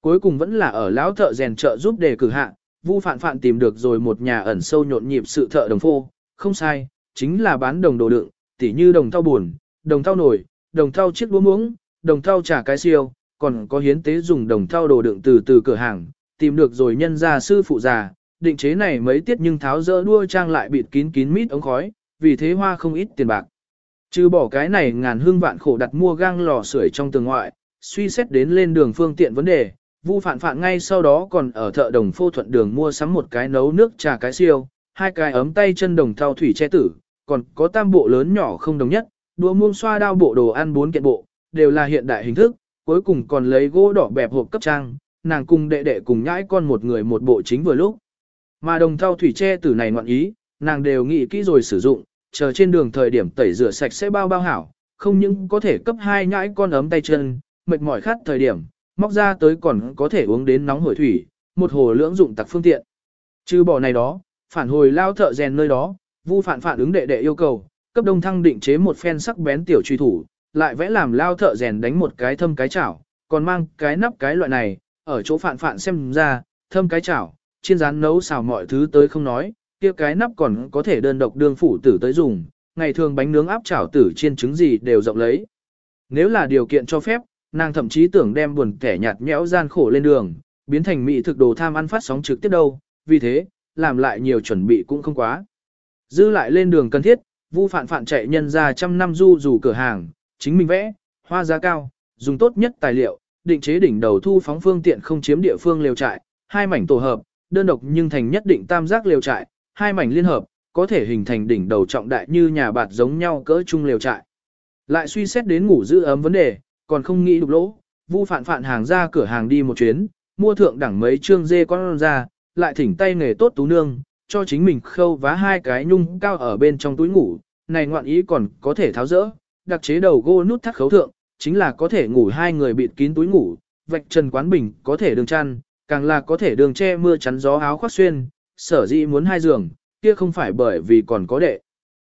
Cuối cùng vẫn là ở lão thợ rèn trợ giúp để cử hạ, Vu Phạn Phạn tìm được rồi một nhà ẩn sâu nhộn nhịp sự thợ đồng phô, không sai, chính là bán đồng đồ đựng, tỉ như đồng thau buồn, đồng thau nồi, đồng thau chiếc đũa muỗng, đồng thau trà cái siêu, còn có hiến tế dùng đồng thau đồ đựng từ từ cửa hàng, tìm được rồi nhân gia sư phụ già, định chế này mấy tiết nhưng tháo dỡ đua trang lại bịt kín kín mít ống khói, vì thế hoa không ít tiền bạc. Trừ bỏ cái này ngàn hương vạn khổ đặt mua gang lò sưởi trong tường ngoại, suy xét đến lên đường phương tiện vấn đề, Vu Phạn Phạn ngay sau đó còn ở thợ đồng phô thuận đường mua sắm một cái nấu nước trà cái siêu, hai cái ấm tay chân đồng thau thủy che tử, còn có tam bộ lớn nhỏ không đồng nhất, đũa muông xoa đao bộ đồ ăn bốn kiện bộ, đều là hiện đại hình thức, cuối cùng còn lấy gỗ đỏ bẹp hộp cấp trang, nàng cùng đệ đệ cùng nhãi con một người một bộ chính vừa lúc. Mà đồng thau thủy che tử này ngoạn ý, nàng đều nghĩ kỹ rồi sử dụng, chờ trên đường thời điểm tẩy rửa sạch sẽ bao bao hảo, không những có thể cấp hai nhãi con ấm tay chân, mệt mỏi khát thời điểm, móc ra tới còn có thể uống đến nóng hổi thủy, một hồ lưỡng dụng tặc phương tiện. Trừ bỏ này đó, phản hồi lao thợ rèn nơi đó, vu phản phản ứng đệ đệ yêu cầu, cấp đông thăng định chế một phen sắc bén tiểu truy thủ, lại vẽ làm lao thợ rèn đánh một cái thâm cái chảo, còn mang cái nắp cái loại này, ở chỗ phản phản xem ra, thâm cái chảo, chiên rán nấu xào mọi thứ tới không nói, kia cái nắp còn có thể đơn độc đương phủ tử tới dùng, ngày thường bánh nướng áp chảo tử chiên trứng gì đều rộng lấy. Nếu là điều kiện cho phép, nàng thậm chí tưởng đem buồn kẻ nhạt nhẽo gian khổ lên đường, biến thành mỹ thực đồ tham ăn phát sóng trực tiếp đâu, vì thế, làm lại nhiều chuẩn bị cũng không quá. Dư lại lên đường cần thiết, Vu Phạn Phạn chạy nhân ra trăm năm du dù cửa hàng, chính mình vẽ, hoa giá cao, dùng tốt nhất tài liệu, định chế đỉnh đầu thu phóng phương tiện không chiếm địa phương liều trại, hai mảnh tổ hợp, đơn độc nhưng thành nhất định tam giác liều trại, hai mảnh liên hợp, có thể hình thành đỉnh đầu trọng đại như nhà bạt giống nhau cỡ chung liều trại. Lại suy xét đến ngủ giữ ấm vấn đề, còn không nghĩ đục lỗ, Vu Phạn Phạn hàng ra cửa hàng đi một chuyến, mua thượng đẳng mấy trương dê con ra, lại thỉnh tay nghề tốt tú nương, cho chính mình khâu vá hai cái nhung cao ở bên trong túi ngủ, này ngoạn ý còn có thể tháo rỡ, đặc chế đầu gô nút thắt khấu thượng, chính là có thể ngủ hai người bịt kín túi ngủ, vạch trần quán bình có thể đường chăn, càng là có thể đường che mưa chắn gió áo khoác xuyên, sở dĩ muốn hai giường, kia không phải bởi vì còn có đệ.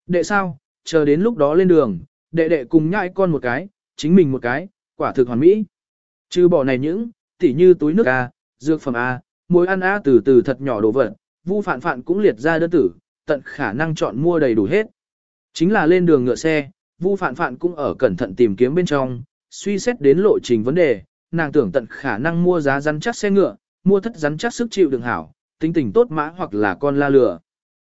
Đệ sao, chờ đến lúc đó lên đường, đệ đệ cùng nhãi con một cái, chính mình một cái, quả thực hoàn mỹ. Trừ bỏ này những, tỉ như túi nước A, dược phẩm A, muối ăn A từ từ thật nhỏ đồ vật, Vu Phạn Phạn cũng liệt ra đơn tử, tận khả năng chọn mua đầy đủ hết. Chính là lên đường ngựa xe, Vu Phạn Phạn cũng ở cẩn thận tìm kiếm bên trong, suy xét đến lộ trình vấn đề, nàng tưởng tận khả năng mua giá rắn chắc xe ngựa, mua thất rắn chắc sức chịu đựng hảo, tính tình tốt mã hoặc là con la lừa.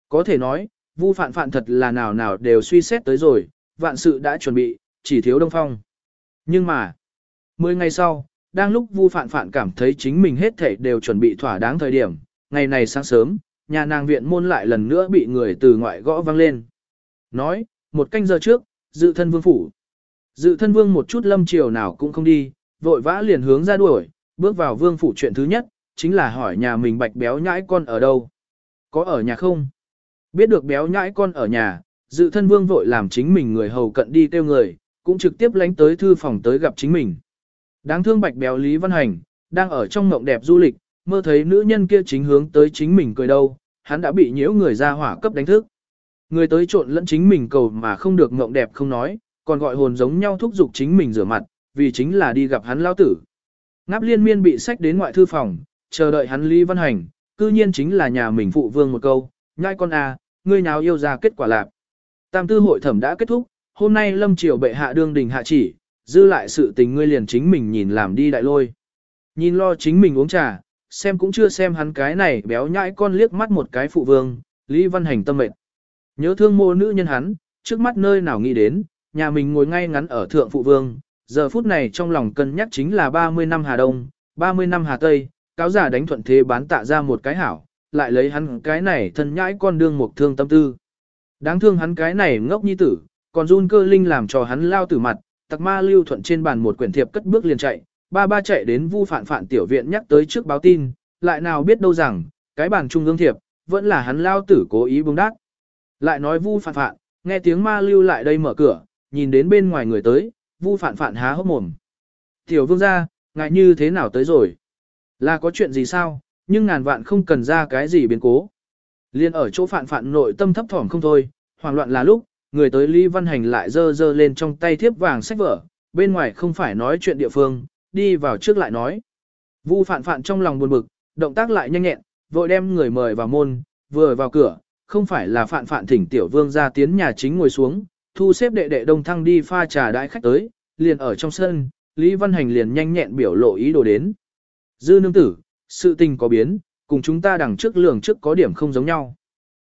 Có thể nói, Vu Phạn Phạn thật là nào nào đều suy xét tới rồi, vạn sự đã chuẩn bị, chỉ thiếu Đông Phong. Nhưng mà, mười ngày sau, đang lúc Vu Phạn Phạn cảm thấy chính mình hết thảy đều chuẩn bị thỏa đáng thời điểm, ngày này sáng sớm, nhà nàng viện môn lại lần nữa bị người từ ngoại gõ vang lên. Nói, một canh giờ trước, dự thân vương phủ. Dự thân vương một chút lâm chiều nào cũng không đi, vội vã liền hướng ra đuổi, bước vào vương phủ chuyện thứ nhất, chính là hỏi nhà mình bạch béo nhãi con ở đâu. Có ở nhà không? Biết được béo nhãi con ở nhà, dự thân vương vội làm chính mình người hầu cận đi kêu người, cũng trực tiếp lánh tới thư phòng tới gặp chính mình. Đáng thương bạch béo Lý Văn Hành, đang ở trong mộng đẹp du lịch, mơ thấy nữ nhân kia chính hướng tới chính mình cười đâu, hắn đã bị nhiễu người ra hỏa cấp đánh thức. Người tới trộn lẫn chính mình cầu mà không được mộng đẹp không nói, còn gọi hồn giống nhau thúc giục chính mình rửa mặt, vì chính là đi gặp hắn lao tử. Ngáp liên miên bị sách đến ngoại thư phòng, chờ đợi hắn Lý Văn Hành, cư nhiên chính là nhà mình phụ vương một câu, nhai con à, ngươi nào yêu ra kết quả lạc. Tam tư hội thẩm đã kết thúc, hôm nay lâm triều bệ hạ đương đình hạ chỉ, dư lại sự tình ngươi liền chính mình nhìn làm đi đại lôi. Nhìn lo chính mình uống trà, xem cũng chưa xem hắn cái này béo nhãi con liếc mắt một cái phụ vương, Lý Văn Hành tâm mệt. Nhớ thương mô nữ nhân hắn, trước mắt nơi nào nghĩ đến, nhà mình ngồi ngay ngắn ở thượng phụ vương, giờ phút này trong lòng cân nhắc chính là 30 năm Hà Đông, 30 năm Hà Tây, cáo giả đánh thuận thế bán tạ ra một cái hảo, lại lấy hắn cái này thân nhãi con đương một thương tâm tư. Đáng thương hắn cái này ngốc nhi tử, còn run cơ linh làm cho hắn lao tử mặt, tặc ma lưu thuận trên bàn một quyển thiệp cất bước liền chạy, ba ba chạy đến vu phản phản tiểu viện nhắc tới trước báo tin, lại nào biết đâu rằng, cái bàn trung ương thiệp, vẫn là hắn lao tử cố ý bông đắc. Lại nói vu phản phản, nghe tiếng ma lưu lại đây mở cửa, nhìn đến bên ngoài người tới, vu phản phản há hốc mồm. Tiểu vương gia, ngại như thế nào tới rồi? Là có chuyện gì sao, nhưng ngàn vạn không cần ra cái gì biến cố. Liên ở chỗ phản phản nội tâm thấp thỏm không thôi, hoảng loạn là lúc, người tới Lý Văn Hành lại dơ dơ lên trong tay thiếp vàng sách vở, bên ngoài không phải nói chuyện địa phương, đi vào trước lại nói. Vu phạn phạn trong lòng buồn bực, động tác lại nhanh nhẹn, vội đem người mời vào môn, vừa vào cửa, không phải là phạn phạn thỉnh tiểu vương ra tiến nhà chính ngồi xuống, thu xếp đệ đệ đông thăng đi pha trà đãi khách tới, liền ở trong sân, Lý Văn Hành liền nhanh nhẹn biểu lộ ý đồ đến. Dư nương tử, sự tình có biến, cùng chúng ta đằng trước lường trước có điểm không giống nhau.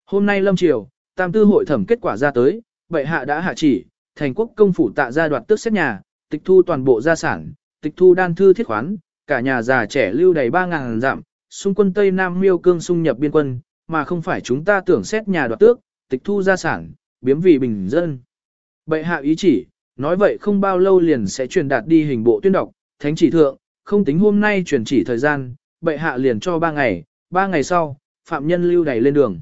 Hôm nay lâm triều, tam tư hội thẩm kết quả ra tới, bệ hạ đã hạ chỉ, thành quốc công phủ tạ gia đoạt tước xét nhà, tịch thu toàn bộ gia sản, tịch thu đan thư thiết khoán, cả nhà già trẻ lưu đầy 3.000 dặm, xung quân Tây Nam miêu cương xung nhập biên quân, mà không phải chúng ta tưởng xét nhà đoạt tước, tịch thu gia sản, biếm vì bình dân. Bệ hạ ý chỉ, nói vậy không bao lâu liền sẽ truyền đạt đi hình bộ tuyên đọc, thánh chỉ thượng, không tính hôm nay truyền chỉ thời gian, bệ hạ liền cho 3 ngày, 3 ngày sau, phạm nhân lưu đầy lên đường.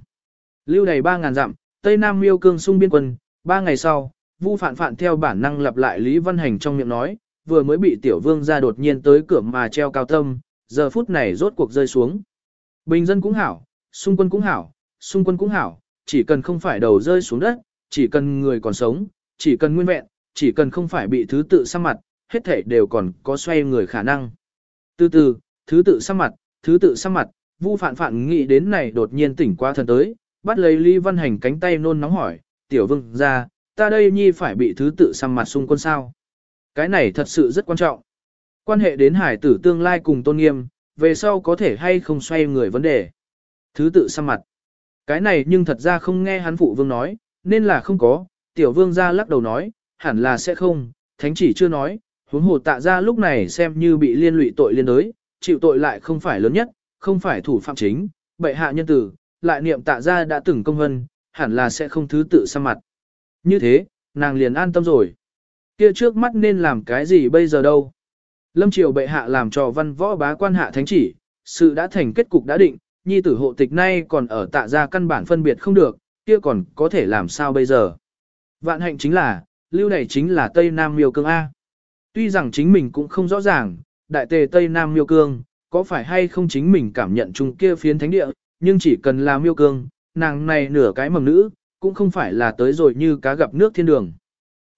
Lưu đầy 3.000 dặm, Tây Nam miêu cương xung biên quân, Ba ngày sau, Vu Phạn Phạn theo bản năng lặp lại Lý Văn Hành trong miệng nói, vừa mới bị tiểu vương ra đột nhiên tới cửa mà treo cao tâm, giờ phút này rốt cuộc rơi xuống. Bình dân cũng hảo, xung quân cũng hảo, xung quân cũng hảo, chỉ cần không phải đầu rơi xuống đất, chỉ cần người còn sống, chỉ cần nguyên vẹn, chỉ cần không phải bị thứ tự xăm mặt, hết thể đều còn có xoay người khả năng. Từ từ, thứ tự xăm mặt, thứ tự xăm mặt, Vu Phạn Phạn nghĩ đến này đột nhiên tỉnh qua thần tới, bắt lấy Lý Văn Hành cánh tay nôn nóng hỏi, tiểu vương ra, ta đây nhi phải bị thứ tự xăm mặt xung quân sao. Cái này thật sự rất quan trọng. Quan hệ đến hải tử tương lai cùng tôn nghiêm, về sau có thể hay không xoay người vấn đề. Thứ tự xăm mặt. Cái này nhưng thật ra không nghe hắn phụ vương nói, nên là không có, tiểu vương ra lắc đầu nói, hẳn là sẽ không, thánh chỉ chưa nói, huống hồ tạ ra lúc này xem như bị liên lụy tội liên đới, chịu tội lại không phải lớn nhất, không phải thủ phạm chính, bệ hạ nhân tử, lại niệm tạ ra đã từng công hân, hẳn là sẽ không thứ tự xăm mặt. Như thế, nàng liền an tâm rồi. Kia trước mắt nên làm cái gì bây giờ đâu? Lâm triều bệ hạ làm cho văn võ bá quan hạ thánh chỉ, sự đã thành kết cục đã định, nhi tử hộ tịch nay còn ở tạ gia căn bản phân biệt không được, kia còn có thể làm sao bây giờ? Vạn hạnh chính là, lưu này chính là Tây Nam Miêu Cương A. Tuy rằng chính mình cũng không rõ ràng, đại tề Tây Nam Miêu Cương, có phải hay không chính mình cảm nhận chung kia phiến thánh địa, nhưng chỉ cần là Miêu Cương, nàng này nửa cái mầm nữ, cũng không phải là tới rồi như cá gặp nước thiên đường.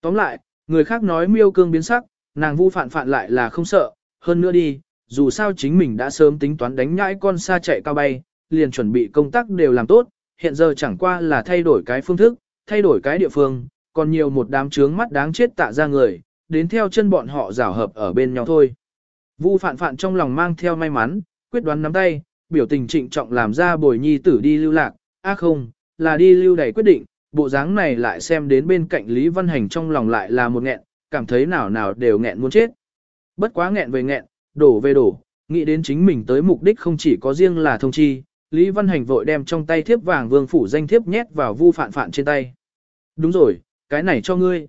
Tóm lại, người khác nói Miêu Cương biến sắc, nàng vu phạn phạn lại là không sợ, hơn nữa đi, dù sao chính mình đã sớm tính toán đánh nhãi con xa chạy cao bay, liền chuẩn bị công tác đều làm tốt, hiện giờ chẳng qua là thay đổi cái phương thức, thay đổi cái địa phương, còn nhiều một đám trướng mắt đáng chết tạ ra người, đến theo chân bọn họ rảo hợp ở bên nhau thôi. Vu phạn phạn trong lòng mang theo may mắn, quyết đoán nắm tay, biểu tình trịnh trọng làm ra bồi nhi tử đi lưu lạc, A không, là đi lưu đầy quyết định, bộ dáng này lại xem đến bên cạnh Lý Văn Hành trong lòng lại là một nghẹn, cảm thấy nào nào đều nghẹn muốn chết. Bất quá nghẹn về nghẹn, đổ về đổ, nghĩ đến chính mình tới mục đích không chỉ có riêng là thông chi, Lý Văn Hành vội đem trong tay thiếp vàng vương phủ danh thiếp nhét vào vu phạn phạn trên tay. Đúng rồi, cái này cho ngươi.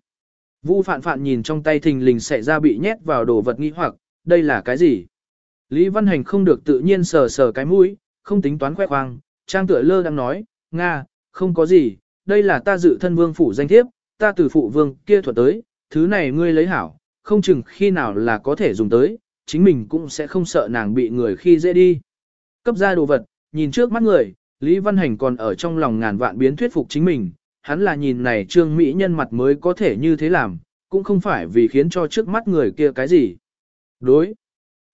Vu phạn phạn nhìn trong tay thình lình xảy ra bị nhét vào đồ vật nghi hoặc, đây là cái gì? Lý Văn Hành không được tự nhiên sờ sờ cái mũi, không tính toán khoe khoang, trang tựa lơ đang nói, Nga, không có gì, đây là ta dự thân vương phủ danh thiếp, ta từ phụ vương kia thuật tới, thứ này ngươi lấy hảo, không chừng khi nào là có thể dùng tới, chính mình cũng sẽ không sợ nàng bị người khi dễ đi. Cấp ra đồ vật, nhìn trước mắt người, Lý Văn Hành còn ở trong lòng ngàn vạn biến thuyết phục chính mình, hắn là nhìn này trương Mỹ nhân mặt mới có thể như thế làm, cũng không phải vì khiến cho trước mắt người kia cái gì. Đối.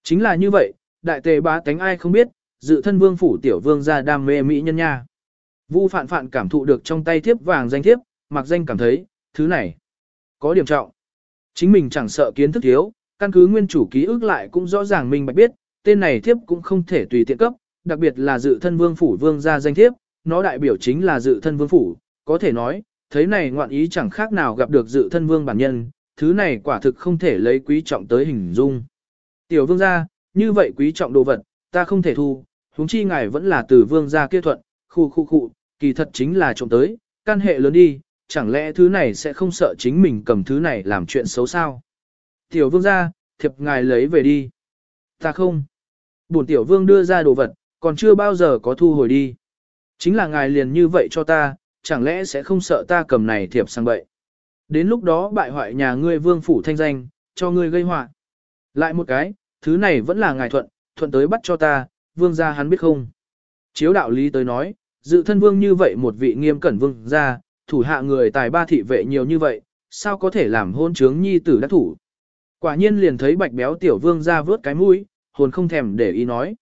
Chính là như vậy, đại tề bá tánh ai không biết, dự thân vương phủ tiểu vương ra đam mê Mỹ nhân nha. Vu phạn phạn cảm thụ được trong tay thiếp vàng danh thiếp, mặc danh cảm thấy, thứ này, có điểm trọng. Chính mình chẳng sợ kiến thức thiếu, căn cứ nguyên chủ ký ức lại cũng rõ ràng mình bạch biết, tên này thiếp cũng không thể tùy tiện cấp, đặc biệt là dự thân vương phủ vương ra danh thiếp, nó đại biểu chính là dự thân vương phủ, có thể nói, thấy này ngoạn ý chẳng khác nào gặp được dự thân vương bản nhân, thứ này quả thực không thể lấy quý trọng tới hình dung. Tiểu vương gia, như vậy quý trọng đồ vật, ta không thể thu, huống chi ngài vẫn là từ vương gia kia thuận, khu khu khu, kỳ thật chính là trộm tới, căn hệ lớn đi, chẳng lẽ thứ này sẽ không sợ chính mình cầm thứ này làm chuyện xấu sao? Tiểu vương gia, thiệp ngài lấy về đi. Ta không. Bổn tiểu vương đưa ra đồ vật, còn chưa bao giờ có thu hồi đi. Chính là ngài liền như vậy cho ta, chẳng lẽ sẽ không sợ ta cầm này thiệp sang bậy. Đến lúc đó bại hoại nhà ngươi vương phủ thanh danh, cho ngươi gây họa. Lại một cái, thứ này vẫn là ngài thuận, thuận tới bắt cho ta, vương gia hắn biết không. Chiếu đạo lý tới nói, dự thân vương như vậy một vị nghiêm cẩn vương gia, thủ hạ người tài ba thị vệ nhiều như vậy, sao có thể làm hôn trướng nhi tử đắc thủ. Quả nhiên liền thấy bạch béo tiểu vương ra vớt cái mũi, hồn không thèm để ý nói.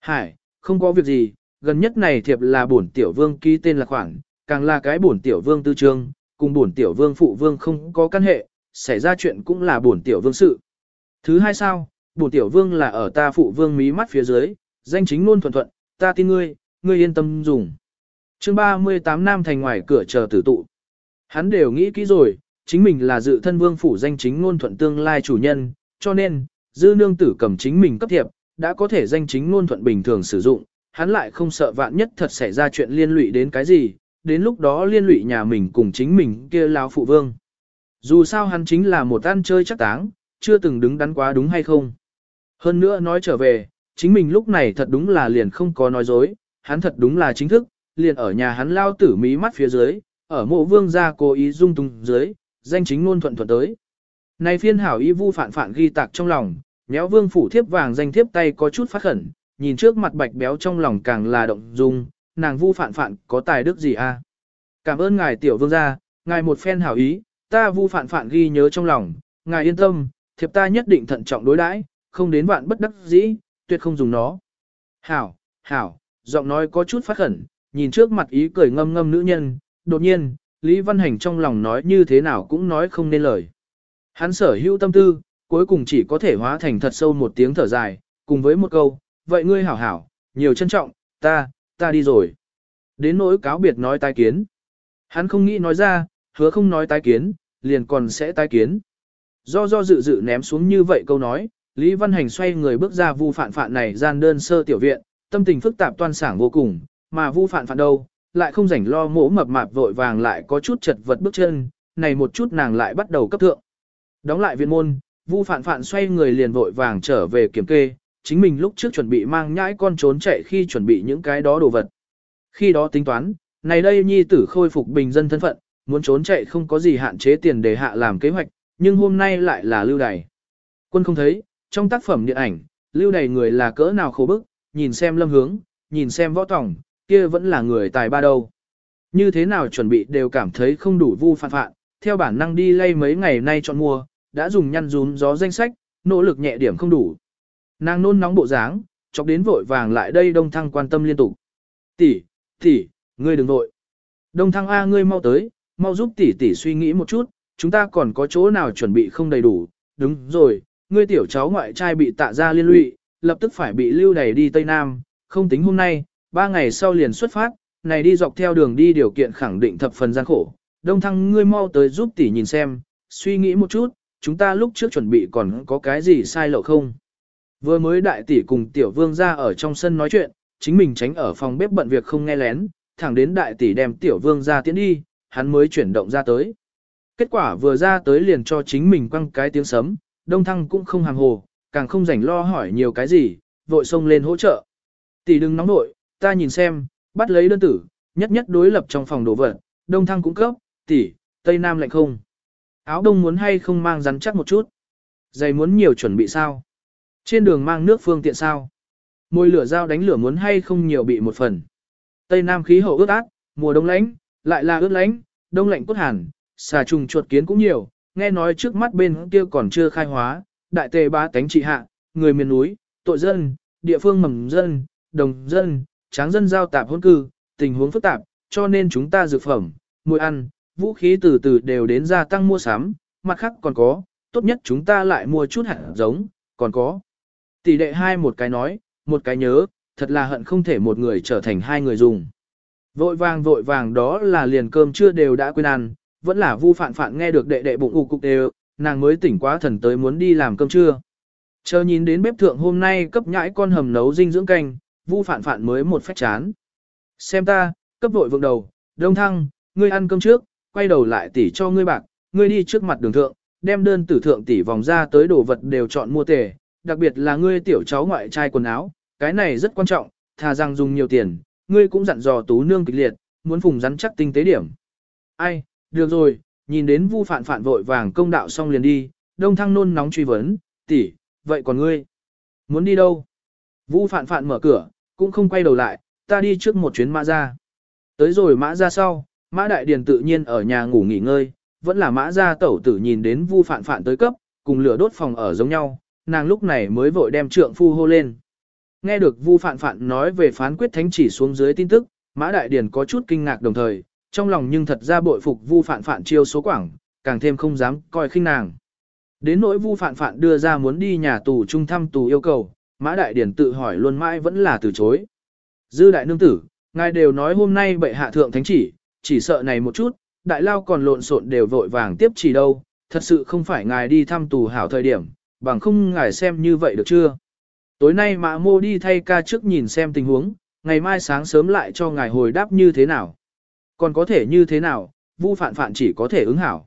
Hải, không có việc gì, gần nhất này thiệp là bổn tiểu vương ký tên là khoản, càng là cái bổn tiểu vương tư trương, cùng bổn tiểu vương phụ vương không có căn hệ, xảy ra chuyện cũng là bổn tiểu vương sự. Thứ hai sao, bổn tiểu vương là ở ta phụ vương mí mắt phía dưới, danh chính luôn thuận thuận, ta tin ngươi, ngươi yên tâm dùng. chương 38 Nam thành ngoài cửa chờ tử tụ. Hắn đều nghĩ kỹ rồi, chính mình là dự thân vương phủ danh chính ngôn thuận tương lai chủ nhân, cho nên, dư nương tử cầm chính mình cấp thiệp, đã có thể danh chính ngôn thuận bình thường sử dụng, hắn lại không sợ vạn nhất thật xảy ra chuyện liên lụy đến cái gì, đến lúc đó liên lụy nhà mình cùng chính mình kia lao phụ vương. Dù sao hắn chính là một ăn chơi chắc táng, chưa từng đứng đắn quá đúng hay không. Hơn nữa nói trở về, chính mình lúc này thật đúng là liền không có nói dối, hắn thật đúng là chính thức, liền ở nhà hắn lao tử mí mắt phía dưới, ở mộ vương gia cố ý dung tung dưới, danh chính luôn thuận thuận tới. Này phiên hảo y vu phản phản ghi tạc trong lòng, méo vương phủ thiếp vàng danh thiếp tay có chút phát khẩn, nhìn trước mặt bạch béo trong lòng càng là động dung, nàng vu phản phản có tài đức gì a? À? Cảm ơn ngài tiểu vương gia, ngài một phen hảo ý, ta vu phản phản ghi nhớ trong lòng, ngài yên tâm, thiệp ta nhất định thận trọng đối đãi, không đến vạn bất đắc dĩ, tuyệt không dùng nó. Hảo, hảo, giọng nói có chút phát khẩn, nhìn trước mặt ý cười ngâm ngâm nữ nhân, đột nhiên, Lý Văn Hành trong lòng nói như thế nào cũng nói không nên lời. Hắn sở hữu tâm tư, cuối cùng chỉ có thể hóa thành thật sâu một tiếng thở dài, cùng với một câu, vậy ngươi hảo hảo, nhiều trân trọng, ta, ta đi rồi. Đến nỗi cáo biệt nói tái kiến. Hắn không nghĩ nói ra, hứa không nói tái kiến, liền còn sẽ tái kiến. Do do dự dự ném xuống như vậy câu nói, Lý Văn Hành xoay người bước ra vu phản phản này gian đơn sơ tiểu viện, tâm tình phức tạp toan sảng vô cùng, mà vu phản phản đâu, lại không rảnh lo mỗ mập mạp vội vàng lại có chút chật vật bước chân, này một chút nàng lại bắt đầu cấp thượng. Đóng lại viện môn, vu phản phản xoay người liền vội vàng trở về kiểm kê, chính mình lúc trước chuẩn bị mang nhãi con trốn chạy khi chuẩn bị những cái đó đồ vật. Khi đó tính toán, này đây nhi tử khôi phục bình dân thân phận, muốn trốn chạy không có gì hạn chế tiền để hạ làm kế hoạch, nhưng hôm nay lại là lưu đày. Quân không thấy, trong tác phẩm điện ảnh, lưu đầy người là cỡ nào khổ bức, nhìn xem lâm hướng, nhìn xem võ tổng kia vẫn là người tài ba đâu. Như thế nào chuẩn bị đều cảm thấy không đủ vu phản phạn, theo bản năng đi lay mấy ngày nay chọn mua, đã dùng nhăn rún gió danh sách, nỗ lực nhẹ điểm không đủ. Nàng nôn nóng bộ dáng, chọc đến vội vàng lại đây đông thăng quan tâm liên tục. Tỷ, tỷ, ngươi đừng vội. Đông thăng A ngươi mau tới, mau giúp tỷ tỷ suy nghĩ một chút, chúng ta còn có chỗ nào chuẩn bị không đầy đủ. Đúng rồi, ngươi tiểu cháu ngoại trai bị tạ ra liên lụy, lập tức phải bị lưu đày đi Tây Nam, không tính hôm nay, ba ngày sau liền xuất phát, này đi dọc theo đường đi điều kiện khẳng định thập phần gian khổ. Đông thăng ngươi mau tới giúp tỷ nhìn xem, suy nghĩ một chút, chúng ta lúc trước chuẩn bị còn có cái gì sai lậu không? Vừa mới đại tỷ cùng tiểu vương ra ở trong sân nói chuyện, chính mình tránh ở phòng bếp bận việc không nghe lén, thẳng đến đại tỷ đem tiểu vương ra tiến đi, hắn mới chuyển động ra tới. Kết quả vừa ra tới liền cho chính mình quăng cái tiếng sấm, Đông Thăng cũng không hàng hồ, càng không rảnh lo hỏi nhiều cái gì, vội xông lên hỗ trợ. Tỷ đừng nóng nội, ta nhìn xem, bắt lấy đơn tử, nhất nhất đối lập trong phòng đồ vật, Đông Thăng cũng cấp, tỷ, Tây Nam lạnh không. Áo đông muốn hay không mang rắn chắc một chút. Giày muốn nhiều chuẩn bị sao. Trên đường mang nước phương tiện sao. Môi lửa dao đánh lửa muốn hay không nhiều bị một phần. Tây Nam khí hậu ướt át, mùa đông lạnh, lại là ướt lạnh, đông lạnh cốt hàn, xà trùng chuột kiến cũng nhiều, nghe nói trước mắt bên kia còn chưa khai hóa, đại tề ba tánh trị hạ, người miền núi, tội dân, địa phương mầm dân, đồng dân, tráng dân giao tạp hôn cư, tình huống phức tạp, cho nên chúng ta dược phẩm, mùi ăn, vũ khí từ từ đều đến gia tăng mua sắm, mặt khác còn có, tốt nhất chúng ta lại mua chút hạt giống, còn có. Tỷ đệ hai một cái nói, một cái nhớ, thật là hận không thể một người trở thành hai người dùng. Vội vàng vội vàng đó là liền cơm chưa đều đã quên ăn, vẫn là vu phạn phạn nghe được đệ đệ bụng ụ cục đều, nàng mới tỉnh quá thần tới muốn đi làm cơm trưa. Chờ nhìn đến bếp thượng hôm nay cấp nhãi con hầm nấu dinh dưỡng canh, vu phạn phạn mới một phách chán. Xem ta, cấp vội vượng đầu, đông thăng, ngươi ăn cơm trước, quay đầu lại tỉ cho ngươi bạc, ngươi đi trước mặt đường thượng, đem đơn tử thượng tỉ vòng ra tới đồ vật đều chọn mua tề, đặc biệt là ngươi tiểu cháu ngoại trai quần áo, cái này rất quan trọng, thà rằng dùng nhiều tiền, ngươi cũng dặn dò tú nương kịch liệt, muốn phùng rắn chắc tinh tế điểm. Ai, được rồi, nhìn đến Vu Phạn Phạn vội vàng công đạo xong liền đi, Đông Thăng nôn nóng truy vấn, tỷ, vậy còn ngươi? Muốn đi đâu? Vu Phạn Phạn mở cửa, cũng không quay đầu lại, ta đi trước một chuyến mã ra. Tới rồi mã ra sau, mã đại điền tự nhiên ở nhà ngủ nghỉ ngơi, vẫn là mã ra tẩu tử nhìn đến Vu Phạn Phạn tới cấp, cùng lửa đốt phòng ở giống nhau, nàng lúc này mới vội đem trượng phu hô lên. Nghe được Vu Phạn Phạn nói về phán quyết thánh chỉ xuống dưới tin tức, Mã Đại Điền có chút kinh ngạc đồng thời, trong lòng nhưng thật ra bội phục Vu Phạn Phạn chiêu số quảng, càng thêm không dám coi khinh nàng. Đến nỗi Vu Phạn Phạn đưa ra muốn đi nhà tù trung thăm tù yêu cầu, Mã Đại Điển tự hỏi luôn mãi vẫn là từ chối. Dư đại nương tử, ngài đều nói hôm nay bệ hạ thượng thánh chỉ, chỉ sợ này một chút, đại lao còn lộn xộn đều vội vàng tiếp chỉ đâu, thật sự không phải ngài đi thăm tù hảo thời điểm, bằng không ngài xem như vậy được chưa. Tối nay mã mô đi thay ca trước nhìn xem tình huống, ngày mai sáng sớm lại cho ngài hồi đáp như thế nào. Còn có thể như thế nào, vu Phạn Phạn chỉ có thể ứng hảo.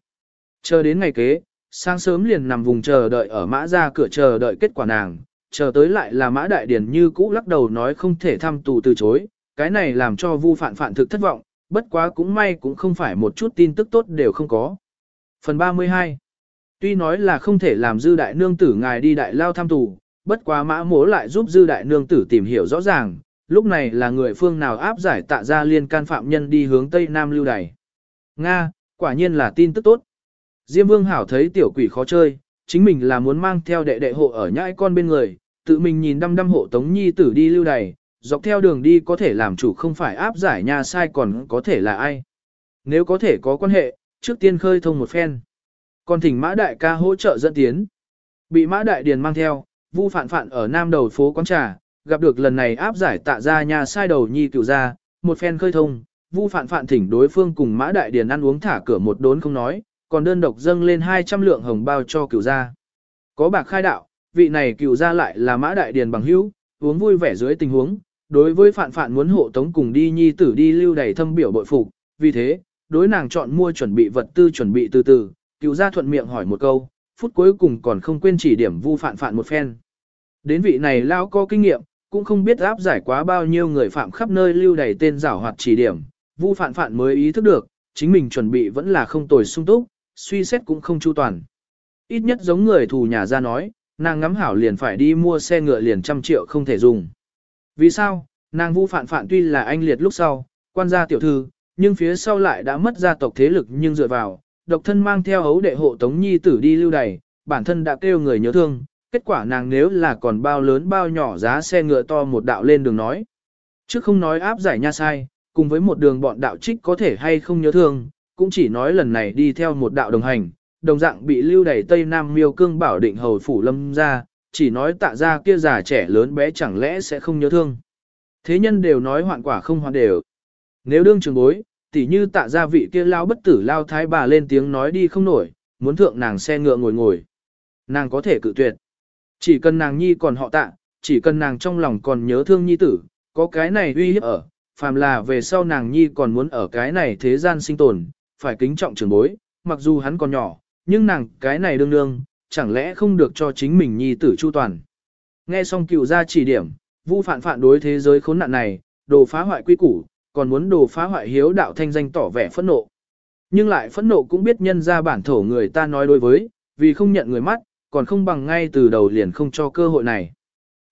Chờ đến ngày kế, sáng sớm liền nằm vùng chờ đợi ở mã ra cửa chờ đợi kết quả nàng, chờ tới lại là mã đại điển như cũ lắc đầu nói không thể thăm tù từ chối, cái này làm cho vu Phạn Phạn thực thất vọng, bất quá cũng may cũng không phải một chút tin tức tốt đều không có. Phần 32 Tuy nói là không thể làm dư đại nương tử ngài đi đại lao thăm tù, bất quá mã mố lại giúp dư đại nương tử tìm hiểu rõ ràng, lúc này là người phương nào áp giải tạ ra liên can phạm nhân đi hướng Tây Nam lưu đày. Nga, quả nhiên là tin tức tốt. Diêm vương hảo thấy tiểu quỷ khó chơi, chính mình là muốn mang theo đệ đệ hộ ở nhãi con bên người, tự mình nhìn đăm đăm hộ tống nhi tử đi lưu đày, dọc theo đường đi có thể làm chủ không phải áp giải nhà sai còn có thể là ai. Nếu có thể có quan hệ, trước tiên khơi thông một phen. Còn thỉnh mã đại ca hỗ trợ dẫn tiến. Bị mã đại điền mang theo, vu phản phản ở nam đầu phố quán trà, gặp được lần này áp giải tạ ra nhà sai đầu nhi cựu ra, một phen khơi thông, vu phản phản thỉnh đối phương cùng mã đại điền ăn uống thả cửa một đốn không nói, còn đơn độc dâng lên 200 lượng hồng bao cho cựu gia. Có bạc khai đạo, vị này cựu gia lại là mã đại điền bằng hữu, uống vui vẻ dưới tình huống, đối với phản phản muốn hộ tống cùng đi nhi tử đi lưu đầy thâm biểu bội phục, vì thế, đối nàng chọn mua chuẩn bị vật tư chuẩn bị từ từ, cựu gia thuận miệng hỏi một câu, phút cuối cùng còn không quên chỉ điểm vu phản phản một phen. Đến vị này lao có kinh nghiệm, cũng không biết áp giải quá bao nhiêu người phạm khắp nơi lưu đầy tên giảo hoạt chỉ điểm, vu phản phản mới ý thức được, chính mình chuẩn bị vẫn là không tồi sung túc, suy xét cũng không chu toàn. Ít nhất giống người thù nhà ra nói, nàng ngắm hảo liền phải đi mua xe ngựa liền trăm triệu không thể dùng. Vì sao, nàng vu phản phản tuy là anh liệt lúc sau, quan gia tiểu thư, nhưng phía sau lại đã mất gia tộc thế lực nhưng dựa vào, độc thân mang theo hấu đệ hộ tống nhi tử đi lưu đày, bản thân đã kêu người nhớ thương, kết quả nàng nếu là còn bao lớn bao nhỏ giá xe ngựa to một đạo lên đường nói. Chứ không nói áp giải nha sai, cùng với một đường bọn đạo trích có thể hay không nhớ thương, cũng chỉ nói lần này đi theo một đạo đồng hành, đồng dạng bị lưu đẩy Tây Nam miêu cương bảo định hầu phủ lâm ra, chỉ nói tạ ra kia già trẻ lớn bé chẳng lẽ sẽ không nhớ thương. Thế nhân đều nói hoạn quả không hoạn đều. Nếu đương trường bối, tỉ như tạ ra vị kia lao bất tử lao thái bà lên tiếng nói đi không nổi, muốn thượng nàng xe ngựa ngồi ngồi. Nàng có thể cự tuyệt. Chỉ cần nàng nhi còn họ tạ, chỉ cần nàng trong lòng còn nhớ thương nhi tử, có cái này uy hiếp ở, phàm là về sau nàng nhi còn muốn ở cái này thế gian sinh tồn, phải kính trọng trưởng bối, mặc dù hắn còn nhỏ, nhưng nàng cái này đương đương, chẳng lẽ không được cho chính mình nhi tử chu toàn. Nghe xong cựu ra chỉ điểm, vu phản phản đối thế giới khốn nạn này, đồ phá hoại quy củ, còn muốn đồ phá hoại hiếu đạo thanh danh tỏ vẻ phẫn nộ. Nhưng lại phẫn nộ cũng biết nhân ra bản thổ người ta nói đối với, vì không nhận người mắt, còn không bằng ngay từ đầu liền không cho cơ hội này.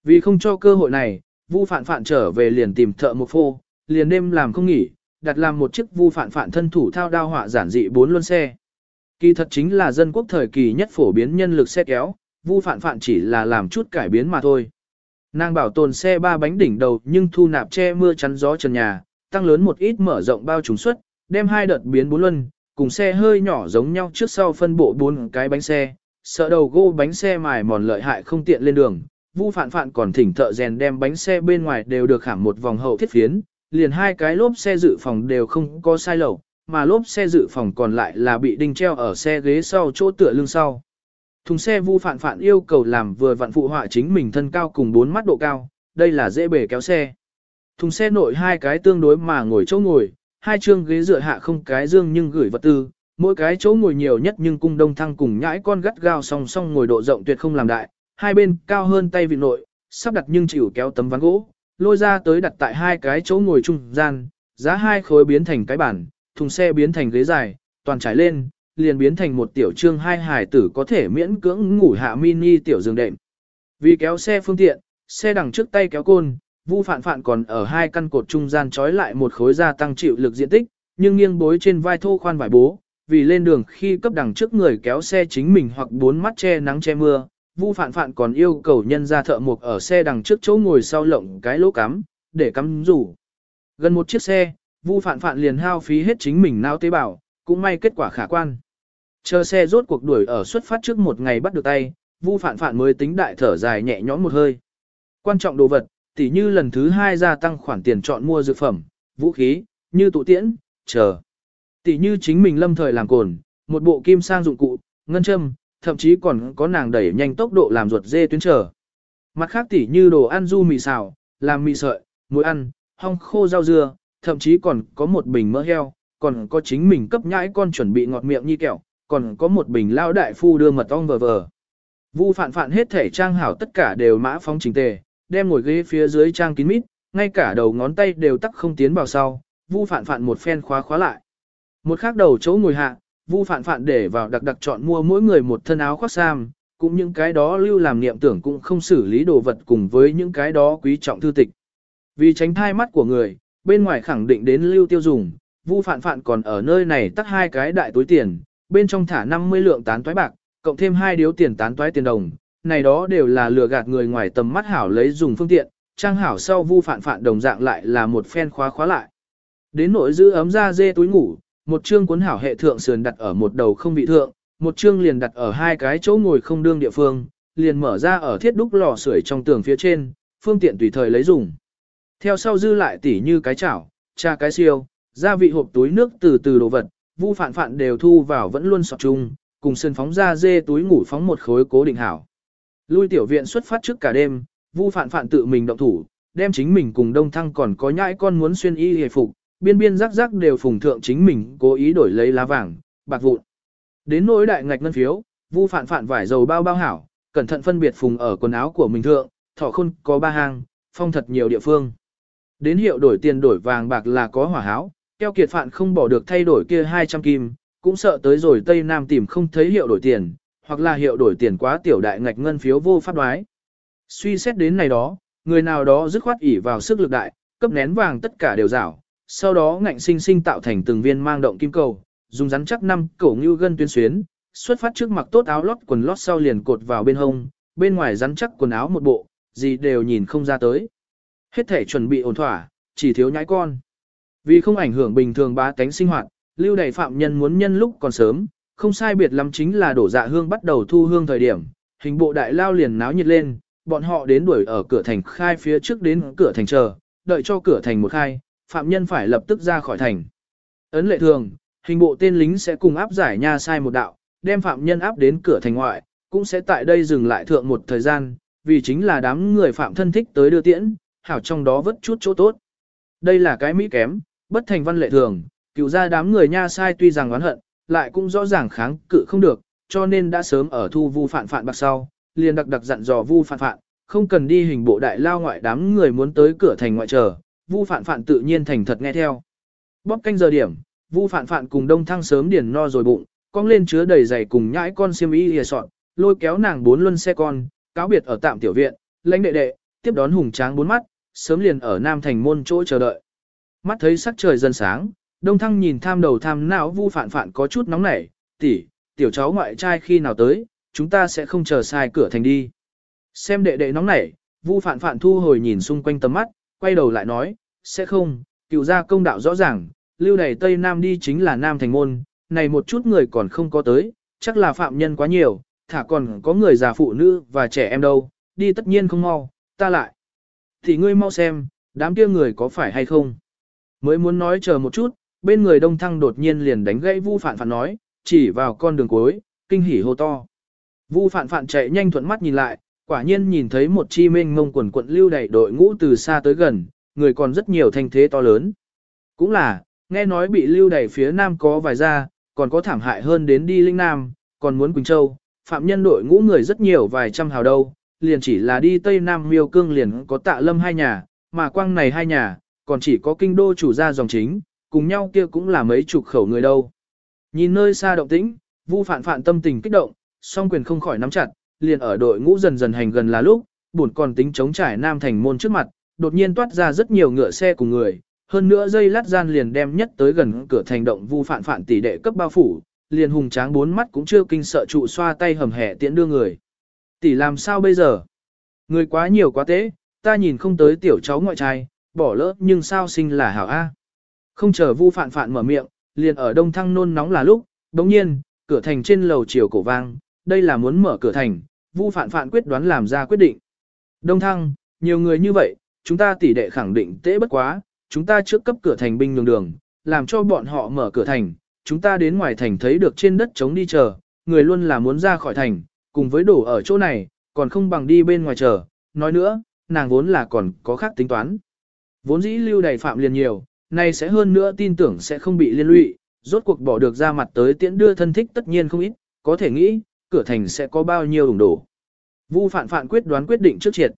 Vì không cho cơ hội này, Vu Phạn Phạn trở về liền tìm thợ một phô, liền đêm làm không nghỉ, đặt làm một chiếc Vu Phạn Phạn thân thủ thao đao họa giản dị bốn luân xe. Kỳ thật chính là dân quốc thời kỳ nhất phổ biến nhân lực xe kéo, Vu Phạn Phạn chỉ là làm chút cải biến mà thôi. Nàng bảo tồn xe ba bánh đỉnh đầu nhưng thu nạp che mưa chắn gió trần nhà, tăng lớn một ít mở rộng bao trùng suất, đem hai đợt biến bốn luân, cùng xe hơi nhỏ giống nhau trước sau phân bộ bốn cái bánh xe, sợ đầu gô bánh xe mài mòn lợi hại không tiện lên đường. Vu phạn phạn còn thỉnh thợ rèn đem bánh xe bên ngoài đều được khảm một vòng hậu thiết phiến, liền hai cái lốp xe dự phòng đều không có sai lầu, mà lốp xe dự phòng còn lại là bị đinh treo ở xe ghế sau chỗ tựa lưng sau. Thùng xe vu phạn phạn yêu cầu làm vừa vặn phụ họa chính mình thân cao cùng bốn mắt độ cao, đây là dễ bể kéo xe. Thùng xe nội hai cái tương đối mà ngồi chỗ ngồi, hai chương ghế dựa hạ không cái dương nhưng gửi vật tư, mỗi cái chỗ ngồi nhiều nhất nhưng cung đông thăng cùng nhãi con gắt gao song song ngồi độ rộng tuyệt không làm đại, hai bên cao hơn tay vị nội, sắp đặt nhưng chịu kéo tấm ván gỗ, lôi ra tới đặt tại hai cái chỗ ngồi trung gian, giá hai khối biến thành cái bản, thùng xe biến thành ghế dài, toàn trải lên, liền biến thành một tiểu trương hai hải tử có thể miễn cưỡng ngủ hạ mini tiểu giường đệm. Vì kéo xe phương tiện, xe đằng trước tay kéo côn, Vu Phạn Phạn còn ở hai căn cột trung gian trói lại một khối gia tăng chịu lực diện tích, nhưng nghiêng bối trên vai thô khoan vải bố, vì lên đường khi cấp đằng trước người kéo xe chính mình hoặc bốn mắt che nắng che mưa, Vu Phạn Phạn còn yêu cầu nhân ra thợ mộc ở xe đằng trước chỗ ngồi sau lộng cái lỗ cắm, để cắm rủ. Gần một chiếc xe, Vu Phạn Phạn liền hao phí hết chính mình não tế bào, cũng may kết quả khả quan. Chờ xe rốt cuộc đuổi ở xuất phát trước một ngày bắt được tay, Vu Phạn Phạn mới tính đại thở dài nhẹ nhõm một hơi. Quan trọng đồ vật, tỉ như lần thứ hai gia tăng khoản tiền chọn mua dược phẩm, vũ khí, như tụ tiễn, chờ. Tỉ như chính mình lâm thời làm cồn, một bộ kim sang dụng cụ, ngân châm, thậm chí còn có nàng đẩy nhanh tốc độ làm ruột dê tuyến trở. Mặt khác tỉ như đồ ăn du mì xào, làm mì sợi, muối ăn, hong khô rau dưa, thậm chí còn có một bình mỡ heo, còn có chính mình cấp nhãi con chuẩn bị ngọt miệng như kẹo, còn có một bình lao đại phu đưa mật ong vờ vờ. Vu phạn phạn hết thể trang hảo tất cả đều mã phóng trình tề, đem ngồi ghế phía dưới trang kín mít, ngay cả đầu ngón tay đều tắc không tiến vào sau, vu phạn phạn một phen khóa khóa lại. Một khác đầu chỗ ngồi hạ, vu phạn phạn để vào đặc đặc chọn mua mỗi người một thân áo khoác sam, cũng những cái đó lưu làm niệm tưởng cũng không xử lý đồ vật cùng với những cái đó quý trọng thư tịch. Vì tránh thai mắt của người, bên ngoài khẳng định đến lưu tiêu dùng, vu phạn phạn còn ở nơi này tắt hai cái đại túi tiền, bên trong thả 50 lượng tán toái bạc, cộng thêm hai điếu tiền tán toái tiền đồng, này đó đều là lừa gạt người ngoài tầm mắt hảo lấy dùng phương tiện, trang hảo sau vu phạn phạn đồng dạng lại là một phen khóa khóa lại. Đến nội giữ ấm ra dê túi ngủ, một chương cuốn hảo hệ thượng sườn đặt ở một đầu không bị thượng, một chương liền đặt ở hai cái chỗ ngồi không đương địa phương, liền mở ra ở thiết đúc lò sưởi trong tường phía trên, phương tiện tùy thời lấy dùng. Theo sau dư lại tỉ như cái chảo, cha cái siêu, gia vị hộp túi nước từ từ đồ vật, vu phản phản đều thu vào vẫn luôn sọt chung, cùng sân phóng ra dê túi ngủ phóng một khối cố định hảo. Lui tiểu viện xuất phát trước cả đêm, vu phản phản tự mình động thủ, đem chính mình cùng đông thăng còn có nhãi con muốn xuyên y hề phục, biên biên rắc rắc đều phùng thượng chính mình cố ý đổi lấy lá vàng, bạc vụn. Đến nỗi đại ngạch ngân phiếu, vu phạn phạn vải dầu bao bao hảo, cẩn thận phân biệt phùng ở quần áo của mình thượng, thọ khôn có ba hang, phong thật nhiều địa phương. Đến hiệu đổi tiền đổi vàng bạc là có hỏa háo, keo kiệt phạn không bỏ được thay đổi kia 200 kim, cũng sợ tới rồi Tây Nam tìm không thấy hiệu đổi tiền, hoặc là hiệu đổi tiền quá tiểu đại ngạch ngân phiếu vô pháp đoái. Suy xét đến này đó, người nào đó dứt khoát ỉ vào sức lực đại, cấp nén vàng tất cả đều rảo, sau đó ngạnh sinh sinh tạo thành từng viên mang động kim cầu, dùng rắn chắc năm cổ như gân tuyến xuyến, xuất phát trước mặc tốt áo lót quần lót sau liền cột vào bên hông, bên ngoài rắn chắc quần áo một bộ, gì đều nhìn không ra tới. Hết thể chuẩn bị ổn thỏa, chỉ thiếu nhãi con. Vì không ảnh hưởng bình thường bá tánh sinh hoạt, lưu đầy phạm nhân muốn nhân lúc còn sớm, không sai biệt lắm chính là đổ dạ hương bắt đầu thu hương thời điểm, hình bộ đại lao liền náo nhiệt lên, bọn họ đến đuổi ở cửa thành khai phía trước đến cửa thành chờ, đợi cho cửa thành một khai, phạm nhân phải lập tức ra khỏi thành. Ấn lệ thường, hình bộ tên lính sẽ cùng áp giải nha sai một đạo, đem phạm nhân áp đến cửa thành ngoại, cũng sẽ tại đây dừng lại thượng một thời gian, vì chính là đám người phạm thân thích tới đưa tiễn, hảo trong đó vất chút chỗ tốt. Đây là cái mỹ kém, bất thành văn lệ thường, cựu ra đám người nha sai tuy rằng oán hận, lại cũng rõ ràng kháng cự không được, cho nên đã sớm ở thu vu phản phản bạc sau, liền đặc đặc dặn dò vu phản phản, không cần đi hình bộ đại lao ngoại đám người muốn tới cửa thành ngoại chờ, vu phản phản tự nhiên thành thật nghe theo. Bóp canh giờ điểm, vu phản phản cùng đông thăng sớm điền no rồi bụng, cong lên chứa đầy giày cùng nhãi con xiêm y lìa sọt, lôi kéo nàng bốn luân xe con, cáo biệt ở tạm tiểu viện, lãnh đệ đệ, tiếp đón hùng tráng bốn mắt, sớm liền ở Nam Thành môn chỗ chờ đợi. Mắt thấy sắc trời dần sáng, Đông Thăng nhìn tham đầu tham não vu phản phản có chút nóng nảy, tỷ, tiểu cháu ngoại trai khi nào tới, chúng ta sẽ không chờ sai cửa thành đi. Xem đệ đệ nóng nảy, vu phản phản thu hồi nhìn xung quanh tầm mắt, quay đầu lại nói, sẽ không, cựu gia công đạo rõ ràng, lưu này Tây Nam đi chính là Nam Thành môn, này một chút người còn không có tới, chắc là phạm nhân quá nhiều, thả còn có người già phụ nữ và trẻ em đâu, đi tất nhiên không mau, ta lại. Thì ngươi mau xem, đám kia người có phải hay không? Mới muốn nói chờ một chút, bên người đông thăng đột nhiên liền đánh gãy vu phản phản nói, chỉ vào con đường cuối, kinh hỉ hô to. Vu phản phản chạy nhanh thuận mắt nhìn lại, quả nhiên nhìn thấy một chi Minh ngông quần quận lưu đẩy đội ngũ từ xa tới gần, người còn rất nhiều thanh thế to lớn. Cũng là, nghe nói bị lưu đẩy phía nam có vài gia, còn có thảm hại hơn đến đi linh nam, còn muốn Quỳnh Châu, phạm nhân đội ngũ người rất nhiều vài trăm hào đâu, liền chỉ là đi Tây Nam miêu cương liền có tạ lâm hai nhà, mà quang này hai nhà, còn chỉ có kinh đô chủ gia dòng chính, cùng nhau kia cũng là mấy chục khẩu người đâu. Nhìn nơi xa động tĩnh, vu phản phản tâm tình kích động, song quyền không khỏi nắm chặt, liền ở đội ngũ dần dần hành gần là lúc, buồn còn tính chống trải nam thành môn trước mặt, đột nhiên toát ra rất nhiều ngựa xe cùng người, hơn nữa dây lát gian liền đem nhất tới gần cửa thành động vu phản phản tỷ đệ cấp bao phủ, liền hùng tráng bốn mắt cũng chưa kinh sợ trụ xoa tay hầm hẻ tiễn đưa người. Tỷ làm sao bây giờ? Người quá nhiều quá tế, ta nhìn không tới tiểu cháu ngoại trai, bỏ lỡ nhưng sao sinh là hảo A. Không chờ vu phạn phạn mở miệng, liền ở đông thăng nôn nóng là lúc, đồng nhiên, cửa thành trên lầu chiều cổ vang, đây là muốn mở cửa thành, vu phạn phạn quyết đoán làm ra quyết định. Đông thăng, nhiều người như vậy, chúng ta tỷ đệ khẳng định tế bất quá, chúng ta trước cấp cửa thành binh nhường đường, làm cho bọn họ mở cửa thành, chúng ta đến ngoài thành thấy được trên đất trống đi chờ, người luôn là muốn ra khỏi thành, cùng với đổ ở chỗ này, còn không bằng đi bên ngoài chờ, nói nữa, nàng vốn là còn có khác tính toán. Vốn dĩ lưu đầy phạm liền nhiều, nay sẽ hơn nữa tin tưởng sẽ không bị liên lụy, rốt cuộc bỏ được ra mặt tới tiễn đưa thân thích tất nhiên không ít, có thể nghĩ, cửa thành sẽ có bao nhiêu ủng đổ. Vu phạn phạn quyết đoán quyết định trước triệt.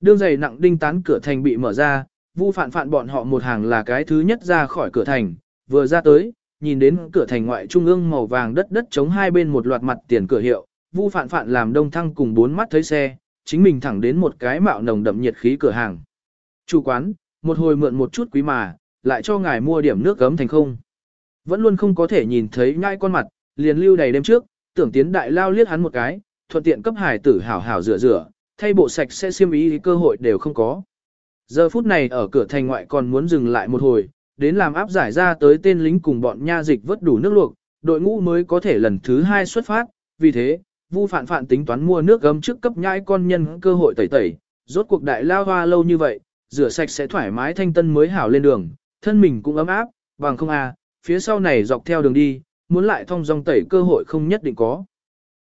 Đương giày nặng đinh tán cửa thành bị mở ra, vu phạn phạn bọn họ một hàng là cái thứ nhất ra khỏi cửa thành, vừa ra tới, nhìn đến cửa thành ngoại trung ương màu vàng đất đất chống hai bên một loạt mặt tiền cửa hiệu, vu phạn phạn làm đông thăng cùng bốn mắt thấy xe, chính mình thẳng đến một cái mạo nồng đậm nhiệt khí cửa hàng. Chủ quán, một hồi mượn một chút quý mà, lại cho ngài mua điểm nước gấm thành không. Vẫn luôn không có thể nhìn thấy nhai con mặt, liền lưu đầy đêm trước, tưởng tiến đại lao liếc hắn một cái, thuận tiện cấp hải tử hảo hảo rửa rửa, thay bộ sạch sẽ xiêm ý thì cơ hội đều không có. Giờ phút này ở cửa thành ngoại còn muốn dừng lại một hồi, đến làm áp giải ra tới tên lính cùng bọn nha dịch vớt đủ nước luộc, đội ngũ mới có thể lần thứ hai xuất phát, vì thế, Vu Phạn Phạn tính toán mua nước gấm trước cấp nhãi con nhân cơ hội tẩy tẩy, rốt cuộc đại lao hoa lâu như vậy, rửa sạch sẽ thoải mái thanh tân mới hảo lên đường, thân mình cũng ấm áp, bằng không à, phía sau này dọc theo đường đi, muốn lại thông dòng tẩy cơ hội không nhất định có.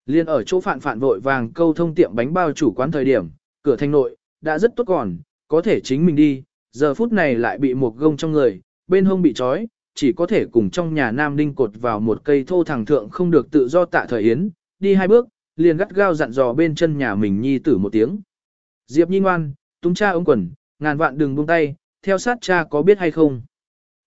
Liên ở chỗ Phạn Phạn vội vàng câu thông tiệm bánh bao chủ quán thời điểm, cửa thành nội, đã rất tốt còn, có thể chính mình đi, giờ phút này lại bị một gông trong người, bên hông bị trói, chỉ có thể cùng trong nhà nam đinh cột vào một cây thô thẳng thượng không được tự do tạ thời yến, đi hai bước, liền gắt gao dặn dò bên chân nhà mình nhi tử một tiếng. Diệp nhi ngoan, túng cha ông quần, ngàn vạn đừng buông tay, theo sát cha có biết hay không.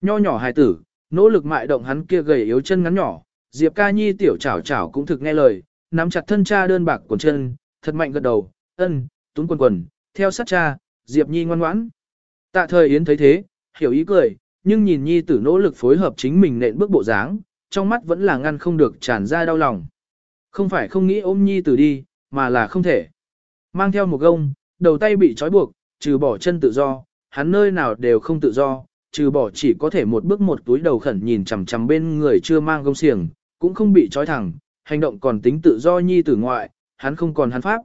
Nho nhỏ hài tử, nỗ lực mại động hắn kia gầy yếu chân ngắn nhỏ, Diệp ca nhi tiểu chảo chảo cũng thực nghe lời, nắm chặt thân cha đơn bạc quần chân, thật mạnh gật đầu, ân, túng quần quần, theo sát cha, Diệp nhi ngoan ngoãn. Tạ thời Yến thấy thế, hiểu ý cười, nhưng nhìn nhi tử nỗ lực phối hợp chính mình nện bước bộ dáng, trong mắt vẫn là ngăn không được tràn ra đau lòng. Không phải không nghĩ ôm nhi tử đi, mà là không thể. Mang theo một gông, đầu tay bị trói buộc, trừ bỏ chân tự do, hắn nơi nào đều không tự do, trừ bỏ chỉ có thể một bước một túi đầu khẩn nhìn chằm chằm bên người chưa mang gông xiềng, cũng không bị trói thẳng, hành động còn tính tự do nhi tử ngoại, hắn không còn hắn pháp.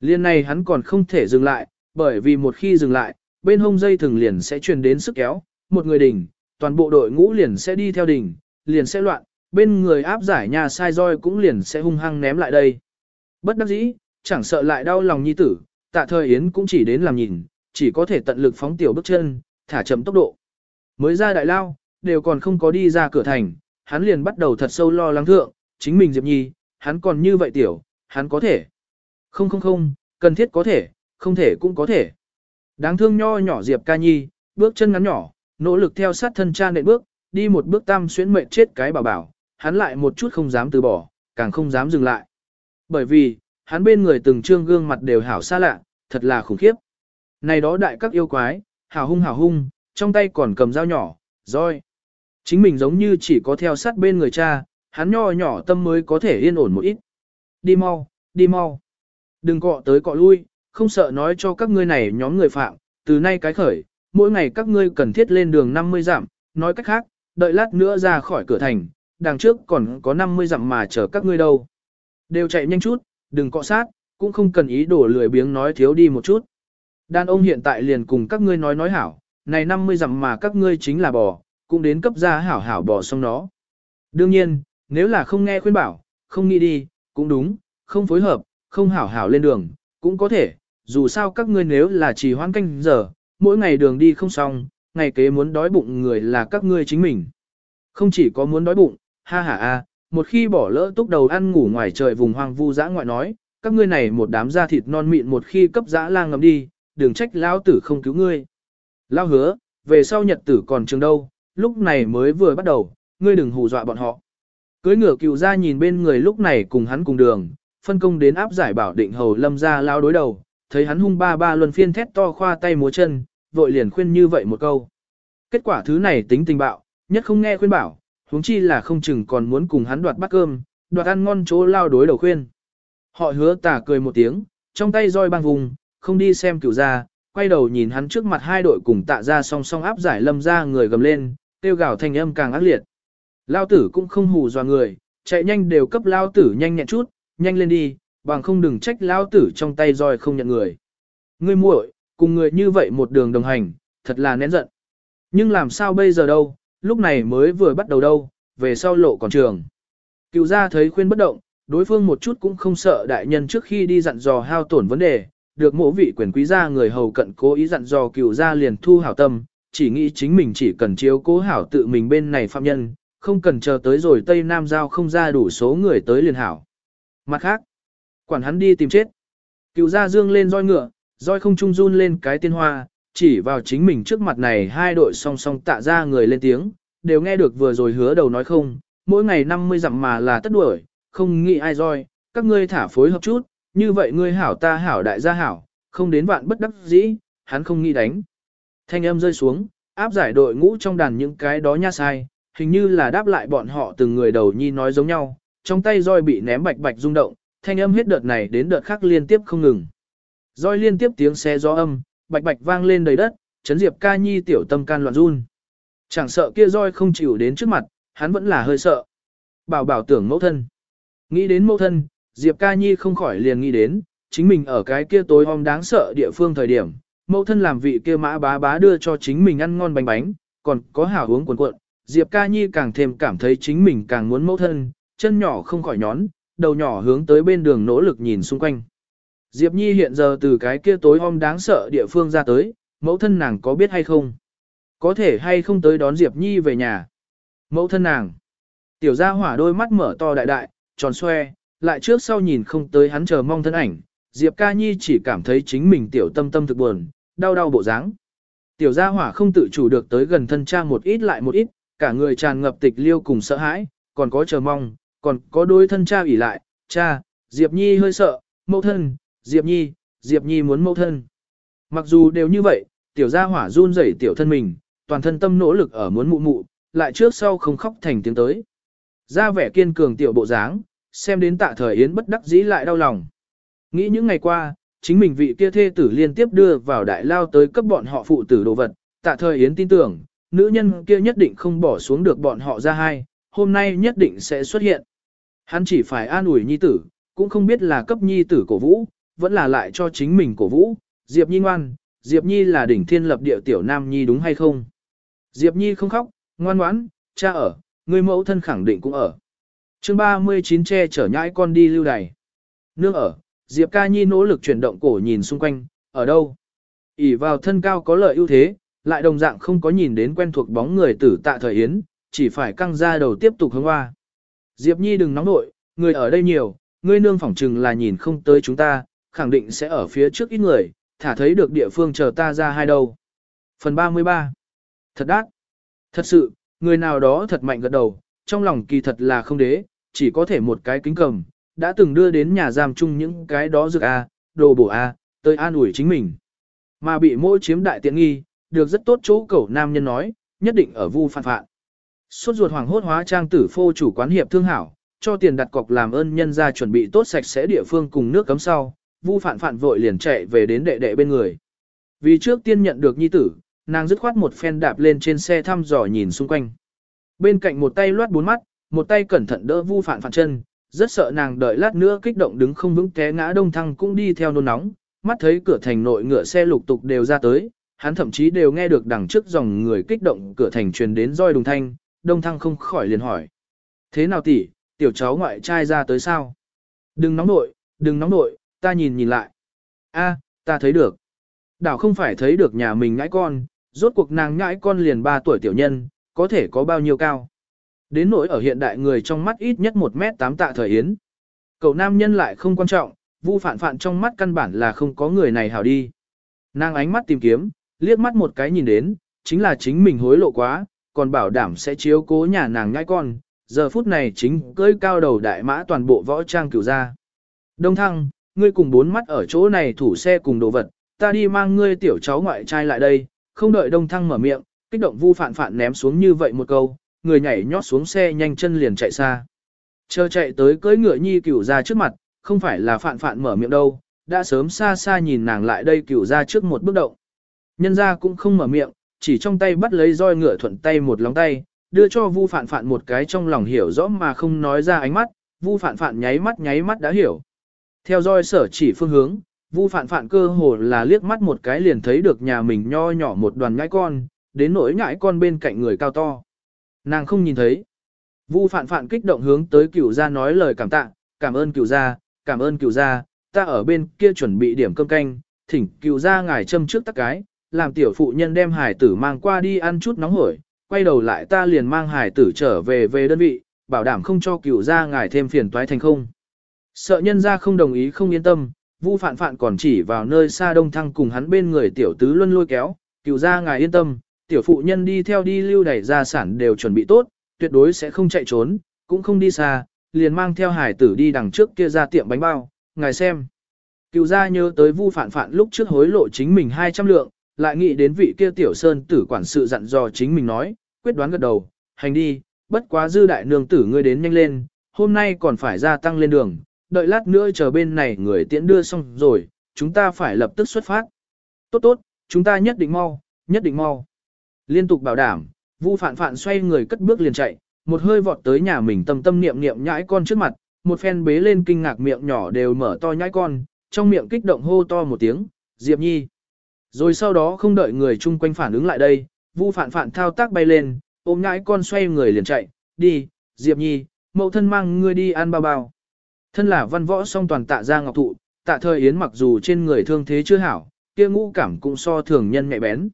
Liên này hắn còn không thể dừng lại, bởi vì một khi dừng lại, bên hông dây thừng liền sẽ truyền đến sức kéo, một người đỉnh, toàn bộ đội ngũ liền sẽ đi theo đỉnh, liền sẽ loạn, bên người áp giải nhà sai roi cũng liền sẽ hung hăng ném lại đây. Bất đắc dĩ, chẳng sợ lại đau lòng nhi tử, tạ thời Yến cũng chỉ đến làm nhìn, chỉ có thể tận lực phóng tiểu bước chân, thả chậm tốc độ. Mới ra đại lao, đều còn không có đi ra cửa thành, hắn liền bắt đầu thật sâu lo lắng thượng, chính mình Diệp Nhi, hắn còn như vậy tiểu, hắn có thể. Không không không, cần thiết có thể, không thể cũng có thể. Đáng thương nho nhỏ Diệp ca nhi, bước chân ngắn nhỏ, nỗ lực theo sát thân cha nện bước, đi một bước tam xuyến mệnh chết cái bảo bảo, hắn lại một chút không dám từ bỏ, càng không dám dừng lại. Bởi vì, hắn bên người từng trương gương mặt đều hảo xa lạ, thật là khủng khiếp. Này đó đại các yêu quái, hào hung hào hung, trong tay còn cầm dao nhỏ, roi. Chính mình giống như chỉ có theo sát bên người cha, hắn nho nhỏ tâm mới có thể yên ổn một ít. Đi mau, đi mau. Đừng cọ tới cọ lui, không sợ nói cho các ngươi này nhóm người phạm, từ nay cái khởi, mỗi ngày các ngươi cần thiết lên đường 50 dặm, nói cách khác, đợi lát nữa ra khỏi cửa thành, đằng trước còn có 50 dặm mà chờ các ngươi đâu. Đều chạy nhanh chút, đừng cọ sát, cũng không cần ý đổ lười biếng nói thiếu đi một chút. Đàn ông hiện tại liền cùng các ngươi nói nói hảo, này 50 dặm mà các ngươi chính là bò, cũng đến cấp ra hảo hảo bò xong nó. Đương nhiên, nếu là không nghe khuyên bảo, không nghĩ đi, cũng đúng, không phối hợp, không hảo hảo lên đường, cũng có thể, dù sao các ngươi nếu là chỉ hoãn canh giờ, mỗi ngày đường đi không xong, ngày kế muốn đói bụng người là các ngươi chính mình. Không chỉ có muốn đói bụng, ha ha a, một khi bỏ lỡ túc đầu ăn ngủ ngoài trời vùng hoang vu dã ngoại nói, các ngươi này một đám da thịt non mịn một khi cấp dã lang ngầm đi, đừng trách lão tử không cứu ngươi. Lao hứa, về sau nhật tử còn trường đâu, lúc này mới vừa bắt đầu, ngươi đừng hù dọa bọn họ. Cưới ngửa cựu ra nhìn bên người lúc này cùng hắn cùng đường, phân công đến áp giải bảo định hầu lâm ra lao đối đầu, thấy hắn hung ba ba luân phiên thét to khoa tay múa chân, vội liền khuyên như vậy một câu. Kết quả thứ này tính tình bạo, nhất không nghe khuyên bảo, huống chi là không chừng còn muốn cùng hắn đoạt bát cơm, đoạt ăn ngon chỗ lao đối đầu khuyên. Họ hứa tả cười một tiếng, trong tay roi băng vùng, không đi xem cựu gia, quay đầu nhìn hắn trước mặt hai đội cùng tạ ra song song áp giải lâm ra người gầm lên, tiêu gào thanh âm càng ác liệt. Lao tử cũng không hù dọa người, chạy nhanh đều cấp lao tử nhanh nhẹn chút, nhanh lên đi, bằng không đừng trách lao tử trong tay roi không nhận người. Ngươi muội, cùng người như vậy một đường đồng hành, thật là nén giận. Nhưng làm sao bây giờ đâu, lúc này mới vừa bắt đầu đâu, về sau lộ còn trường. Cựu gia thấy khuyên bất động, đối phương một chút cũng không sợ đại nhân trước khi đi dặn dò hao tổn vấn đề, được mỗ vị quyền quý gia người hầu cận cố ý dặn dò cựu gia liền thu hảo tâm, chỉ nghĩ chính mình chỉ cần chiếu cố hảo tự mình bên này phạm nhân, không cần chờ tới rồi Tây Nam Giao không ra đủ số người tới liền hảo. Mặt khác, quản hắn đi tìm chết. Cựu gia dương lên roi ngựa, roi không trung run lên cái tiên hoa, chỉ vào chính mình trước mặt này hai đội song song tạ ra người lên tiếng, đều nghe được vừa rồi hứa đầu nói không, mỗi ngày 50 dặm mà là tất đuổi, không nghĩ ai roi, các ngươi thả phối hợp chút, như vậy ngươi hảo ta hảo đại gia hảo, không đến vạn bất đắc dĩ, hắn không nghĩ đánh. Thanh âm rơi xuống, áp giải đội ngũ trong đàn những cái đó nha sai, hình như là đáp lại bọn họ từng người đầu nhi nói giống nhau, trong tay roi bị ném bạch bạch rung động, thanh âm hết đợt này đến đợt khác liên tiếp không ngừng. Roi liên tiếp tiếng xe gió âm, bạch bạch vang lên đầy đất, chấn diệp ca nhi tiểu tâm can loạn run. Chẳng sợ kia roi không chịu đến trước mặt, hắn vẫn là hơi sợ. Bảo bảo tưởng mẫu thân. Nghĩ đến mẫu thân, Diệp ca nhi không khỏi liền nghĩ đến, chính mình ở cái kia tối om đáng sợ địa phương thời điểm. Mẫu thân làm vị kia mã bá bá đưa cho chính mình ăn ngon bánh bánh, còn có hảo uống cuộn cuộn. Diệp ca nhi càng thêm cảm thấy chính mình càng muốn mẫu thân, chân nhỏ không khỏi nhón, đầu nhỏ hướng tới bên đường nỗ lực nhìn xung quanh. Diệp Nhi hiện giờ từ cái kia tối om đáng sợ địa phương ra tới, mẫu thân nàng có biết hay không? Có thể hay không tới đón Diệp Nhi về nhà? Mẫu thân nàng. Tiểu gia hỏa đôi mắt mở to đại đại, tròn xoe, lại trước sau nhìn không tới hắn chờ mong thân ảnh. Diệp ca nhi chỉ cảm thấy chính mình tiểu tâm tâm thực buồn, đau đau bộ dáng. Tiểu gia hỏa không tự chủ được tới gần thân cha một ít lại một ít, cả người tràn ngập tịch liêu cùng sợ hãi, còn có chờ mong, còn có đôi thân cha ủy lại, cha, Diệp Nhi hơi sợ, mẫu thân, Diệp Nhi, Diệp Nhi muốn mẫu thân. Mặc dù đều như vậy, tiểu gia hỏa run rẩy tiểu thân mình, toàn thân tâm nỗ lực ở muốn mụ mụ, lại trước sau không khóc thành tiếng tới. Ra vẻ kiên cường tiểu bộ dáng, xem đến tạ thời Yến bất đắc dĩ lại đau lòng. Nghĩ những ngày qua, chính mình vị kia thê tử liên tiếp đưa vào đại lao tới cấp bọn họ phụ tử đồ vật, tạ thời Yến tin tưởng, nữ nhân kia nhất định không bỏ xuống được bọn họ ra hai, hôm nay nhất định sẽ xuất hiện. Hắn chỉ phải an ủi nhi tử, cũng không biết là cấp nhi tử cổ vũ, vẫn là lại cho chính mình cổ vũ, Diệp Nhi ngoan, Diệp Nhi là đỉnh thiên lập địa tiểu nam nhi đúng hay không? Diệp Nhi không khóc, ngoan ngoãn, cha ở, người mẫu thân khẳng định cũng ở chương 39 che chở nhãi con đi lưu đày. Nương ở, Diệp ca nhi nỗ lực chuyển động cổ nhìn xung quanh, ở đâu? ỉ vào thân cao có lợi ưu thế, lại đồng dạng không có nhìn đến quen thuộc bóng người tử tạ thời yến, chỉ phải căng ra đầu tiếp tục hướng hoa. Diệp nhi đừng nóng nội, người ở đây nhiều, ngươi nương phỏng chừng là nhìn không tới chúng ta, khẳng định sẽ ở phía trước ít người, thả thấy được địa phương chờ ta ra hai đầu Phần 33 Thật đắc Thật sự, người nào đó thật mạnh gật đầu, trong lòng kỳ thật là không đế, chỉ có thể một cái kính cầm, đã từng đưa đến nhà giam chung những cái đó dược A, đồ bổ A, tới an ủi chính mình. Mà bị mỗi chiếm đại tiện nghi, được rất tốt chỗ cẩu nam nhân nói, nhất định ở vu phản phạn. Suốt ruột hoàng hốt hóa trang tử phô chủ quán hiệp thương hảo, cho tiền đặt cọc làm ơn nhân ra chuẩn bị tốt sạch sẽ địa phương cùng nước cấm sau, vu phản phạn vội liền chạy về đến đệ đệ bên người. Vì trước tiên nhận được nhi tử, nàng dứt khoát một phen đạp lên trên xe thăm dò nhìn xung quanh. Bên cạnh một tay loát bốn mắt, một tay cẩn thận đỡ vu phản phản chân, rất sợ nàng đợi lát nữa kích động đứng không vững té ngã đông thăng cũng đi theo nôn nóng, mắt thấy cửa thành nội ngựa xe lục tục đều ra tới, hắn thậm chí đều nghe được đằng trước dòng người kích động cửa thành truyền đến roi đùng thanh, đông thăng không khỏi liền hỏi. Thế nào tỷ, tiểu cháu ngoại trai ra tới sao? Đừng nóng nội, đừng nóng nội, ta nhìn nhìn lại. A, ta thấy được. Đảo không phải thấy được nhà mình ngãi con, rốt cuộc nàng ngãi con liền 3 tuổi tiểu nhân, có thể có bao nhiêu cao. Đến nỗi ở hiện đại người trong mắt ít nhất 1 mét 8 tạ thời yến. Cậu nam nhân lại không quan trọng, vu phản phản trong mắt căn bản là không có người này hảo đi. Nàng ánh mắt tìm kiếm, liếc mắt một cái nhìn đến, chính là chính mình hối lộ quá, còn bảo đảm sẽ chiếu cố nhà nàng nhãi con, giờ phút này chính cơi cao đầu đại mã toàn bộ võ trang cửu ra. Đông thăng, ngươi cùng bốn mắt ở chỗ này thủ xe cùng đồ vật, ta đi mang ngươi tiểu cháu ngoại trai lại đây, không đợi đông thăng mở miệng, kích động vu phản phản ném xuống như vậy một câu, người nhảy nhót xuống xe nhanh chân liền chạy xa. Chờ chạy tới cưỡi ngựa nhi cửu ra trước mặt, không phải là phạn phạn mở miệng đâu, đã sớm xa xa nhìn nàng lại đây cửu ra trước một bước động. Nhân ra cũng không mở miệng, chỉ trong tay bắt lấy roi ngựa thuận tay một lóng tay, đưa cho vu phạn phạn một cái trong lòng hiểu rõ mà không nói ra ánh mắt, vu phạn phạn nháy mắt nháy mắt đã hiểu. Theo roi sở chỉ phương hướng, vu phạn phạn cơ hồ là liếc mắt một cái liền thấy được nhà mình nho nhỏ một đoàn nhãi con, đến nỗi nhãi con bên cạnh người cao to. Nàng không nhìn thấy. Vu phạn phạn kích động hướng tới cửu gia nói lời cảm tạ, cảm ơn cửu gia, cảm ơn cửu gia, ta ở bên kia chuẩn bị điểm cơm canh, thỉnh cửu gia ngài châm trước tắc cái, làm tiểu phụ nhân đem hải tử mang qua đi ăn chút nóng hổi, quay đầu lại ta liền mang hải tử trở về về đơn vị, bảo đảm không cho cửu gia ngài thêm phiền toái thành không. Sợ nhân gia không đồng ý không yên tâm, Vu Phạn Phạn còn chỉ vào nơi xa Đông Thăng cùng hắn bên người tiểu tứ luân lôi kéo, cửu gia ngài yên tâm, tiểu phụ nhân đi theo đi lưu đẩy gia sản đều chuẩn bị tốt, tuyệt đối sẽ không chạy trốn, cũng không đi xa, liền mang theo hải tử đi đằng trước kia ra tiệm bánh bao, ngài xem. Cựu gia nhớ tới vu phản phản lúc trước hối lộ chính mình 200 lượng, lại nghĩ đến vị kia tiểu sơn tử quản sự dặn dò chính mình nói, quyết đoán gật đầu, hành đi, bất quá dư đại nương tử ngươi đến nhanh lên, hôm nay còn phải gia tăng lên đường, đợi lát nữa chờ bên này người tiễn đưa xong rồi, chúng ta phải lập tức xuất phát. Tốt tốt, chúng ta nhất định mau, nhất định mau. Liên tục bảo đảm, Vu Phạn Phạn xoay người cất bước liền chạy, một hơi vọt tới nhà mình tâm tâm niệm niệm nhãi con trước mặt, một phen bế lên kinh ngạc miệng nhỏ đều mở to nhãi con, trong miệng kích động hô to một tiếng, Diệp Nhi. Rồi sau đó không đợi người chung quanh phản ứng lại đây, Vu Phạn Phạn thao tác bay lên, ôm nhãi con xoay người liền chạy, đi, Diệp Nhi, mẫu thân mang ngươi đi ăn bao bao. Thân là văn võ song toàn tạ ra ngọc thụ, tạ thời yến mặc dù trên người thương thế chưa hảo, kia ngũ cảm cũng so thường nhân nhạy bén.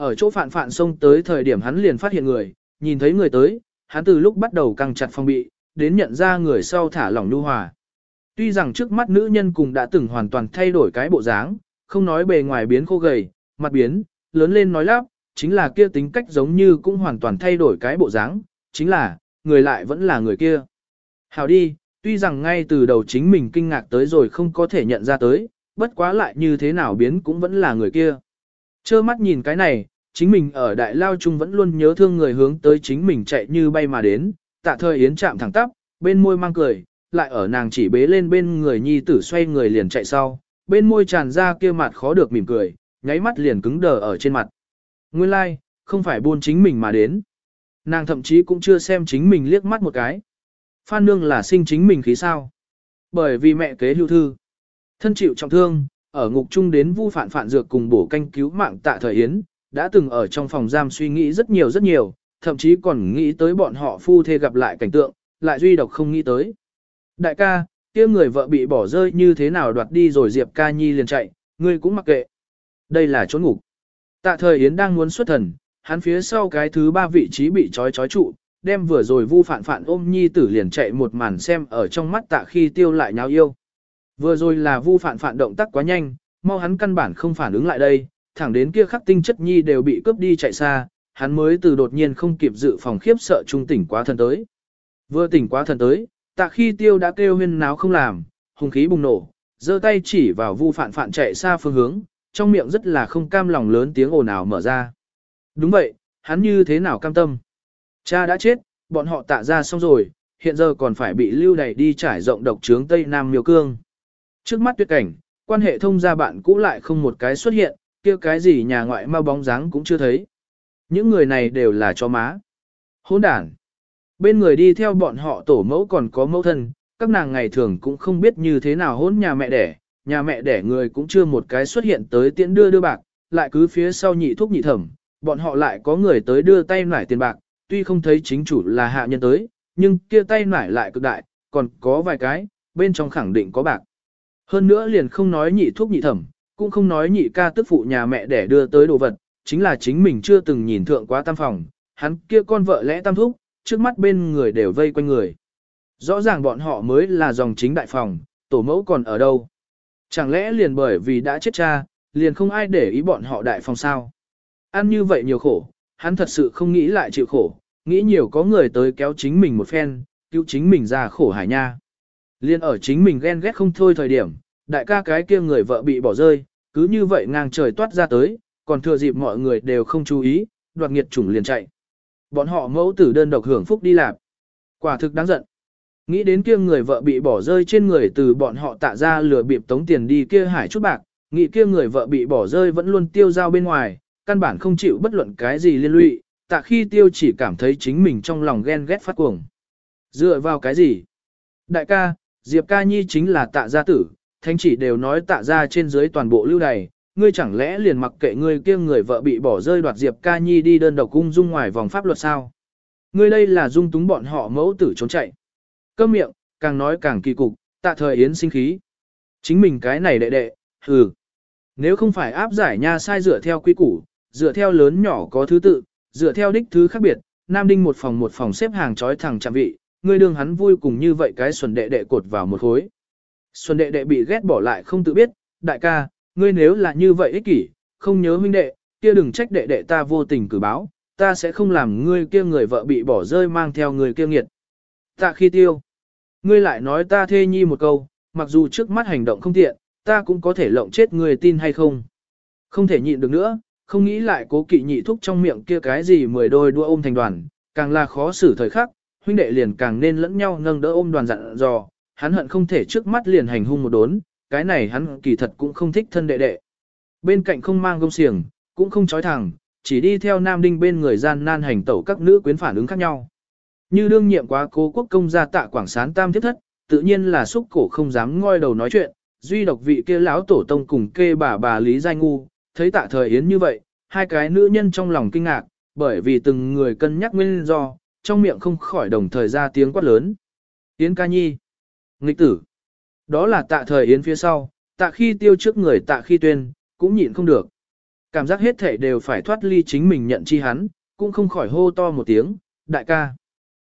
Ở chỗ phạn phạn xông tới thời điểm hắn liền phát hiện người, nhìn thấy người tới, hắn từ lúc bắt đầu căng chặt phòng bị, đến nhận ra người sau thả lỏng lưu hòa. Tuy rằng trước mắt nữ nhân cùng đã từng hoàn toàn thay đổi cái bộ dáng, không nói bề ngoài biến khô gầy, mặt biến, lớn lên nói lắp, chính là kia tính cách giống như cũng hoàn toàn thay đổi cái bộ dáng, chính là, người lại vẫn là người kia. Hào đi, tuy rằng ngay từ đầu chính mình kinh ngạc tới rồi không có thể nhận ra tới, bất quá lại như thế nào biến cũng vẫn là người kia. Chơ mắt nhìn cái này, chính mình ở đại lao chung vẫn luôn nhớ thương người hướng tới chính mình chạy như bay mà đến, tạ thời yến chạm thẳng tắp, bên môi mang cười, lại ở nàng chỉ bế lên bên người nhi tử xoay người liền chạy sau, bên môi tràn ra kia mặt khó được mỉm cười, nháy mắt liền cứng đờ ở trên mặt. Nguyên lai, like, không phải buôn chính mình mà đến. Nàng thậm chí cũng chưa xem chính mình liếc mắt một cái. Phan nương là sinh chính mình khí sao. Bởi vì mẹ kế hưu thư. Thân chịu trọng thương, ở ngục chung đến vu phản phản dược cùng bổ canh cứu mạng tạ thời yến, đã từng ở trong phòng giam suy nghĩ rất nhiều rất nhiều, thậm chí còn nghĩ tới bọn họ phu thê gặp lại cảnh tượng, lại duy độc không nghĩ tới. Đại ca, kia người vợ bị bỏ rơi như thế nào đoạt đi rồi Diệp ca nhi liền chạy, ngươi cũng mặc kệ. Đây là chỗ ngục. Tạ thời Yến đang muốn xuất thần, hắn phía sau cái thứ ba vị trí bị trói trói trụ, đem vừa rồi vu phản phản ôm nhi tử liền chạy một màn xem ở trong mắt tạ khi tiêu lại nháo yêu. Vừa rồi là vu phản phản động tác quá nhanh, mau hắn căn bản không phản ứng lại đây, thẳng đến kia khắc tinh chất nhi đều bị cướp đi chạy xa, hắn mới từ đột nhiên không kịp dự phòng khiếp sợ trung tỉnh quá thần tới. Vừa tỉnh quá thần tới, tạ khi tiêu đã kêu huyên náo không làm, hùng khí bùng nổ, giơ tay chỉ vào vu phản phản chạy xa phương hướng, trong miệng rất là không cam lòng lớn tiếng ồn ào mở ra. Đúng vậy, hắn như thế nào cam tâm? Cha đã chết, bọn họ tạ ra xong rồi, hiện giờ còn phải bị lưu đày đi trải rộng độc trướng Tây Nam miêu cương. Trước mắt tuyệt cảnh, quan hệ thông gia bạn cũ lại không một cái xuất hiện, kia cái gì nhà ngoại ma bóng dáng cũng chưa thấy. Những người này đều là cho má. Hỗn đản. Bên người đi theo bọn họ tổ mẫu còn có mẫu thân, các nàng ngày thường cũng không biết như thế nào hỗn nhà mẹ đẻ, nhà mẹ đẻ người cũng chưa một cái xuất hiện tới tiễn đưa đưa bạc, lại cứ phía sau nhị thúc nhị thẩm, bọn họ lại có người tới đưa tay nải tiền bạc, tuy không thấy chính chủ là hạ nhân tới, nhưng kia tay nải lại cực đại, còn có vài cái, bên trong khẳng định có bạc. Hơn nữa liền không nói nhị thuốc nhị thẩm, cũng không nói nhị ca tức phụ nhà mẹ để đưa tới đồ vật, chính là chính mình chưa từng nhìn thượng quá tam phòng, hắn kia con vợ lẽ tam thúc, trước mắt bên người đều vây quanh người. Rõ ràng bọn họ mới là dòng chính đại phòng, tổ mẫu còn ở đâu. Chẳng lẽ liền bởi vì đã chết cha, liền không ai để ý bọn họ đại phòng sao. Ăn như vậy nhiều khổ, hắn thật sự không nghĩ lại chịu khổ, nghĩ nhiều có người tới kéo chính mình một phen, cứu chính mình ra khổ hải nha. Liên ở chính mình ghen ghét không thôi thời điểm, đại ca cái kia người vợ bị bỏ rơi, cứ như vậy ngang trời toát ra tới, còn thừa dịp mọi người đều không chú ý, đoạt nghiệt chủng liền chạy. Bọn họ mẫu tử đơn độc hưởng phúc đi làm. Quả thực đáng giận. Nghĩ đến kia người vợ bị bỏ rơi trên người từ bọn họ tạ ra lừa bịp tống tiền đi kia hải chút bạc, nghĩ kia người vợ bị bỏ rơi vẫn luôn tiêu giao bên ngoài, căn bản không chịu bất luận cái gì liên lụy, tạ khi tiêu chỉ cảm thấy chính mình trong lòng ghen ghét phát cuồng. Dựa vào cái gì? Đại ca, Diệp ca nhi chính là tạ gia tử, thánh chỉ đều nói tạ gia trên dưới toàn bộ lưu đày, ngươi chẳng lẽ liền mặc kệ ngươi kia người vợ bị bỏ rơi đoạt Diệp ca nhi đi đơn độc cung dung ngoài vòng pháp luật sao? Ngươi đây là dung túng bọn họ mẫu tử trốn chạy. Câm miệng, càng nói càng kỳ cục, tạ thời yến sinh khí. Chính mình cái này đệ đệ, hừ. Nếu không phải áp giải nha sai dựa theo quy củ, dựa theo lớn nhỏ có thứ tự, dựa theo đích thứ khác biệt, Nam Đinh một phòng một phòng xếp hàng trói thẳng chạm vị, ngươi đương hắn vui cùng như vậy cái xuân đệ đệ cột vào một khối. Xuân đệ đệ bị ghét bỏ lại không tự biết, đại ca, ngươi nếu là như vậy ích kỷ, không nhớ huynh đệ, kia đừng trách đệ đệ ta vô tình cử báo, ta sẽ không làm ngươi kia người vợ bị bỏ rơi mang theo người kia nghiệt. Tạ khi tiêu, ngươi lại nói ta thê nhi một câu, mặc dù trước mắt hành động không tiện, ta cũng có thể lộng chết người tin hay không. Không thể nhịn được nữa, không nghĩ lại cố kỵ nhị thúc trong miệng kia cái gì mười đôi đua ôm thành đoàn, càng là khó xử thời khắc, huynh đệ liền càng nên lẫn nhau nâng đỡ ôm đoàn dặn dò, hắn hận không thể trước mắt liền hành hung một đốn, cái này hắn kỳ thật cũng không thích thân đệ đệ. Bên cạnh không mang gông xiềng, cũng không trói thẳng, chỉ đi theo nam đinh bên người gian nan hành tẩu các nữ quyến phản ứng khác nhau. Như đương nhiệm quá cố quốc công gia tạ quảng sán tam thiết thất, tự nhiên là xúc cổ không dám ngoi đầu nói chuyện, duy độc vị kia lão tổ tông cùng kê bà bà Lý Giai Ngu, thấy tạ thời yến như vậy, hai cái nữ nhân trong lòng kinh ngạc, bởi vì từng người cân nhắc nguyên do, trong miệng không khỏi đồng thời ra tiếng quát lớn. Yến ca nhi, nghịch tử, đó là tạ thời yến phía sau, tạ khi tiêu trước người tạ khi tuyên, cũng nhịn không được. Cảm giác hết thể đều phải thoát ly chính mình nhận chi hắn, cũng không khỏi hô to một tiếng, đại ca.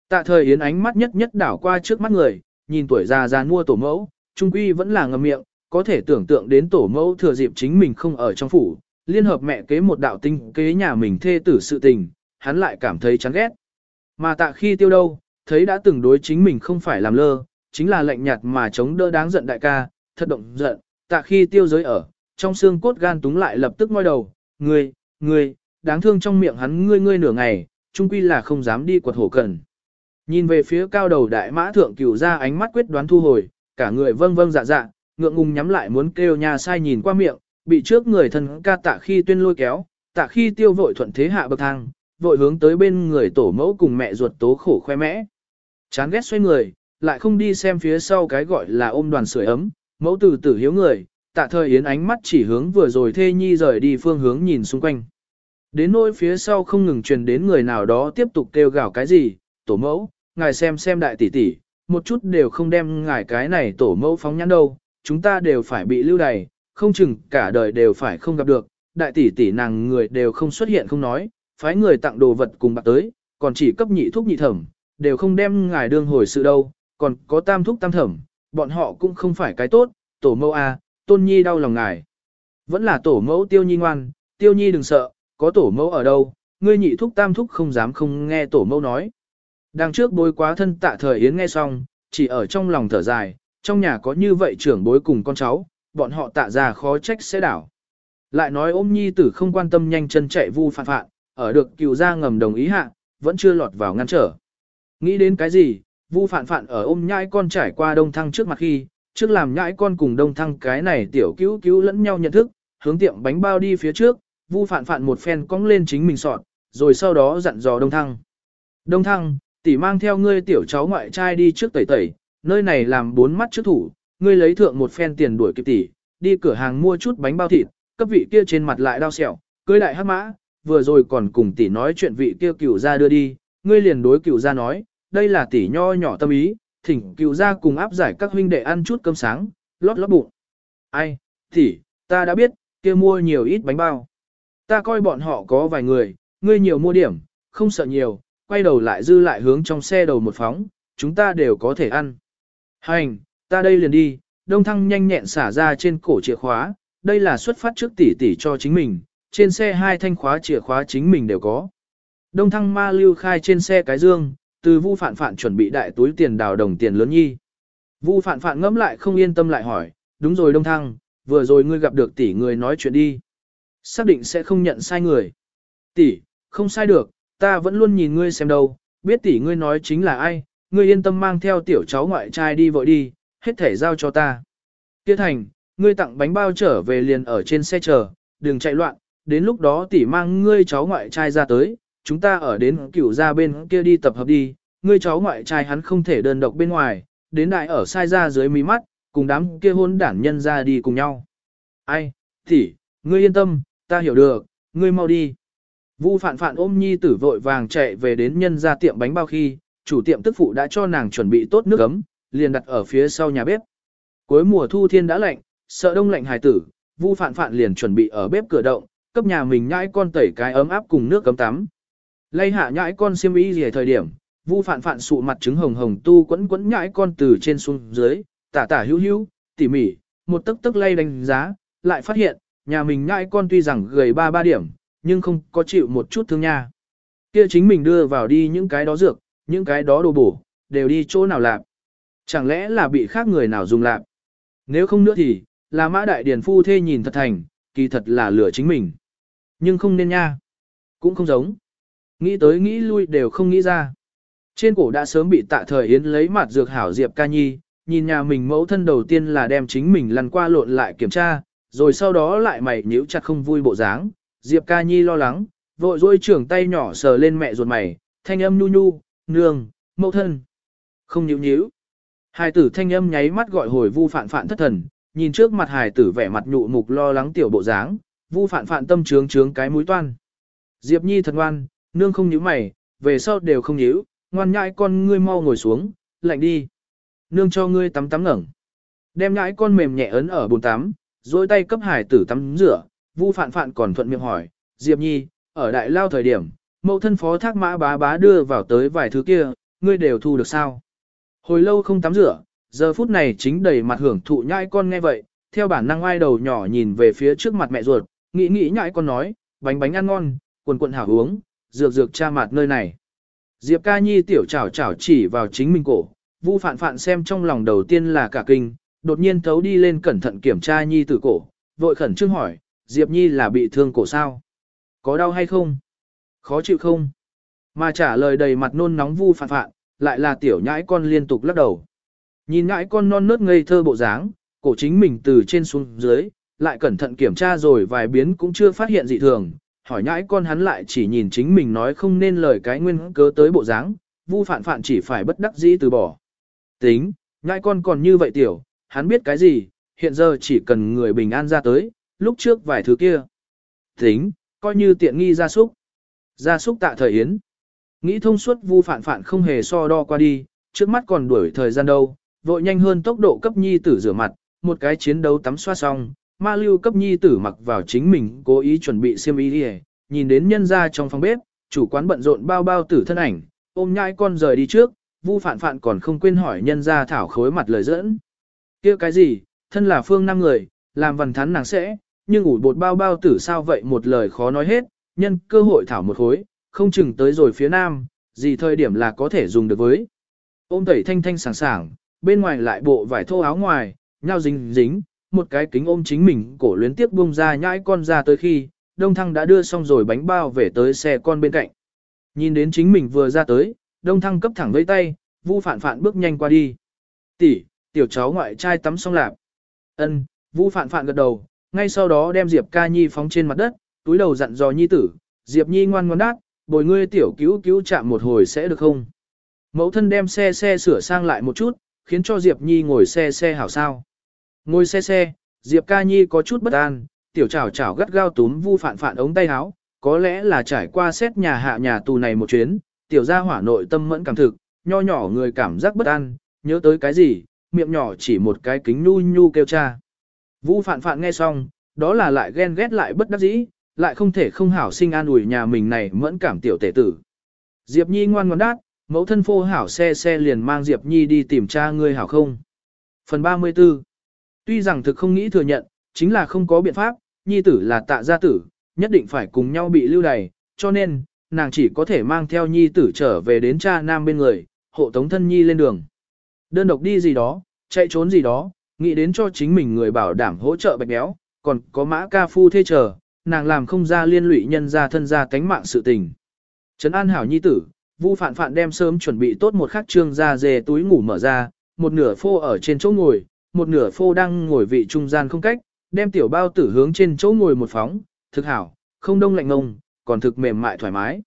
Tạ thời yến ánh mắt nhất nhất đảo qua trước mắt người, nhìn tuổi già già mua tổ mẫu, trung quy vẫn là ngầm miệng, có thể tưởng tượng đến tổ mẫu thừa dịp chính mình không ở trong phủ, liên hợp mẹ kế một đạo tinh kế nhà mình thê tử sự tình, hắn lại cảm thấy chán ghét. Mà tạ khi tiêu đâu, thấy đã từng đối chính mình không phải làm lơ, chính là lạnh nhạt mà chống đỡ đáng giận đại ca, thật động giận, tạ khi tiêu giới ở, trong xương cốt gan túng lại lập tức ngoi đầu, ngươi, ngươi, đáng thương trong miệng hắn ngươi ngươi nửa ngày, trung quy là không dám đi quật hổ cần. Nhìn về phía cao đầu đại mã thượng cửu ra ánh mắt quyết đoán thu hồi, cả người vâng vâng dạ dạ, ngượng ngùng nhắm lại muốn kêu nhà sai nhìn qua miệng, bị trước người thân ca tạ khi tuyên lôi kéo, tạ khi tiêu vội thuận thế hạ bậc thang, vội hướng tới bên người tổ mẫu cùng mẹ ruột tố khổ khoe mẽ. Chán ghét xoay người, lại không đi xem phía sau cái gọi là ôm đoàn sưởi ấm, mẫu tử tử hiếu người, tạ thời yến ánh mắt chỉ hướng vừa rồi thê nhi rời đi phương hướng nhìn xung quanh. Đến nỗi phía sau không ngừng truyền đến người nào đó tiếp tục kêu gào cái gì, tổ mẫu, ngài xem xem đại tỷ tỷ, một chút đều không đem ngài cái này tổ mẫu phóng nhãn đâu, chúng ta đều phải bị lưu đày, không chừng cả đời đều phải không gặp được, đại tỷ tỷ nàng người đều không xuất hiện không nói, phái người tặng đồ vật cùng bạc tới, còn chỉ cấp nhị thuốc nhị thẩm, đều không đem ngài đương hồi sự đâu, còn có tam thúc tam thẩm, bọn họ cũng không phải cái tốt, tổ mẫu a, à, tôn nhi đau lòng ngài. Vẫn là tổ mẫu tiêu nhi ngoan, tiêu nhi đừng sợ, có tổ mẫu ở đâu, ngươi nhị thúc tam thúc không dám không nghe tổ mẫu nói. Đằng trước bối quá thân tạ thời yến nghe xong, chỉ ở trong lòng thở dài, trong nhà có như vậy trưởng bối cùng con cháu, bọn họ tạ ra khó trách sẽ đảo. Lại nói ôm nhi tử không quan tâm nhanh chân chạy vu phản phạn, ở được cựu gia ngầm đồng ý hạ, vẫn chưa lọt vào ngăn trở. Nghĩ đến cái gì, vu phản phạn ở ôm nhãi con trải qua đông thăng trước mặt khi, trước làm nhãi con cùng đông thăng cái này tiểu cứu cứu lẫn nhau nhận thức, hướng tiệm bánh bao đi phía trước, vu phản phạn một phen cong lên chính mình sọt, rồi sau đó dặn dò đông thăng. Đông thăng, tỷ mang theo ngươi tiểu cháu ngoại trai đi trước tẩy tẩy, nơi này làm bốn mắt trước thủ, ngươi lấy thượng một phen tiền đuổi kịp tỷ, đi cửa hàng mua chút bánh bao thịt, cấp vị kia trên mặt lại đau sẹo, cưới đại hắc mã, vừa rồi còn cùng tỷ nói chuyện vị kia cửu ra đưa đi, ngươi liền đối cửu ra nói, đây là tỷ nho nhỏ tâm ý, thỉnh cửu ra cùng áp giải các huynh đệ ăn chút cơm sáng, lót lót bụng. Ai, tỷ, ta đã biết, kia mua nhiều ít bánh bao. Ta coi bọn họ có vài người, ngươi nhiều mua điểm, không sợ nhiều, quay đầu lại dư lại hướng trong xe đầu một phóng, chúng ta đều có thể ăn. Hành, ta đây liền đi, đông thăng nhanh nhẹn xả ra trên cổ chìa khóa, đây là xuất phát trước tỷ tỷ cho chính mình, trên xe hai thanh khóa chìa khóa chính mình đều có. Đông thăng ma lưu khai trên xe cái dương, từ vu phản phản chuẩn bị đại túi tiền đào đồng tiền lớn nhi. Vu phản phản ngẫm lại không yên tâm lại hỏi, đúng rồi đông thăng, vừa rồi ngươi gặp được tỷ người nói chuyện đi. Xác định sẽ không nhận sai người. Tỷ, không sai được, ta vẫn luôn nhìn ngươi xem đâu, biết tỷ ngươi nói chính là ai, ngươi yên tâm mang theo tiểu cháu ngoại trai đi vội đi, hết thể giao cho ta. Tiết thành, ngươi tặng bánh bao trở về liền ở trên xe chờ, đừng chạy loạn, đến lúc đó tỷ mang ngươi cháu ngoại trai ra tới, chúng ta ở đến cửu ra bên kia đi tập hợp đi, ngươi cháu ngoại trai hắn không thể đơn độc bên ngoài, đến đại ở sai ra dưới mí mắt, cùng đám kia hôn đản nhân ra đi cùng nhau. Ai, tỷ, ngươi yên tâm, ta hiểu được, ngươi mau đi. Vu phạn phạn ôm nhi tử vội vàng chạy về đến nhân ra tiệm bánh bao khi, chủ tiệm tức phụ đã cho nàng chuẩn bị tốt nước ấm, liền đặt ở phía sau nhà bếp. Cuối mùa thu thiên đã lạnh, sợ đông lạnh hài tử, Vu phạn phạn liền chuẩn bị ở bếp cửa động, cấp nhà mình nhãi con tẩy cái ấm áp cùng nước cấm tắm. lây hạ nhãi con xiêm y gì thời điểm, Vu phạn phạn sụ mặt trứng hồng hồng tu quẫn quẫn nhãi con từ trên xuống dưới, tả tả hữu hữu, tỉ mỉ, một tức tức lay đánh giá, lại phát hiện, nhà mình nhãi con tuy rằng gầy ba ba điểm, nhưng không có chịu một chút thương nha. Kia chính mình đưa vào đi những cái đó dược, những cái đó đồ bổ, đều đi chỗ nào làm. Chẳng lẽ là bị khác người nào dùng làm? Nếu không nữa thì, là mã đại điển phu thê nhìn thật thành, kỳ thật là lửa chính mình. Nhưng không nên nha. Cũng không giống. Nghĩ tới nghĩ lui đều không nghĩ ra. Trên cổ đã sớm bị tạ thời yến lấy mặt dược hảo Diệp ca nhi, nhìn nhà mình mẫu thân đầu tiên là đem chính mình lăn qua lộn lại kiểm tra, rồi sau đó lại mày nhíu chặt không vui bộ dáng. Diệp ca nhi lo lắng, vội dôi trưởng tay nhỏ sờ lên mẹ ruột mày, thanh âm nhu nhu, nương, mẫu thân. Không nhíu nhíu. Hài tử thanh âm nháy mắt gọi hồi vu phạn phạn thất thần, nhìn trước mặt hài tử vẻ mặt nhụ mục lo lắng tiểu bộ dáng, vu phạn phạn tâm trướng trướng cái mũi toan. Diệp nhi thật ngoan, nương không nhíu mày, về sau đều không nhíu, ngoan nhãi con ngươi mau ngồi xuống, lạnh đi. Nương cho ngươi tắm tắm ngẩng. Đem nhãi con mềm nhẹ ấn ở bồn tắm, rồi tay cấp hải tử tắm rửa, vu phạn phạn còn thuận miệng hỏi, Diệp nhi, ở đại lao thời điểm, mẫu thân phó thác mã bá bá đưa vào tới vài thứ kia, ngươi đều thu được sao? Hồi lâu không tắm rửa, giờ phút này chính đầy mặt hưởng thụ nhãi con nghe vậy, theo bản năng ai đầu nhỏ nhìn về phía trước mặt mẹ ruột, nghĩ nghĩ nhãi con nói, bánh bánh ăn ngon, quần quần hảo uống, dược dược cha mặt nơi này. Diệp ca nhi tiểu chảo chảo chỉ vào chính mình cổ, vu phạn phạn xem trong lòng đầu tiên là cả kinh, đột nhiên thấu đi lên cẩn thận kiểm tra nhi tử cổ, vội khẩn trương hỏi, Diệp nhi là bị thương cổ sao? Có đau hay không? Khó chịu không? Mà trả lời đầy mặt nôn nóng vu phạn phạn, lại là tiểu nhãi con liên tục lắc đầu. Nhìn nhãi con non nớt ngây thơ bộ dáng, cổ chính mình từ trên xuống dưới, lại cẩn thận kiểm tra rồi vài biến cũng chưa phát hiện dị thường, hỏi nhãi con hắn lại chỉ nhìn chính mình nói không nên lời cái nguyên cớ tới bộ dáng, vu phạn phạn chỉ phải bất đắc dĩ từ bỏ. Tính, nhãi con còn như vậy tiểu, hắn biết cái gì, hiện giờ chỉ cần người bình an ra tới, lúc trước vài thứ kia. Tính, coi như tiện nghi gia súc. Gia súc tạ thời yến. Nghĩ thông suốt vu phạn phạn không hề so đo qua đi, trước mắt còn đuổi thời gian đâu, vội nhanh hơn tốc độ cấp nhi tử rửa mặt, một cái chiến đấu tắm xoa xong, ma lưu cấp nhi tử mặc vào chính mình cố ý chuẩn bị xiêm y đi nhìn đến nhân ra trong phòng bếp, chủ quán bận rộn bao bao tử thân ảnh, ôm nhai con rời đi trước, vu phản phản còn không quên hỏi nhân ra thảo khối mặt lời dẫn. kia cái gì, thân là phương năm người, làm vần thắn nàng sẽ, nhưng ủ bột bao bao tử sao vậy một lời khó nói hết, nhân cơ hội thảo một khối, không chừng tới rồi phía nam, gì thời điểm là có thể dùng được với. Ôm tẩy thanh thanh sảng sảng, bên ngoài lại bộ vải thô áo ngoài, nhau dính dính, một cái kính ôm chính mình cổ luyến tiếp buông ra nhãi con ra tới khi, đông thăng đã đưa xong rồi bánh bao về tới xe con bên cạnh. Nhìn đến chính mình vừa ra tới, đông thăng cấp thẳng với tay, vu phản phản bước nhanh qua đi. Tỷ, tiểu cháu ngoại trai tắm xong lạp. Ân, vu phản phản gật đầu, ngay sau đó đem Diệp ca nhi phóng trên mặt đất, túi đầu dặn dò nhi tử, Diệp nhi ngoan ngoãn đát, bồi ngươi tiểu cứu cứu chạm một hồi sẽ được không? Mẫu thân đem xe xe sửa sang lại một chút, khiến cho Diệp Nhi ngồi xe xe hảo sao. Ngồi xe xe, Diệp ca nhi có chút bất an, tiểu chảo chảo gắt gao túm vu phản phản ống tay áo, có lẽ là trải qua xét nhà hạ nhà tù này một chuyến, tiểu gia hỏa nội tâm mẫn cảm thực, nho nhỏ người cảm giác bất an, nhớ tới cái gì, miệng nhỏ chỉ một cái kính nu nhu kêu cha. Vu phản phản nghe xong, đó là lại ghen ghét lại bất đắc dĩ, lại không thể không hảo sinh an ủi nhà mình này mẫn cảm tiểu tể tử. Diệp Nhi ngoan ngoãn đát, mẫu thân phô hảo xe xe liền mang Diệp Nhi đi tìm cha ngươi hảo không. Phần 34 Tuy rằng thực không nghĩ thừa nhận, chính là không có biện pháp, Nhi tử là tạ gia tử, nhất định phải cùng nhau bị lưu đày, cho nên, nàng chỉ có thể mang theo Nhi tử trở về đến cha nam bên người, hộ tống thân Nhi lên đường. Đơn độc đi gì đó, chạy trốn gì đó, nghĩ đến cho chính mình người bảo đảm hỗ trợ bạch béo, còn có mã ca phu thê chờ, nàng làm không ra liên lụy nhân ra thân ra tánh mạng sự tình. Trấn an hảo nhi tử, Vu phạn phạn đem sớm chuẩn bị tốt một khắc trương ra dề túi ngủ mở ra, một nửa phô ở trên chỗ ngồi, một nửa phô đang ngồi vị trung gian không cách, đem tiểu bao tử hướng trên chỗ ngồi một phóng, thực hảo, không đông lạnh ngông, còn thực mềm mại thoải mái.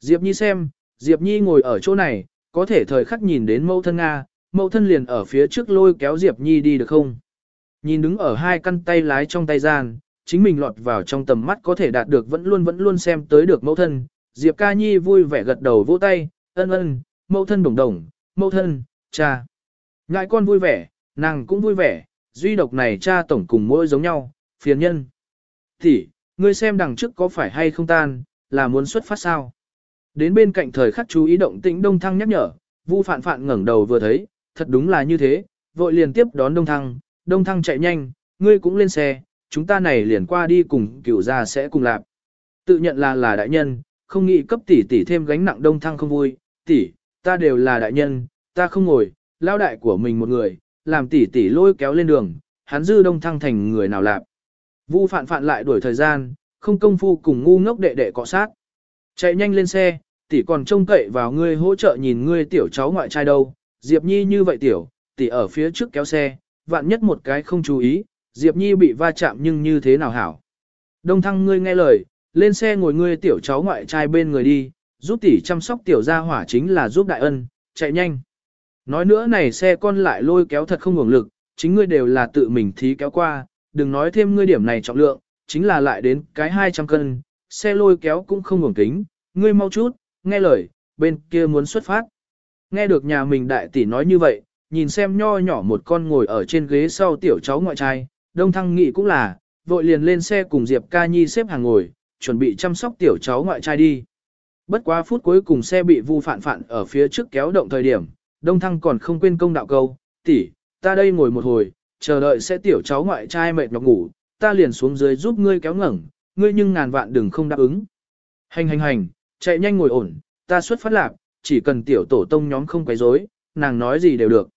Diệp Nhi xem, Diệp Nhi ngồi ở chỗ này, có thể thời khắc nhìn đến mẫu thân Nga, mẫu thân liền ở phía trước lôi kéo Diệp Nhi đi được không? Nhìn đứng ở hai căn tay lái trong tay gian, chính mình lọt vào trong tầm mắt có thể đạt được vẫn luôn vẫn luôn xem tới được mẫu thân. Diệp ca nhi vui vẻ gật đầu vỗ tay, ân ân, mẫu thân đồng đồng, mẫu thân, cha. Ngại con vui vẻ, nàng cũng vui vẻ, duy độc này cha tổng cùng mỗi giống nhau, phiền nhân. Thì, ngươi xem đằng trước có phải hay không tan, là muốn xuất phát sao? Đến bên cạnh thời khắc chú ý động tĩnh đông thăng nhắc nhở, vu phạn phạn ngẩng đầu vừa thấy, thật đúng là như thế, vội liền tiếp đón đông thăng, đông thăng chạy nhanh, ngươi cũng lên xe, chúng ta này liền qua đi cùng cửu gia sẽ cùng làm. Tự nhận là là đại nhân, không nghĩ cấp tỷ tỷ thêm gánh nặng đông thăng không vui, tỷ, ta đều là đại nhân, ta không ngồi, lao đại của mình một người, làm tỷ tỷ lôi kéo lên đường, hắn dư đông thăng thành người nào lạp. Vu phạn phạn lại đuổi thời gian, không công phu cùng ngu ngốc đệ đệ cọ sát. Chạy nhanh lên xe, tỷ còn trông cậy vào ngươi hỗ trợ nhìn ngươi tiểu cháu ngoại trai đâu, Diệp Nhi như vậy tiểu, tỷ ở phía trước kéo xe, vạn nhất một cái không chú ý, Diệp Nhi bị va chạm nhưng như thế nào hảo. Đông thăng ngươi nghe lời, lên xe ngồi ngươi tiểu cháu ngoại trai bên người đi, giúp tỷ chăm sóc tiểu gia hỏa chính là giúp đại ân, chạy nhanh. Nói nữa này xe con lại lôi kéo thật không ngủng lực, chính ngươi đều là tự mình thí kéo qua, đừng nói thêm ngươi điểm này trọng lượng, chính là lại đến cái 200 cân, xe lôi kéo cũng không ngủng kính, ngươi mau chút, nghe lời, bên kia muốn xuất phát. Nghe được nhà mình đại tỷ nói như vậy, nhìn xem nho nhỏ một con ngồi ở trên ghế sau tiểu cháu ngoại trai, đông thăng nghị cũng là, vội liền lên xe cùng Diệp ca nhi xếp hàng ngồi, chuẩn bị chăm sóc tiểu cháu ngoại trai đi. Bất quá phút cuối cùng xe bị vu phản phản ở phía trước kéo động thời điểm, đông thăng còn không quên công đạo câu, tỷ, ta đây ngồi một hồi, chờ đợi sẽ tiểu cháu ngoại trai mệt nhọc ngủ, ta liền xuống dưới giúp ngươi kéo ngẩng, ngươi nhưng ngàn vạn đừng không đáp ứng. Hành hành hành, chạy nhanh ngồi ổn, ta xuất phát lạc, chỉ cần tiểu tổ tông nhóm không quấy rối, nàng nói gì đều được.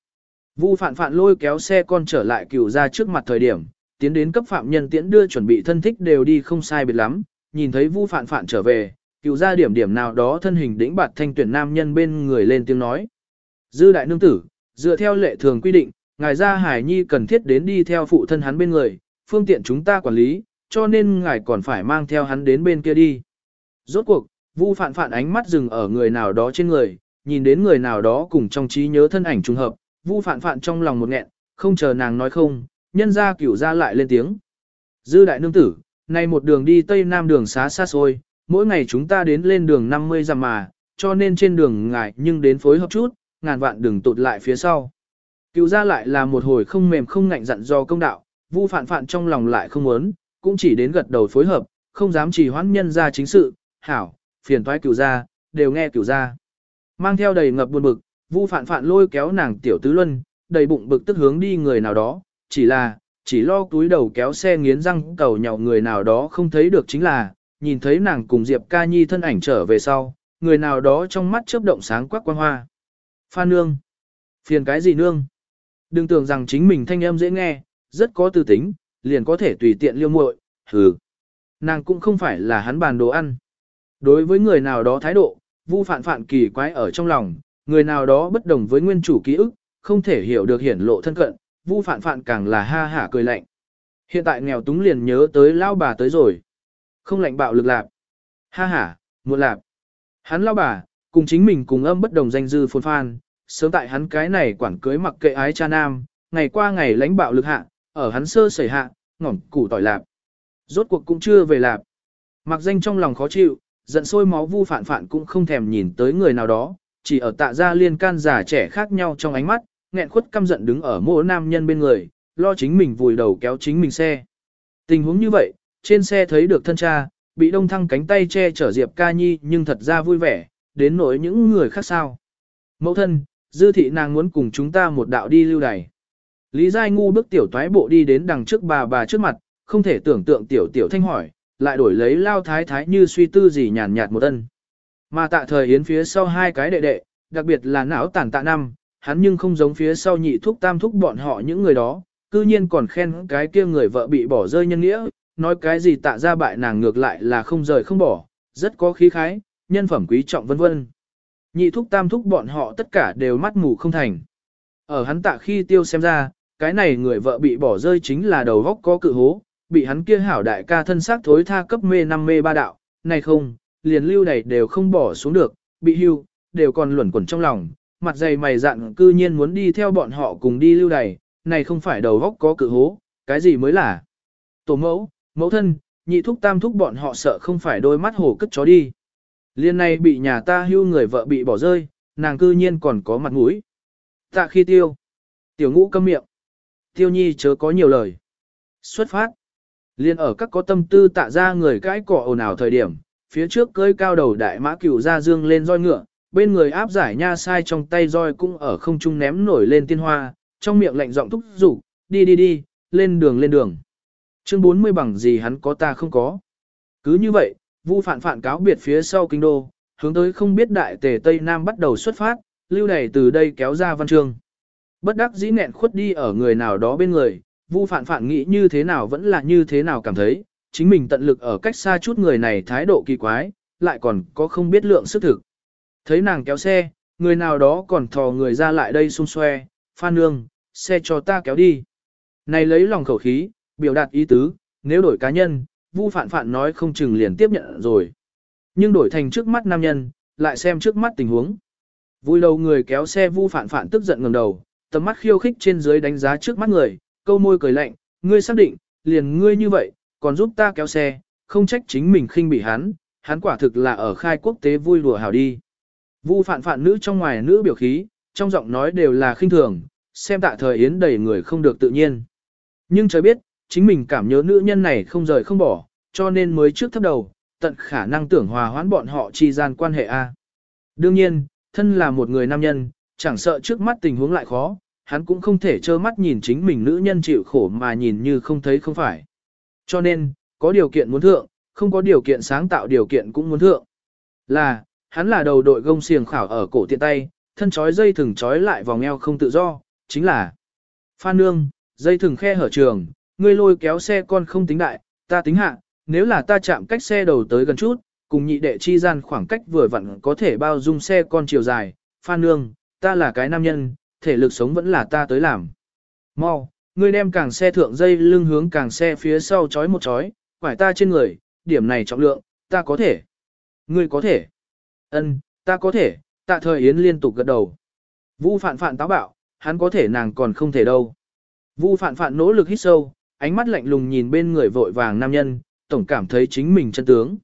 Vu phạn phạn lôi kéo xe con trở lại cửu ra trước mặt thời điểm, tiến đến cấp phạm nhân tiễn đưa chuẩn bị thân thích đều đi không sai biệt lắm, nhìn thấy vu phạn phạn trở về, cựu ra điểm điểm nào đó thân hình đĩnh bạt thanh tuyển nam nhân bên người lên tiếng nói. Dư đại nương tử, dựa theo lệ thường quy định, ngài gia hải nhi cần thiết đến đi theo phụ thân hắn bên người, phương tiện chúng ta quản lý, cho nên ngài còn phải mang theo hắn đến bên kia đi. Rốt cuộc, vu phạn phạn ánh mắt dừng ở người nào đó trên người, nhìn đến người nào đó cùng trong trí nhớ thân ảnh trùng hợp, Vu phạn phạn trong lòng một nghẹn, không chờ nàng nói không, nhân ra cửu ra lại lên tiếng. Dư đại nương tử, nay một đường đi tây nam đường xá xa xôi, mỗi ngày chúng ta đến lên đường 50 dặm mà, cho nên trên đường ngài nhưng đến phối hợp chút, ngàn vạn đừng tụt lại phía sau. Cửu ra lại là một hồi không mềm không ngạnh dặn do công đạo, Vu phản phản trong lòng lại không muốn, cũng chỉ đến gật đầu phối hợp, không dám chỉ hoãn nhân ra chính sự, hảo, phiền toái cửu ra, đều nghe cửu ra. Mang theo đầy ngập buồn bực, Vu phản phản lôi kéo nàng tiểu tứ luân, đầy bụng bực tức hướng đi người nào đó, chỉ là, chỉ lo túi đầu kéo xe nghiến răng cầu nhậu người nào đó không thấy được chính là, nhìn thấy nàng cùng Diệp ca nhi thân ảnh trở về sau, người nào đó trong mắt chớp động sáng quắc quang hoa. Phan nương. Phiền cái gì nương? Đừng tưởng rằng chính mình thanh âm dễ nghe, rất có tư tính, liền có thể tùy tiện liêu muội, hừ. Nàng cũng không phải là hắn bàn đồ ăn. Đối với người nào đó thái độ, Vu phản phạn kỳ quái ở trong lòng, người nào đó bất đồng với nguyên chủ ký ức, không thể hiểu được hiển lộ thân cận, vu phản phạn càng là ha hả cười lạnh. Hiện tại nghèo túng liền nhớ tới lao bà tới rồi. Không lạnh bạo lực lạp. Ha hả, muộn lạp. Hắn lao bà, cùng chính mình cùng âm bất đồng danh dư phồn phan, sớm tại hắn cái này quản cưới mặc kệ ái cha nam, ngày qua ngày lãnh bạo lực hạ, ở hắn sơ sẩy hạ, ngỏm củ tỏi lạp. Rốt cuộc cũng chưa về lạp. Mặc danh trong lòng khó chịu, giận sôi máu vu phản phản cũng không thèm nhìn tới người nào đó, chỉ ở tạ gia liên can già trẻ khác nhau trong ánh mắt, nghẹn khuất căm giận đứng ở mỗi nam nhân bên người, lo chính mình vùi đầu kéo chính mình xe. Tình huống như vậy, trên xe thấy được thân cha, bị đông thăng cánh tay che chở Diệp ca nhi nhưng thật ra vui vẻ, đến nỗi những người khác sao. Mẫu thân, dư thị nàng muốn cùng chúng ta một đạo đi lưu đày. Lý Giai Ngu bước tiểu toái bộ đi đến đằng trước bà bà trước mặt, không thể tưởng tượng tiểu tiểu thanh hỏi, lại đổi lấy lao thái thái như suy tư gì nhàn nhạt một ân. Mà tạ thời yến phía sau hai cái đệ đệ, đặc biệt là não tản tạ năm, hắn nhưng không giống phía sau nhị thúc tam thúc bọn họ những người đó, cư nhiên còn khen cái kia người vợ bị bỏ rơi nhân nghĩa, nói cái gì tạ ra bại nàng ngược lại là không rời không bỏ, rất có khí khái, nhân phẩm quý trọng vân vân. Nhị thúc tam thúc bọn họ tất cả đều mắt mù không thành. Ở hắn tạ khi tiêu xem ra, cái này người vợ bị bỏ rơi chính là đầu góc có cự hố, bị hắn kia hảo đại ca thân xác thối tha cấp mê năm mê ba đạo, này không, liền lưu này đều không bỏ xuống được, bị hưu, đều còn luẩn quẩn trong lòng, mặt dày mày dặn cư nhiên muốn đi theo bọn họ cùng đi lưu này này không phải đầu góc có cự hố, cái gì mới là. Tổ mẫu, mẫu thân, nhị thúc tam thúc bọn họ sợ không phải đôi mắt hổ cất chó đi. Liên này bị nhà ta hưu người vợ bị bỏ rơi, nàng cư nhiên còn có mặt mũi. Tạ khi tiêu. Tiểu ngũ câm miệng. Tiêu nhi chớ có nhiều lời. Xuất phát. Liên ở các có tâm tư tạ ra người cãi cọ ồn ào thời điểm, phía trước cơi cao đầu đại mã cửu ra dương lên roi ngựa, bên người áp giải nha sai trong tay roi cũng ở không trung ném nổi lên tiên hoa, trong miệng lạnh giọng thúc giục, đi đi đi, lên đường lên đường. Chương 40 bằng gì hắn có ta không có. Cứ như vậy, Vu Phản phản cáo biệt phía sau kinh đô, hướng tới không biết đại tề Tây Nam bắt đầu xuất phát, lưu đẩy từ đây kéo ra văn chương. Bất đắc dĩ nẹn khuất đi ở người nào đó bên người, Vu Phản phản nghĩ như thế nào vẫn là như thế nào cảm thấy, chính mình tận lực ở cách xa chút người này thái độ kỳ quái, lại còn có không biết lượng sức thực. Thấy nàng kéo xe, người nào đó còn thò người ra lại đây xung xoe, phan nương, xe cho ta kéo đi. Này lấy lòng khẩu khí, biểu đạt ý tứ, nếu đổi cá nhân, Vu Phạn Phạn nói không chừng liền tiếp nhận rồi. Nhưng đổi thành trước mắt nam nhân, lại xem trước mắt tình huống. Vui đầu người kéo xe Vu Phạn Phạn tức giận ngẩng đầu, tầm mắt khiêu khích trên dưới đánh giá trước mắt người, câu môi cười lạnh, ngươi xác định, liền ngươi như vậy, còn giúp ta kéo xe, không trách chính mình khinh bị hắn, hắn quả thực là ở khai quốc tế vui đùa hào đi. Vu Phạn Phạn nữ trong ngoài nữ biểu khí, trong giọng nói đều là khinh thường, xem tạ thời yến đầy người không được tự nhiên. Nhưng trời biết, chính mình cảm nhớ nữ nhân này không rời không bỏ, cho nên mới trước thấp đầu, tận khả năng tưởng hòa hoãn bọn họ chi gian quan hệ A. Đương nhiên, thân là một người nam nhân, chẳng sợ trước mắt tình huống lại khó, hắn cũng không thể trơ mắt nhìn chính mình nữ nhân chịu khổ mà nhìn như không thấy không phải. Cho nên, có điều kiện muốn thượng, không có điều kiện sáng tạo điều kiện cũng muốn thượng. Là, hắn là đầu đội gông xiềng khảo ở cổ tiện tay, thân trói dây thừng trói lại vòng eo không tự do, chính là Phan Nương, dây thừng khe hở trường, ngươi lôi kéo xe con không tính đại, ta tính hạ, nếu là ta chạm cách xe đầu tới gần chút, cùng nhị đệ chi gian khoảng cách vừa vặn có thể bao dung xe con chiều dài, Phan Nương, ta là cái nam nhân, thể lực sống vẫn là ta tới làm. Mau, ngươi đem càng xe thượng dây lưng hướng càng xe phía sau chói một chói, quải ta trên người, điểm này trọng lượng, ta có thể. Ngươi có thể. Ân, ta có thể, tạ thời Yến liên tục gật đầu. Vu phạn phạn táo bạo, hắn có thể nàng còn không thể đâu. Vu phạn phạn nỗ lực hít sâu, ánh mắt lạnh lùng nhìn bên người vội vàng nam nhân, tổng cảm thấy chính mình chân tướng.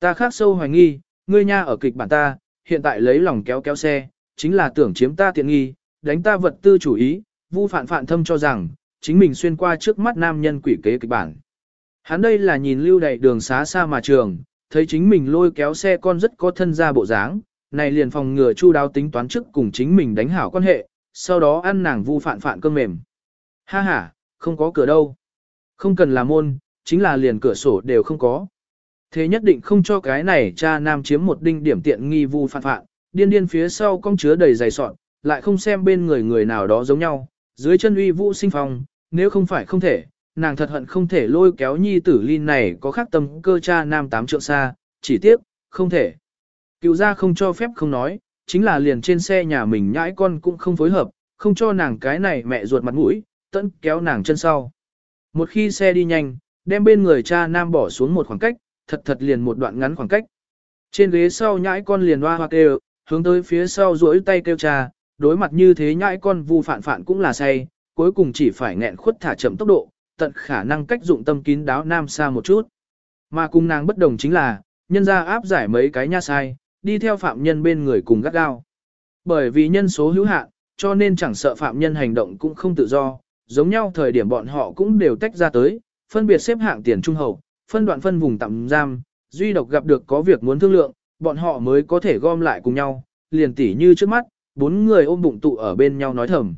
Ta khác sâu hoài nghi, ngươi nha ở kịch bản ta, hiện tại lấy lòng kéo kéo xe, chính là tưởng chiếm ta tiện nghi, đánh ta vật tư chủ ý, vu phản phản thâm cho rằng, chính mình xuyên qua trước mắt nam nhân quỷ kế kịch bản. Hắn đây là nhìn lưu đầy đường xá xa mà trường, thấy chính mình lôi kéo xe con rất có thân ra bộ dáng, này liền phòng ngừa chu đáo tính toán trước cùng chính mình đánh hảo quan hệ, sau đó ăn nàng vu phản phản cơm mềm. Ha ha, không có cửa đâu. Không cần là môn, chính là liền cửa sổ đều không có. Thế nhất định không cho cái này cha nam chiếm một đinh điểm tiện nghi vu phạn phạn, điên điên phía sau cong chứa đầy dày sọn, lại không xem bên người người nào đó giống nhau, dưới chân uy vũ sinh phong, nếu không phải không thể, nàng thật hận không thể lôi kéo nhi tử linh này có khác tâm cơ cha nam tám trượng xa, chỉ tiếc, không thể. Cựu gia không cho phép không nói, chính là liền trên xe nhà mình nhãi con cũng không phối hợp, không cho nàng cái này mẹ ruột mặt mũi, tận kéo nàng chân sau. Một khi xe đi nhanh, đem bên người cha nam bỏ xuống một khoảng cách, thật thật liền một đoạn ngắn khoảng cách. Trên ghế sau nhãi con liền hoa hoa kêu, hướng tới phía sau duỗi tay kêu cha, đối mặt như thế nhãi con vu phản phản cũng là say, cuối cùng chỉ phải nghẹn khuất thả chậm tốc độ, tận khả năng cách dụng tâm kín đáo nam xa một chút. Mà cùng nàng bất đồng chính là, nhân ra áp giải mấy cái nha sai, đi theo phạm nhân bên người cùng gắt gao. Bởi vì nhân số hữu hạn, cho nên chẳng sợ phạm nhân hành động cũng không tự do, giống nhau thời điểm bọn họ cũng đều tách ra tới, phân biệt xếp hạng tiền trung hậu, phân đoạn phân vùng tạm giam, duy độc gặp được có việc muốn thương lượng, bọn họ mới có thể gom lại cùng nhau, liền tỉ như trước mắt, bốn người ôm bụng tụ ở bên nhau nói thầm.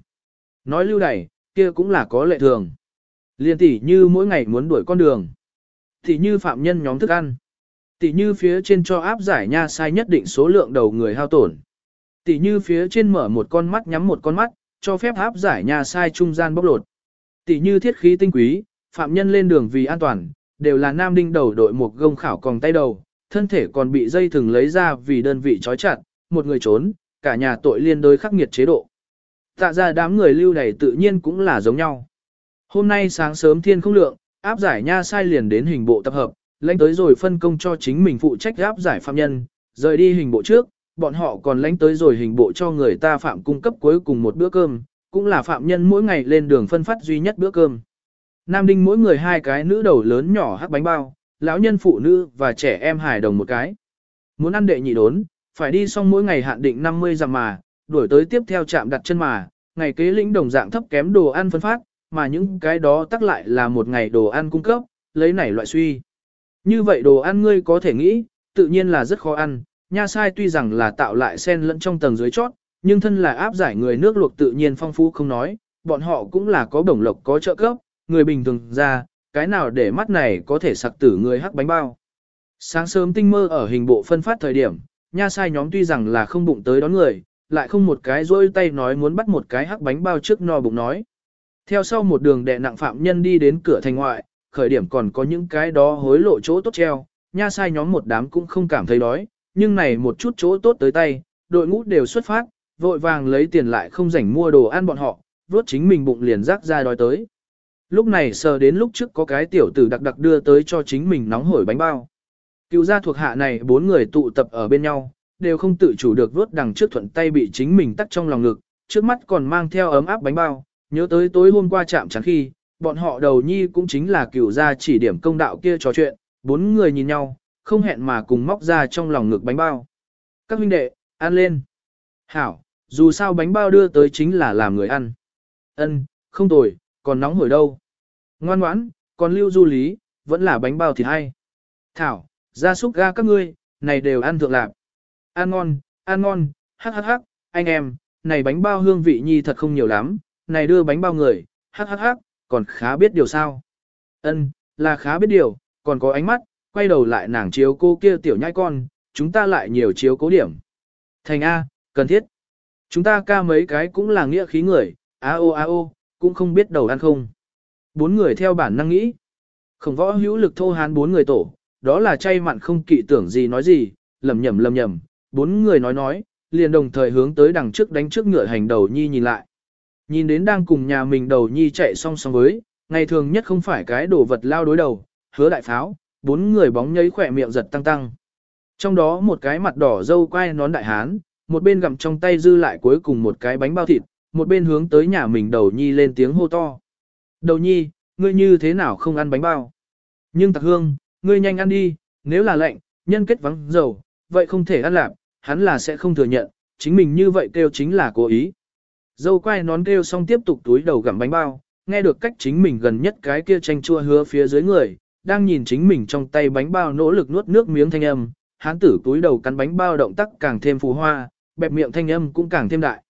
Nói lưu đày kia cũng là có lệ thường. Liền tỉ như mỗi ngày muốn đuổi con đường. Tỉ như phạm nhân nhóm thức ăn. Tỉ như phía trên cho áp giải nha sai nhất định số lượng đầu người hao tổn. Tỉ như phía trên mở một con mắt nhắm một con mắt, cho phép áp giải nhà sai trung gian bóc lột. tỷ như thiết khí tinh quý, phạm nhân lên đường vì an toàn, đều là nam đinh đầu đội một gông khảo còng tay đầu, thân thể còn bị dây thừng lấy ra vì đơn vị trói chặt, một người trốn, cả nhà tội liên đối khắc nghiệt chế độ. Tạ ra đám người lưu đày tự nhiên cũng là giống nhau. Hôm nay sáng sớm thiên không lượng, áp giải nha sai liền đến hình bộ tập hợp, lãnh tới rồi phân công cho chính mình phụ trách áp giải phạm nhân, rời đi hình bộ trước, bọn họ còn lánh tới rồi hình bộ cho người ta phạm cung cấp cuối cùng một bữa cơm, cũng là phạm nhân mỗi ngày lên đường phân phát duy nhất bữa cơm. Nam đinh mỗi người hai cái nữ đầu lớn nhỏ hắc bánh bao, lão nhân phụ nữ và trẻ em hài đồng một cái. Muốn ăn đệ nhị đốn, phải đi xong mỗi ngày hạn định 50 dặm mà, đuổi tới tiếp theo trạm đặt chân mà, ngày kế lĩnh đồng dạng thấp kém đồ ăn phân phát, mà những cái đó tắc lại là một ngày đồ ăn cung cấp, lấy này loại suy. Như vậy đồ ăn ngươi có thể nghĩ, tự nhiên là rất khó ăn, nha sai tuy rằng là tạo lại sen lẫn trong tầng dưới chót, nhưng thân là áp giải người nước luộc tự nhiên phong phú không nói, bọn họ cũng là có đồng lộc có trợ cấp, người bình thường ra, cái nào để mắt này có thể sặc tử người hắc bánh bao. Sáng sớm tinh mơ ở hình bộ phân phát thời điểm, nha sai nhóm tuy rằng là không bụng tới đón người, lại không một cái rôi tay nói muốn bắt một cái hắc bánh bao trước no bụng nói. Theo sau một đường đệ nặng phạm nhân đi đến cửa thành ngoại, khởi điểm còn có những cái đó hối lộ chỗ tốt treo, nha sai nhóm một đám cũng không cảm thấy đói, nhưng này một chút chỗ tốt tới tay, đội ngũ đều xuất phát, vội vàng lấy tiền lại không rảnh mua đồ ăn bọn họ, vốt chính mình bụng liền rác ra đói tới. Lúc này sờ đến lúc trước có cái tiểu tử đặc đặc đưa tới cho chính mình nóng hổi bánh bao. Cựu gia thuộc hạ này bốn người tụ tập ở bên nhau, đều không tự chủ được vốt đằng trước thuận tay bị chính mình tắt trong lòng ngực, trước mắt còn mang theo ấm áp bánh bao, nhớ tới tối hôm qua chạm trắng khi, bọn họ đầu nhi cũng chính là cựu gia chỉ điểm công đạo kia trò chuyện, bốn người nhìn nhau, không hẹn mà cùng móc ra trong lòng ngực bánh bao. Các huynh đệ, ăn lên. Hảo, dù sao bánh bao đưa tới chính là làm người ăn. Ân, không tồi, còn nóng hổi đâu. Ngoan ngoãn, còn lưu du lý, vẫn là bánh bao thịt hay. Thảo, gia súc ga các ngươi, này đều ăn thượng lạc. Ăn ngon, ăn ngon, hắc hắc hắc, anh em, này bánh bao hương vị nhi thật không nhiều lắm, này đưa bánh bao người, hắc hắc hắc, còn khá biết điều sao. Ân, là khá biết điều, còn có ánh mắt, quay đầu lại nàng chiếu cô kia tiểu nhai con, chúng ta lại nhiều chiếu cố điểm. Thành A, cần thiết. Chúng ta ca mấy cái cũng là nghĩa khí người, a o a o, cũng không biết đầu ăn không. Bốn người theo bản năng nghĩ. Khổng võ hữu lực thô hán bốn người tổ, đó là chay mặn không kỵ tưởng gì nói gì, lầm nhầm lầm nhầm, bốn người nói nói, liền đồng thời hướng tới đằng trước đánh trước ngựa hành đầu nhi nhìn lại. Nhìn đến đang cùng nhà mình đầu nhi chạy song song với, ngày thường nhất không phải cái đồ vật lao đối đầu, hứa đại pháo, bốn người bóng nhấy khỏe miệng giật tăng tăng. Trong đó một cái mặt đỏ dâu quai nón đại hán, một bên gặm trong tay dư lại cuối cùng một cái bánh bao thịt, một bên hướng tới nhà mình đầu nhi lên tiếng hô to. Đầu nhi, ngươi như thế nào không ăn bánh bao? Nhưng tạc hương, ngươi nhanh ăn đi, nếu là lệnh, nhân kết vắng dầu, vậy không thể ăn lạp, hắn là sẽ không thừa nhận, chính mình như vậy kêu chính là cố ý. Dâu quay nón kêu xong tiếp tục túi đầu gặm bánh bao, nghe được cách chính mình gần nhất cái kia tranh chua hứa phía dưới người, đang nhìn chính mình trong tay bánh bao nỗ lực nuốt nước miếng thanh âm, hán tử túi đầu cắn bánh bao động tác càng thêm phù hoa, bẹp miệng thanh âm cũng càng thêm đại.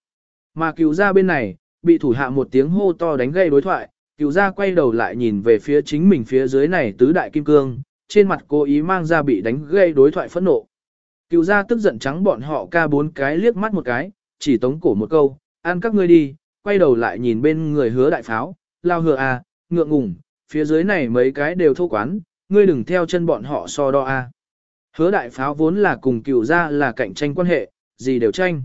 Mà cựu ra bên này, bị thủ hạ một tiếng hô to đánh gây đối thoại, cựu ra quay đầu lại nhìn về phía chính mình phía dưới này tứ đại kim cương, trên mặt cố ý mang ra bị đánh gây đối thoại phẫn nộ. Cựu ra tức giận trắng bọn họ ca bốn cái liếc mắt một cái, chỉ tống cổ một câu, ăn các ngươi đi, quay đầu lại nhìn bên người hứa đại pháo, lao hừa à, ngượng ngùng, phía dưới này mấy cái đều thô quán, ngươi đừng theo chân bọn họ so đo a. Hứa đại pháo vốn là cùng Cửu gia là cạnh tranh quan hệ, gì đều tranh.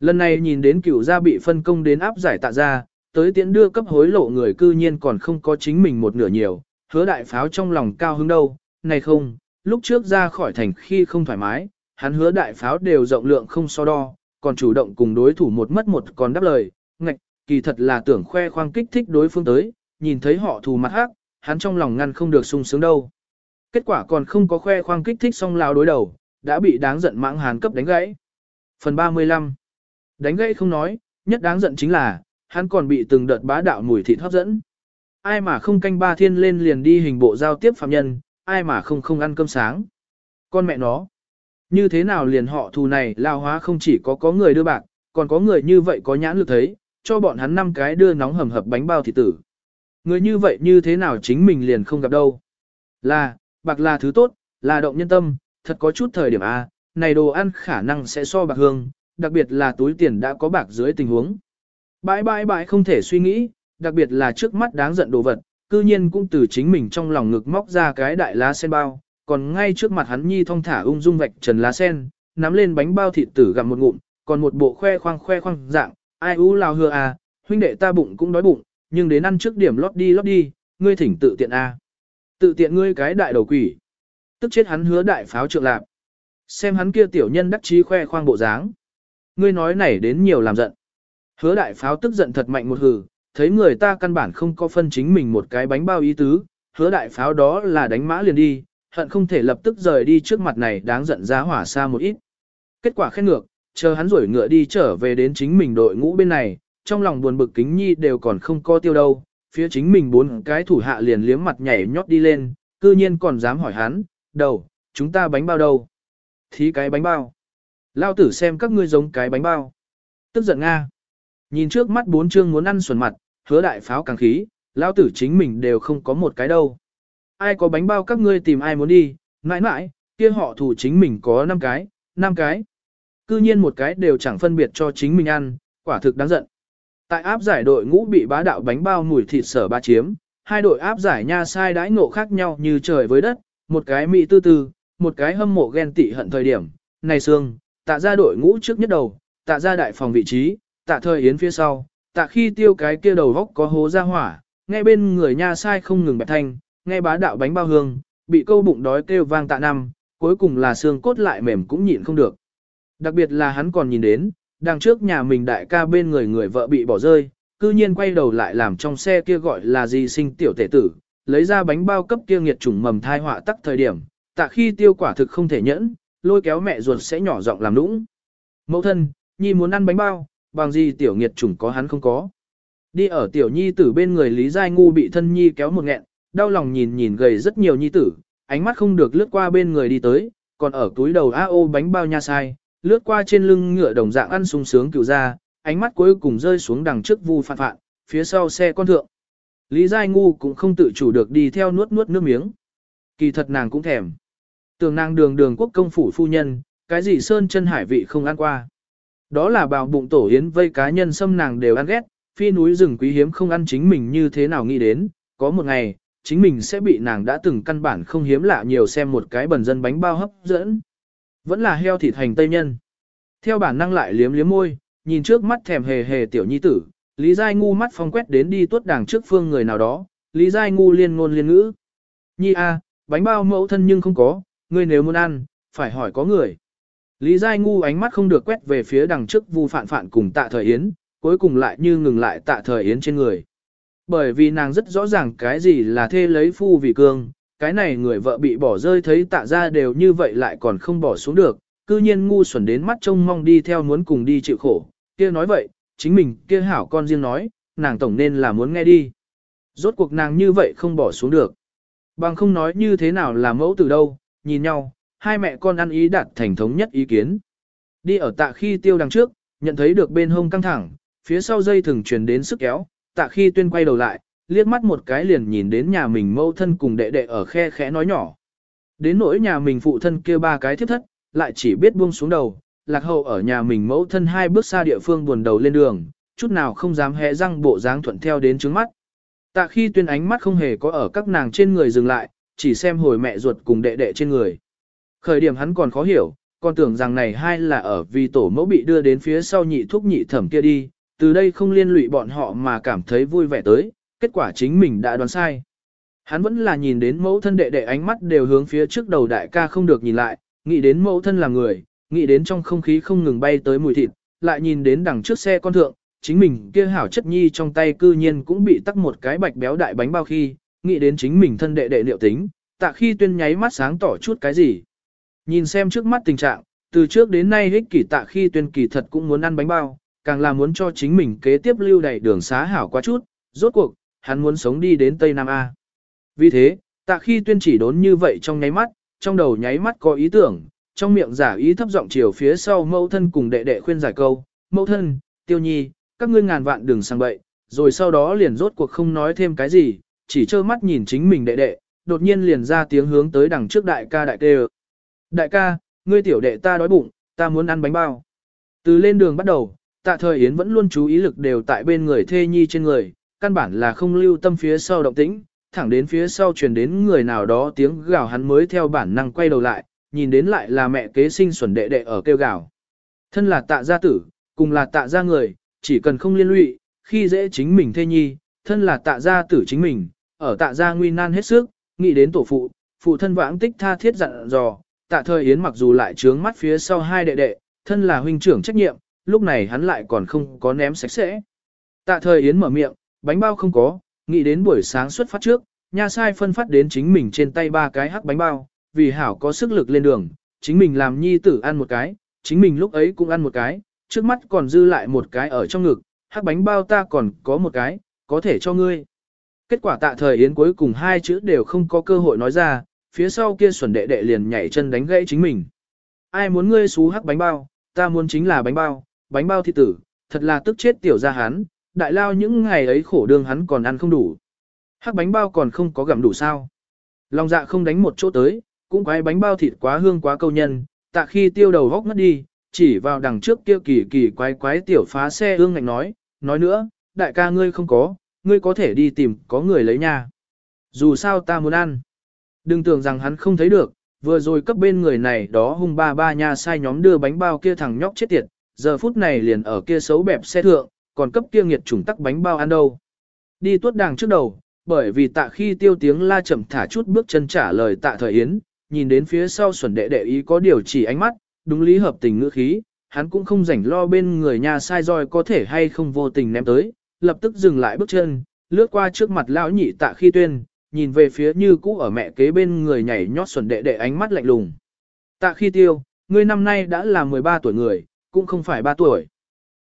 Lần này nhìn đến Cửu gia bị phân công đến áp giải tạ Gia, tới tiễn đưa cấp hối lộ người cư nhiên còn không có chính mình một nửa nhiều, hứa đại pháo trong lòng cao hứng đâu, này không, lúc trước ra khỏi thành khi không thoải mái, hắn hứa đại pháo đều rộng lượng không so đo, còn chủ động cùng đối thủ một mất một còn đáp lời, ngạch, kỳ thật là tưởng khoe khoang kích thích đối phương tới, nhìn thấy họ thù mặt hắc, hắn trong lòng ngăn không được sung sướng đâu. Kết quả còn không có khoe khoang kích thích xong lao đối đầu, đã bị đáng giận mãng hàn cấp đánh gãy. Phần 35 Đánh gãy không nói, nhất đáng giận chính là, hắn còn bị từng đợt bá đạo mùi thịt hấp dẫn. Ai mà không canh ba thiên lên liền đi hình bộ giao tiếp phạm nhân, ai mà không không ăn cơm sáng. Con mẹ nó, như thế nào liền họ thù này lao hóa không chỉ có có người đưa bạc, còn có người như vậy có nhãn lực thấy, cho bọn hắn năm cái đưa nóng hầm hập bánh bao thịt tử. Người như vậy như thế nào chính mình liền không gặp đâu. Là, bạc là thứ tốt, là động nhân tâm, thật có chút thời điểm A, này đồ ăn khả năng sẽ so bạc hương, đặc biệt là túi tiền đã có bạc dưới tình huống. Bãi bãi bãi không thể suy nghĩ, đặc biệt là trước mắt đáng giận đồ vật, cư nhiên cũng từ chính mình trong lòng ngực móc ra cái đại lá sen bao, còn ngay trước mặt hắn nhi thong thả ung dung vạch trần lá sen, nắm lên bánh bao thịt tử gặm một ngụm, còn một bộ khoe khoang khoe khoang dạng, ai u lao hừa à, huynh đệ ta bụng cũng đói bụng, nhưng đến ăn trước điểm lót đi lót đi, ngươi thỉnh tự tiện a. À. Tự tiện ngươi cái đại đầu quỷ. Tức chết hắn hứa đại pháo trượng lạc. Xem hắn kia tiểu nhân đắc chí khoe khoang bộ dáng. Ngươi nói này đến nhiều làm giận. Hứa đại pháo tức giận thật mạnh một hừ, thấy người ta căn bản không có phân chính mình một cái bánh bao ý tứ, hứa đại pháo đó là đánh mã liền đi, hận không thể lập tức rời đi trước mặt này đáng giận giá hỏa xa một ít. Kết quả khen ngược, chờ hắn rủi ngựa đi trở về đến chính mình đội ngũ bên này, trong lòng buồn bực kính nhi đều còn không co tiêu đâu, phía chính mình bốn cái thủ hạ liền liếm mặt nhảy nhót đi lên, cư nhiên còn dám hỏi hắn, đầu, chúng ta bánh bao đâu? Thí cái bánh bao. Lao tử xem các ngươi giống cái bánh bao. Tức giận Nga. Nhìn trước mắt bốn chương muốn ăn xuẩn mặt, hứa đại pháo càng khí, lao tử chính mình đều không có một cái đâu. Ai có bánh bao các ngươi tìm ai muốn đi, mãi mãi, kia họ thủ chính mình có 5 cái, 5 cái. Cư nhiên một cái đều chẳng phân biệt cho chính mình ăn, quả thực đáng giận. Tại áp giải đội ngũ bị bá đạo bánh bao mùi thịt sở ba chiếm, hai đội áp giải nha sai đãi ngộ khác nhau như trời với đất, một cái mỹ tư tư, một cái hâm mộ ghen tị hận thời điểm. Này xương, tạ ra đội ngũ trước nhất đầu, tạ ra đại phòng vị trí, tạ thời yến phía sau, tạ khi tiêu cái kia đầu góc có hố ra hỏa, nghe bên người nha sai không ngừng bẹp thanh, nghe bá đạo bánh bao hương, bị câu bụng đói kêu vang tạ năm, cuối cùng là xương cốt lại mềm cũng nhịn không được. Đặc biệt là hắn còn nhìn đến, đằng trước nhà mình đại ca bên người người vợ bị bỏ rơi, cư nhiên quay đầu lại làm trong xe kia gọi là gì sinh tiểu tể tử, lấy ra bánh bao cấp kia nghiệt chủng mầm thai họa tắc thời điểm, tạ khi tiêu quả thực không thể nhẫn, lôi kéo mẹ ruột sẽ nhỏ giọng làm nũng. Mẫu thân, nhi muốn ăn bánh bao, bằng gì tiểu nghiệt chủng có hắn không có. Đi ở tiểu nhi tử bên người Lý Giai Ngu bị thân nhi kéo một nghẹn, đau lòng nhìn nhìn gầy rất nhiều nhi tử, ánh mắt không được lướt qua bên người đi tới, còn ở túi đầu a ô bánh bao nha sai, lướt qua trên lưng ngựa đồng dạng ăn sung sướng cựu ra, ánh mắt cuối cùng rơi xuống đằng trước vu phạn phạn, phía sau xe con thượng. Lý Giai Ngu cũng không tự chủ được đi theo nuốt nuốt nước miếng. Kỳ thật nàng cũng thèm. Tưởng nàng đường đường quốc công phủ phu nhân, cái gì sơn chân hải vị không ăn qua. Đó là bào bụng tổ yến vây cá nhân xâm nàng đều ăn ghét, phi núi rừng quý hiếm không ăn chính mình như thế nào nghĩ đến, có một ngày, chính mình sẽ bị nàng đã từng căn bản không hiếm lạ nhiều xem một cái bẩn dân bánh bao hấp dẫn. Vẫn là heo thịt hành tây nhân. Theo bản năng lại liếm liếm môi, nhìn trước mắt thèm hề hề tiểu nhi tử, Lý Giai Ngu mắt phong quét đến đi tuốt đảng trước phương người nào đó, Lý Giai Ngu liên ngôn liên ngữ. Nhi a, bánh bao mẫu thân nhưng không có, ngươi nếu muốn ăn, phải hỏi có người. Lý Giai Ngu ánh mắt không được quét về phía đằng trước vu phạn phạn cùng tạ thời Yến, cuối cùng lại như ngừng lại tạ thời Yến trên người. Bởi vì nàng rất rõ ràng cái gì là thê lấy phu vì cương, cái này người vợ bị bỏ rơi thấy tạ ra đều như vậy lại còn không bỏ xuống được, cư nhiên ngu xuẩn đến mắt trông mong đi theo muốn cùng đi chịu khổ, kia nói vậy, chính mình kia hảo con riêng nói, nàng tổng nên là muốn nghe đi. Rốt cuộc nàng như vậy không bỏ xuống được. Bằng không nói như thế nào là mẫu từ đâu, nhìn nhau, hai mẹ con ăn ý đạt thành thống nhất ý kiến. Đi ở tạ khi tiêu đằng trước, nhận thấy được bên hông căng thẳng, phía sau dây thừng truyền đến sức kéo, tạ khi tuyên quay đầu lại, liếc mắt một cái liền nhìn đến nhà mình mâu thân cùng đệ đệ ở khe khẽ nói nhỏ. Đến nỗi nhà mình phụ thân kia ba cái thiếp thất, lại chỉ biết buông xuống đầu, lạc hậu ở nhà mình mẫu thân hai bước xa địa phương buồn đầu lên đường, chút nào không dám hé răng bộ dáng thuận theo đến trước mắt. Tạ khi tuyên ánh mắt không hề có ở các nàng trên người dừng lại, chỉ xem hồi mẹ ruột cùng đệ đệ trên người. Khởi điểm hắn còn khó hiểu, còn tưởng rằng này hai là ở vì tổ mẫu bị đưa đến phía sau nhị thúc nhị thẩm kia đi, từ đây không liên lụy bọn họ mà cảm thấy vui vẻ tới, kết quả chính mình đã đoán sai. Hắn vẫn là nhìn đến mẫu thân đệ đệ ánh mắt đều hướng phía trước đầu đại ca không được nhìn lại, nghĩ đến mẫu thân là người, nghĩ đến trong không khí không ngừng bay tới mùi thịt, lại nhìn đến đằng trước xe con thượng, chính mình kia hảo chất nhi trong tay cư nhiên cũng bị tắc một cái bạch béo đại bánh bao khi, nghĩ đến chính mình thân đệ đệ liệu tính, tạ khi tuyên nháy mắt sáng tỏ chút cái gì. Nhìn xem trước mắt tình trạng, từ trước đến nay hích kỷ tạ khi tuyên kỳ thật cũng muốn ăn bánh bao, càng là muốn cho chính mình kế tiếp lưu đầy đường xá hảo quá chút, rốt cuộc, hắn muốn sống đi đến Tây Nam A. Vì thế, tạ khi tuyên chỉ đốn như vậy trong nháy mắt, trong đầu nháy mắt có ý tưởng, trong miệng giả ý thấp giọng chiều phía sau mẫu thân cùng đệ đệ khuyên giải câu, mẫu thân, tiêu nhi, các ngươi ngàn vạn đừng sang bậy, rồi sau đó liền rốt cuộc không nói thêm cái gì, chỉ trơ mắt nhìn chính mình đệ đệ, đột nhiên liền ra tiếng hướng tới đằng trước đại ca đại kê Đại ca, ngươi tiểu đệ ta đói bụng, ta muốn ăn bánh bao. Từ lên đường bắt đầu, tạ thời Yến vẫn luôn chú ý lực đều tại bên người thê nhi trên người, căn bản là không lưu tâm phía sau động tĩnh, thẳng đến phía sau truyền đến người nào đó tiếng gào hắn mới theo bản năng quay đầu lại, nhìn đến lại là mẹ kế sinh xuẩn đệ đệ ở kêu gào. Thân là tạ gia tử, cùng là tạ gia người, chỉ cần không liên lụy, khi dễ chính mình thê nhi, thân là tạ gia tử chính mình, ở tạ gia nguy nan hết sức, nghĩ đến tổ phụ, phụ thân vãng tích tha thiết dặn dò, tạ thời yến mặc dù lại trướng mắt phía sau hai đệ đệ, thân là huynh trưởng trách nhiệm, lúc này hắn lại còn không có ném sạch sẽ. Tạ thời yến mở miệng, bánh bao không có, nghĩ đến buổi sáng xuất phát trước, nha sai phân phát đến chính mình trên tay ba cái hắc bánh bao, vì hảo có sức lực lên đường, chính mình làm nhi tử ăn một cái, chính mình lúc ấy cũng ăn một cái, trước mắt còn dư lại một cái ở trong ngực, hắc bánh bao ta còn có một cái, có thể cho ngươi. Kết quả tạ thời yến cuối cùng hai chữ đều không có cơ hội nói ra, phía sau kia xuẩn đệ đệ liền nhảy chân đánh gãy chính mình. Ai muốn ngươi xú hắc bánh bao, ta muốn chính là bánh bao, bánh bao thi tử, thật là tức chết tiểu gia hán đại lao những ngày ấy khổ đương hắn còn ăn không đủ. Hắc bánh bao còn không có gặm đủ sao. Lòng dạ không đánh một chỗ tới, cũng quái bánh bao thịt quá hương quá câu nhân, tạ khi tiêu đầu góc mất đi, chỉ vào đằng trước kia kỳ kỳ quái quái tiểu phá xe ương ngạnh nói, nói nữa, đại ca ngươi không có, ngươi có thể đi tìm có người lấy nha. Dù sao ta muốn ăn. Đừng tưởng rằng hắn không thấy được, vừa rồi cấp bên người này đó hung ba ba nha sai nhóm đưa bánh bao kia thằng nhóc chết tiệt, giờ phút này liền ở kia xấu bẹp xe thượng, còn cấp kia nghiệt chủng tắc bánh bao ăn đâu. Đi tuốt đàng trước đầu, bởi vì tạ khi tiêu tiếng la chậm thả chút bước chân trả lời tạ thời yến, nhìn đến phía sau xuẩn đệ đệ ý có điều chỉ ánh mắt, đúng lý hợp tình ngữ khí, hắn cũng không rảnh lo bên người nhà sai roi có thể hay không vô tình ném tới, lập tức dừng lại bước chân, lướt qua trước mặt lão nhị tạ khi tuyên, nhìn về phía như cũ ở mẹ kế bên người nhảy nhót xuẩn đệ đệ ánh mắt lạnh lùng. Tạ khi tiêu, ngươi năm nay đã là 13 tuổi người, cũng không phải 3 tuổi.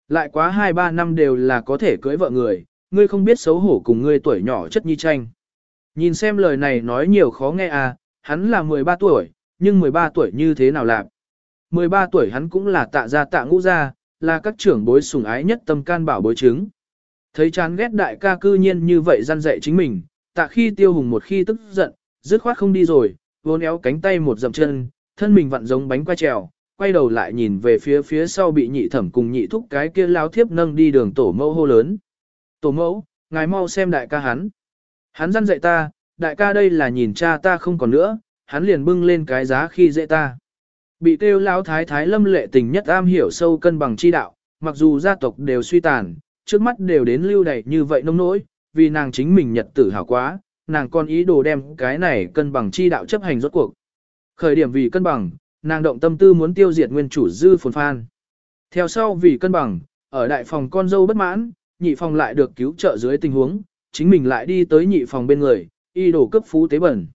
Lại quá 2-3 năm đều là có thể cưới vợ người, ngươi không biết xấu hổ cùng ngươi tuổi nhỏ chất nhi tranh. Nhìn xem lời này nói nhiều khó nghe à, hắn là 13 tuổi, nhưng 13 tuổi như thế nào làm? 13 tuổi hắn cũng là tạ gia tạ ngũ gia, là các trưởng bối sủng ái nhất tâm can bảo bối chứng. Thấy chán ghét đại ca cư nhiên như vậy gian dạy chính mình, tạ khi tiêu hùng một khi tức giận, dứt khoát không đi rồi, vốn éo cánh tay một dậm chân, thân mình vặn giống bánh quay trèo, quay đầu lại nhìn về phía phía sau bị nhị thẩm cùng nhị thúc cái kia lao thiếp nâng đi đường tổ mẫu hô lớn. Tổ mẫu, ngài mau xem đại ca hắn. Hắn răn dạy ta, đại ca đây là nhìn cha ta không còn nữa, hắn liền bưng lên cái giá khi dễ ta. Bị kêu lao thái thái lâm lệ tình nhất am hiểu sâu cân bằng chi đạo, mặc dù gia tộc đều suy tàn, trước mắt đều đến lưu đầy như vậy nông nỗi, vì nàng chính mình nhật tử hảo quá, nàng còn ý đồ đem cái này cân bằng chi đạo chấp hành rốt cuộc. Khởi điểm vì cân bằng, nàng động tâm tư muốn tiêu diệt nguyên chủ dư phồn phan. Theo sau vì cân bằng, ở đại phòng con dâu bất mãn, nhị phòng lại được cứu trợ dưới tình huống, chính mình lại đi tới nhị phòng bên người, y đổ cấp phú tế bẩn.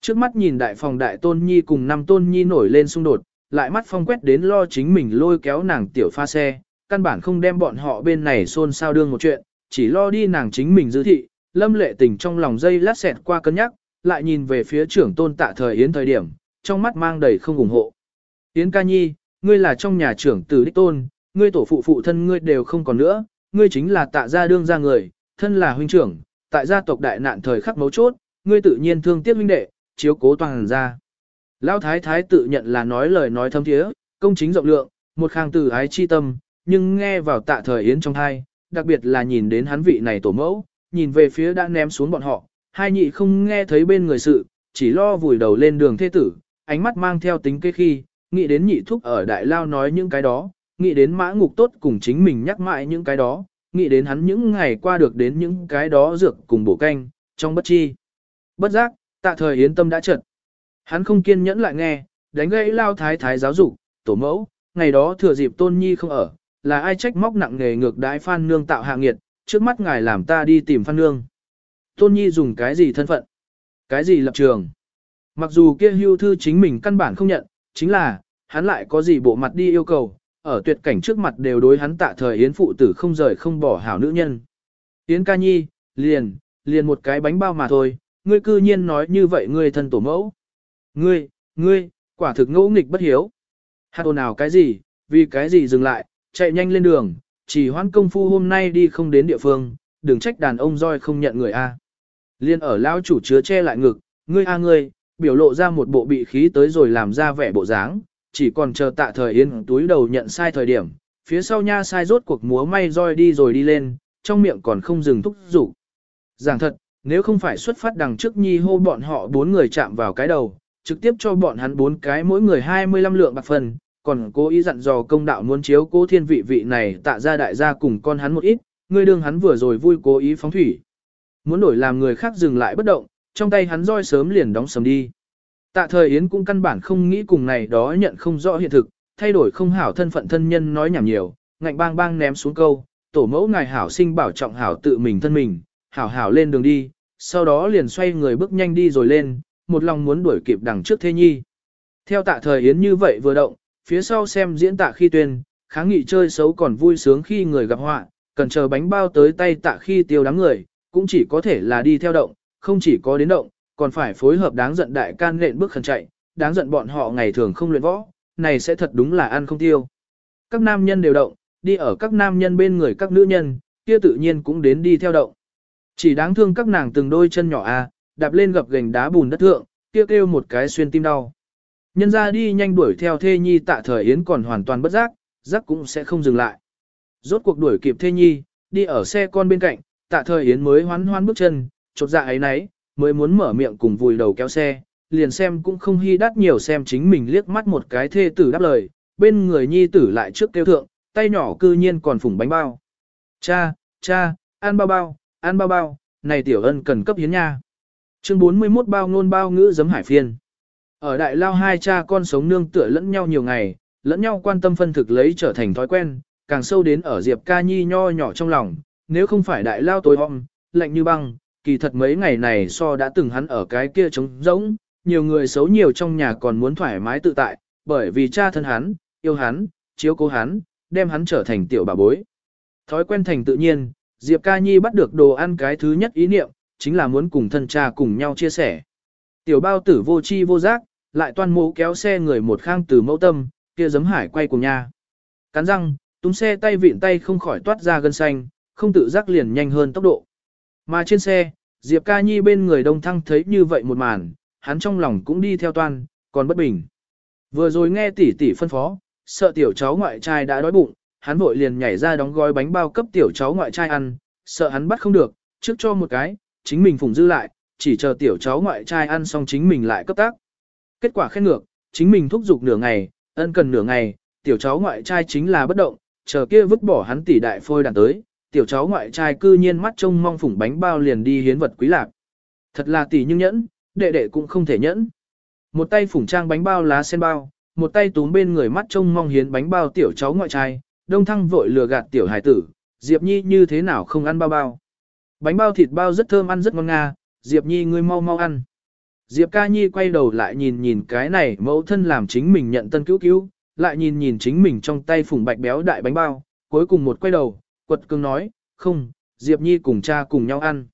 Trước mắt nhìn đại phòng đại tôn nhi cùng năm tôn nhi nổi lên xung đột, lại mắt phong quét đến lo chính mình lôi kéo nàng tiểu pha xe, căn bản không đem bọn họ bên này xôn xao đương một chuyện, chỉ lo đi nàng chính mình giữ thị, lâm lệ tình trong lòng dây lát xẹt qua cân nhắc, lại nhìn về phía trưởng tôn tạ thời yến thời điểm, trong mắt mang đầy không ủng hộ. Yến ca nhi, ngươi là trong nhà trưởng tử đích tôn, ngươi tổ phụ phụ thân ngươi đều không còn nữa, ngươi chính là tạ gia đương gia người, thân là huynh trưởng, tại gia tộc đại nạn thời khắc mấu chốt, ngươi tự nhiên thương tiếc huynh đệ, chiếu cố toàn gia. Lão thái thái tự nhận là nói lời nói thâm thiế, công chính rộng lượng, một khang tử ái chi tâm, nhưng nghe vào tạ thời yến trong hai, đặc biệt là nhìn đến hắn vị này tổ mẫu, nhìn về phía đã ném xuống bọn họ, hai nhị không nghe thấy bên người sự, chỉ lo vùi đầu lên đường thế tử, ánh mắt mang theo tính kế khi, nghĩ đến nhị thúc ở đại lao nói những cái đó, nghĩ đến mã ngục tốt cùng chính mình nhắc mãi những cái đó, nghĩ đến hắn những ngày qua được đến những cái đó dược cùng bổ canh, trong bất chi. Bất giác, tạ thời yến tâm đã trật. Hắn không kiên nhẫn lại nghe, đánh gãy lao thái thái giáo dục, tổ mẫu, ngày đó thừa dịp tôn nhi không ở, là ai trách móc nặng nghề ngược đái phan nương tạo hạ nghiệt, trước mắt ngài làm ta đi tìm phan nương. Tôn nhi dùng cái gì thân phận? Cái gì lập trường? Mặc dù kia hưu thư chính mình căn bản không nhận, chính là, hắn lại có gì bộ mặt đi yêu cầu, ở tuyệt cảnh trước mặt đều đối hắn tạ thời Yến phụ tử không rời không bỏ hảo nữ nhân. Yến ca nhi, liền, liền một cái bánh bao mà thôi, ngươi cư nhiên nói như vậy ngươi thân tổ mẫu. Ngươi, ngươi, quả thực ngỗ nghịch bất hiếu. Hạt ồn nào cái gì, vì cái gì dừng lại, chạy nhanh lên đường, chỉ hoãn công phu hôm nay đi không đến địa phương, đừng trách đàn ông roi không nhận người A. Liên ở lão chủ chứa che lại ngực, ngươi A ngươi, biểu lộ ra một bộ bị khí tới rồi làm ra vẻ bộ dáng, chỉ còn chờ tạ thời yên túi đầu nhận sai thời điểm, phía sau nha sai rốt cuộc múa may roi đi rồi đi lên, trong miệng còn không dừng thúc rủ Giảng thật, nếu không phải xuất phát đằng trước nhi hô bọn họ bốn người chạm vào cái đầu, trực tiếp cho bọn hắn bốn cái mỗi người 25 lượng bạc phần, còn cố ý dặn dò công đạo muốn chiếu cố thiên vị vị này tạ ra đại gia cùng con hắn một ít, người đương hắn vừa rồi vui cố ý phóng thủy. Muốn đổi làm người khác dừng lại bất động, trong tay hắn roi sớm liền đóng sầm đi. Tạ thời Yến cũng căn bản không nghĩ cùng này đó nhận không rõ hiện thực, thay đổi không hảo thân phận thân nhân nói nhảm nhiều, ngạnh bang bang ném xuống câu, tổ mẫu ngài hảo sinh bảo trọng hảo tự mình thân mình, hảo hảo lên đường đi, sau đó liền xoay người bước nhanh đi rồi lên, một lòng muốn đuổi kịp đằng trước thế nhi. Theo tạ thời Yến như vậy vừa động, phía sau xem diễn tạ khi tuyên, kháng nghị chơi xấu còn vui sướng khi người gặp họa, cần chờ bánh bao tới tay tạ khi tiêu đám người, cũng chỉ có thể là đi theo động, không chỉ có đến động, còn phải phối hợp đáng giận đại can nện bước khẩn chạy, đáng giận bọn họ ngày thường không luyện võ, này sẽ thật đúng là ăn không tiêu. Các nam nhân đều động, đi ở các nam nhân bên người các nữ nhân, kia tự nhiên cũng đến đi theo động. Chỉ đáng thương các nàng từng đôi chân nhỏ a, đạp lên gập gành đá bùn đất thượng, kia kêu, kêu một cái xuyên tim đau. Nhân ra đi nhanh đuổi theo thê nhi tạ thời yến còn hoàn toàn bất giác, giác cũng sẽ không dừng lại. Rốt cuộc đuổi kịp thê nhi, đi ở xe con bên cạnh, tạ thời yến mới hoán hoán bước chân, chột dạ ấy nấy, mới muốn mở miệng cùng vùi đầu kéo xe, liền xem cũng không hy đắt nhiều xem chính mình liếc mắt một cái thê tử đáp lời, bên người nhi tử lại trước kêu thượng, tay nhỏ cư nhiên còn phủng bánh bao. Cha, cha, ăn bao bao, ăn bao bao, này tiểu ân cần cấp hiến nha. Chương 41 bao ngôn bao ngữ giấm hải phiên. Ở đại lao hai cha con sống nương tựa lẫn nhau nhiều ngày, lẫn nhau quan tâm phân thực lấy trở thành thói quen, càng sâu đến ở Diệp Ca Nhi nho nhỏ trong lòng, nếu không phải đại lao tối om, lạnh như băng, kỳ thật mấy ngày này so đã từng hắn ở cái kia trống rỗng, nhiều người xấu nhiều trong nhà còn muốn thoải mái tự tại, bởi vì cha thân hắn, yêu hắn, chiếu cố hắn, đem hắn trở thành tiểu bà bối. Thói quen thành tự nhiên, Diệp Ca Nhi bắt được đồ ăn cái thứ nhất ý niệm, chính là muốn cùng thân cha cùng nhau chia sẻ. Tiểu bao tử vô chi vô giác, lại toan mũ kéo xe người một khang từ mẫu tâm, kia giấm hải quay cùng nhà. Cắn răng, túm xe tay vịn tay không khỏi toát ra gân xanh, không tự giác liền nhanh hơn tốc độ. Mà trên xe, Diệp Ca Nhi bên người đông thăng thấy như vậy một màn, hắn trong lòng cũng đi theo toan, còn bất bình. Vừa rồi nghe tỷ tỷ phân phó, sợ tiểu cháu ngoại trai đã đói bụng, hắn vội liền nhảy ra đóng gói bánh bao cấp tiểu cháu ngoại trai ăn, sợ hắn bắt không được, trước cho một cái, chính mình phụng dư lại, chỉ chờ tiểu cháu ngoại trai ăn xong chính mình lại cấp tác. Kết quả khen ngược, chính mình thúc giục nửa ngày, ân cần nửa ngày, tiểu cháu ngoại trai chính là bất động, chờ kia vứt bỏ hắn tỷ đại phôi đàn tới, tiểu cháu ngoại trai cư nhiên mắt trông mong phủng bánh bao liền đi hiến vật quý lạc. Thật là tỷ nhưng nhẫn, đệ đệ cũng không thể nhẫn. Một tay phủng trang bánh bao lá sen bao, một tay túm bên người mắt trông mong hiến bánh bao tiểu cháu ngoại trai, đông thăng vội lừa gạt tiểu hải tử, Diệp Nhi như thế nào không ăn bao bao. Bánh bao thịt bao rất thơm ăn rất ngon nga, Diệp Nhi ngươi mau mau ăn. Diệp ca nhi quay đầu lại nhìn nhìn cái này mẫu thân làm chính mình nhận tân cứu cứu, lại nhìn nhìn chính mình trong tay phùng bạch béo đại bánh bao, cuối cùng một quay đầu, quật cường nói, không, Diệp nhi cùng cha cùng nhau ăn.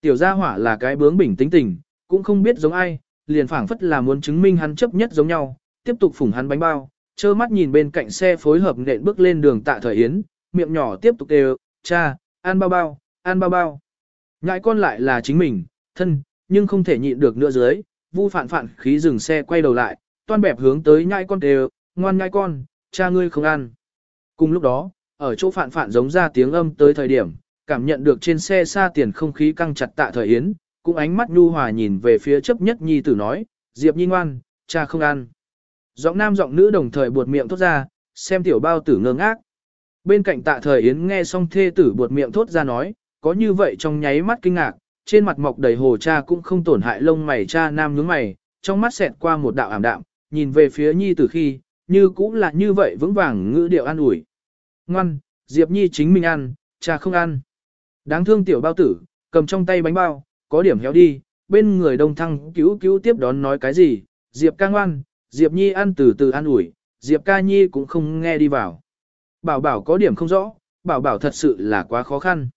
Tiểu gia hỏa là cái bướng bỉnh tính tình, cũng không biết giống ai, liền phảng phất là muốn chứng minh hắn chấp nhất giống nhau, tiếp tục phủng hắn bánh bao, trơ mắt nhìn bên cạnh xe phối hợp nện bước lên đường tạ thời yến, miệng nhỏ tiếp tục đều, cha, ăn bao bao, ăn bao bao. Ngại con lại là chính mình, thân, nhưng không thể nhịn được nữa dưới, vu phản phản khí dừng xe quay đầu lại, toan bẹp hướng tới nhai con đều, ngoan nhai con, cha ngươi không ăn. Cùng lúc đó, ở chỗ phản phản giống ra tiếng âm tới thời điểm, cảm nhận được trên xe xa tiền không khí căng chặt tạ thời yến, cũng ánh mắt nhu hòa nhìn về phía chấp nhất nhi tử nói, Diệp nhi ngoan, cha không ăn. Giọng nam giọng nữ đồng thời buột miệng thốt ra, xem tiểu bao tử ngơ ngác. Bên cạnh tạ thời yến nghe xong thê tử buột miệng thốt ra nói, có như vậy trong nháy mắt kinh ngạc, trên mặt mọc đầy hồ cha cũng không tổn hại lông mày cha nam nhướng mày, trong mắt xẹt qua một đạo ảm đạm, nhìn về phía nhi tử khi, như cũng là như vậy vững vàng ngữ điệu an ủi. Ngoan, Diệp Nhi chính mình ăn, cha không ăn. Đáng thương tiểu bao tử, cầm trong tay bánh bao, có điểm héo đi, bên người đông thăng cứu cứu tiếp đón nói cái gì, Diệp ca ngoan, Diệp Nhi ăn từ từ ăn ủi, Diệp ca Nhi cũng không nghe đi vào. Bảo bảo có điểm không rõ, bảo bảo thật sự là quá khó khăn.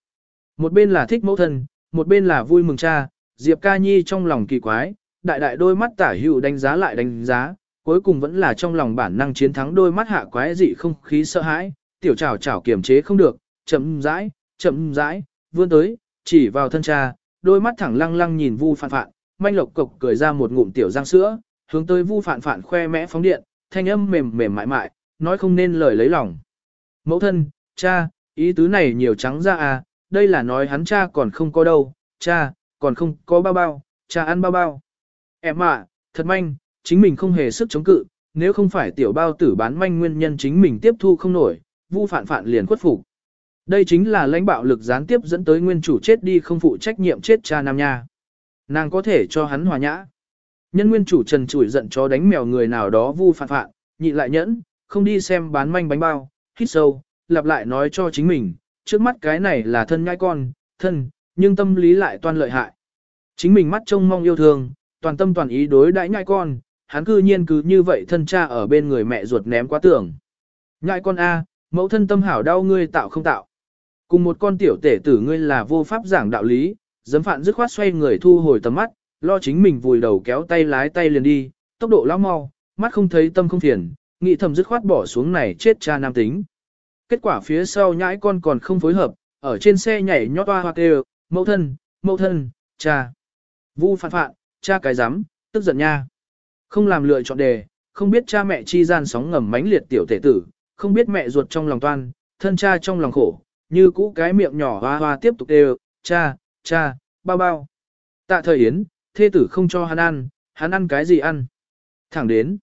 Một bên là thích mẫu thân, một bên là vui mừng cha, Diệp ca nhi trong lòng kỳ quái, đại đại đôi mắt tả hữu đánh giá lại đánh giá, cuối cùng vẫn là trong lòng bản năng chiến thắng đôi mắt hạ quái dị không khí sợ hãi, tiểu chảo chảo kiềm chế không được, chậm rãi, chậm rãi, vươn tới, chỉ vào thân cha, đôi mắt thẳng lăng lăng nhìn vu phạn phạn, manh lộc cộc cười ra một ngụm tiểu răng sữa, hướng tới vu phạn phạn khoe mẽ phóng điện, thanh âm mềm mềm mại mại, nói không nên lời lấy lòng. Mẫu thân, cha, ý tứ này nhiều trắng ra à, đây là nói hắn cha còn không có đâu, cha, còn không có bao bao, cha ăn bao bao. Em ạ, thật manh, chính mình không hề sức chống cự, nếu không phải tiểu bao tử bán manh nguyên nhân chính mình tiếp thu không nổi, vu phản phản liền khuất phục. Đây chính là lãnh bạo lực gián tiếp dẫn tới nguyên chủ chết đi không phụ trách nhiệm chết cha nam nha. Nàng có thể cho hắn hòa nhã. Nhân nguyên chủ trần chủi giận chó đánh mèo người nào đó vu phản phản, nhị lại nhẫn, không đi xem bán manh bánh bao, hít sâu, lặp lại nói cho chính mình, trước mắt cái này là thân ngai con, thân, nhưng tâm lý lại toan lợi hại. Chính mình mắt trông mong yêu thương, toàn tâm toàn ý đối đãi nhai con, hắn cư nhiên cứ như vậy thân cha ở bên người mẹ ruột ném quá tưởng. Nhai con A, mẫu thân tâm hảo đau ngươi tạo không tạo. Cùng một con tiểu tể tử ngươi là vô pháp giảng đạo lý, dấm phạn dứt khoát xoay người thu hồi tầm mắt, lo chính mình vùi đầu kéo tay lái tay liền đi, tốc độ lão mau, mắt không thấy tâm không phiền, nghĩ thầm dứt khoát bỏ xuống này chết cha nam tính. Kết quả phía sau nhãi con còn không phối hợp, ở trên xe nhảy nhót hoa hoa kêu, mẫu thân, mẫu thân, cha. Vu phạn phạn, cha cái rắm tức giận nha. Không làm lựa chọn đề, không biết cha mẹ chi gian sóng ngầm mãnh liệt tiểu tể tử, không biết mẹ ruột trong lòng toan, thân cha trong lòng khổ, như cũ cái miệng nhỏ hoa hoa tiếp tục đều, cha, cha, bao bao. Tạ thời Yến, thê tử không cho hắn ăn, hắn ăn cái gì ăn. Thẳng đến.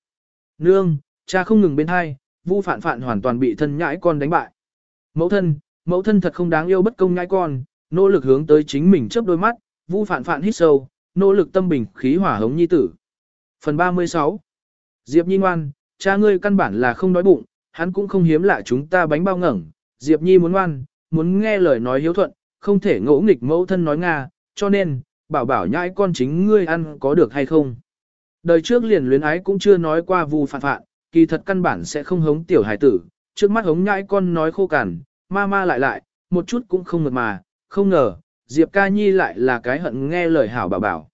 Nương, cha không ngừng bên hai, vu phản phản hoàn toàn bị thân nhãi con đánh bại. Mẫu thân, mẫu thân thật không đáng yêu bất công nhãi con, nỗ lực hướng tới chính mình chớp đôi mắt, vu phản phản hít sâu, nỗ lực tâm bình khí hỏa hống nhi tử. Phần 36 Diệp Nhi ngoan, cha ngươi căn bản là không đói bụng, hắn cũng không hiếm lạ chúng ta bánh bao ngẩng. Diệp Nhi muốn ngoan, muốn nghe lời nói hiếu thuận, không thể ngỗ nghịch mẫu thân nói Nga, cho nên, bảo bảo nhãi con chính ngươi ăn có được hay không. Đời trước liền luyến ái cũng chưa nói qua vu phản phạn, kỳ thật căn bản sẽ không hống tiểu hải tử, trước mắt hống nhãi con nói khô cằn, ma ma lại lại, một chút cũng không mượt mà, không ngờ, Diệp ca nhi lại là cái hận nghe lời hảo bảo bảo.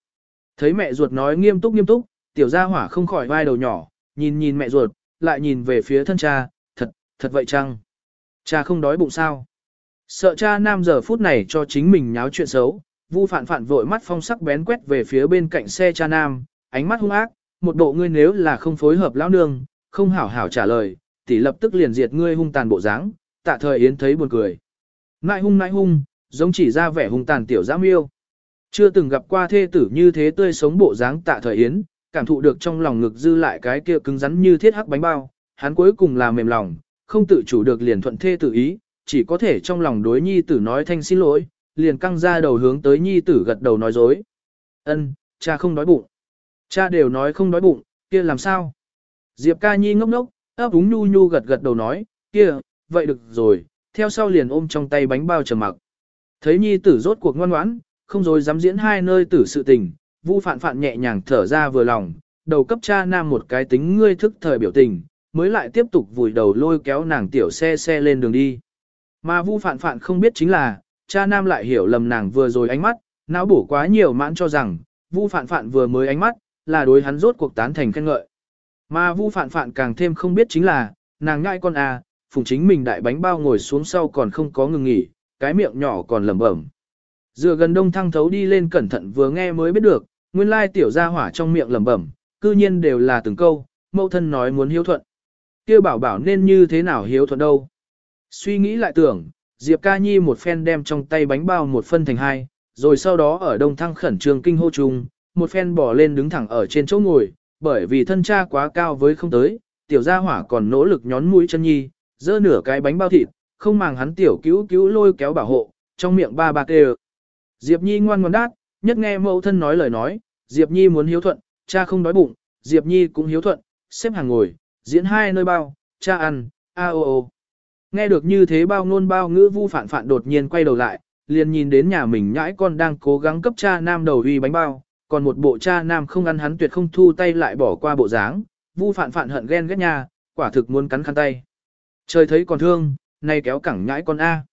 Thấy mẹ ruột nói nghiêm túc nghiêm túc, tiểu gia hỏa không khỏi vai đầu nhỏ, nhìn nhìn mẹ ruột, lại nhìn về phía thân cha, thật, thật vậy chăng? Cha không đói bụng sao? Sợ cha nam giờ phút này cho chính mình nháo chuyện xấu, vu phản phản vội mắt phong sắc bén quét về phía bên cạnh xe cha nam, ánh mắt hung ác, một bộ ngươi nếu là không phối hợp lão nương, không hảo hảo trả lời, tỷ lập tức liền diệt ngươi hung tàn bộ dáng, tạ thời yến thấy buồn cười. Nại hung nại hung, giống chỉ ra vẻ hung tàn tiểu giã miêu. Chưa từng gặp qua thê tử như thế tươi sống bộ dáng tạ thời yến, cảm thụ được trong lòng ngực dư lại cái kia cứng rắn như thiết hắc bánh bao, hắn cuối cùng là mềm lòng, không tự chủ được liền thuận thê tự ý, chỉ có thể trong lòng đối nhi tử nói thanh xin lỗi, liền căng ra đầu hướng tới nhi tử gật đầu nói dối. Ân, cha không đói bụng. Cha đều nói không đói bụng, kia làm sao? Diệp ca nhi ngốc ngốc, ấp úng nhu nhu gật gật đầu nói, kia, vậy được rồi, theo sau liền ôm trong tay bánh bao trầm mặc. Thấy nhi tử rốt cuộc ngoan ngoãn, không rồi dám diễn hai nơi tử sự tình, vu phạn phạn nhẹ nhàng thở ra vừa lòng, đầu cấp cha nam một cái tính ngươi thức thời biểu tình, mới lại tiếp tục vùi đầu lôi kéo nàng tiểu xe xe lên đường đi. Mà vu phạn phạn không biết chính là, cha nam lại hiểu lầm nàng vừa rồi ánh mắt, não bổ quá nhiều mãn cho rằng, vu phạn phạn vừa mới ánh mắt, là đối hắn rốt cuộc tán thành khen ngợi. Mà vu phạn phạn càng thêm không biết chính là, nàng ngại con à, phùng chính mình đại bánh bao ngồi xuống sau còn không có ngừng nghỉ, cái miệng nhỏ còn lẩm bẩm. Dựa gần đông thăng thấu đi lên cẩn thận vừa nghe mới biết được, nguyên lai tiểu gia hỏa trong miệng lẩm bẩm, cư nhiên đều là từng câu, mẫu thân nói muốn hiếu thuận. kia bảo bảo nên như thế nào hiếu thuận đâu. Suy nghĩ lại tưởng, Diệp ca nhi một phen đem trong tay bánh bao một phân thành hai, rồi sau đó ở đông thăng khẩn trương kinh hô chung, một phen bỏ lên đứng thẳng ở trên chỗ ngồi, bởi vì thân cha quá cao với không tới, tiểu gia hỏa còn nỗ lực nhón mũi chân nhi, dơ nửa cái bánh bao thịt, không màng hắn tiểu cứu cứu lôi kéo bảo hộ, trong miệng ba ba kêu. Diệp Nhi ngoan ngoãn đát, nhất nghe mẫu thân nói lời nói, Diệp Nhi muốn hiếu thuận, cha không đói bụng, Diệp Nhi cũng hiếu thuận, xếp hàng ngồi, diễn hai nơi bao, cha ăn, a o o. Nghe được như thế bao ngôn bao ngữ vu phản phản đột nhiên quay đầu lại, liền nhìn đến nhà mình nhãi con đang cố gắng cấp cha nam đầu uy bánh bao, còn một bộ cha nam không ăn hắn tuyệt không thu tay lại bỏ qua bộ dáng, vu phản phản hận ghen ghét nha, quả thực muốn cắn khăn tay. Trời thấy còn thương, nay kéo cẳng nhãi con A.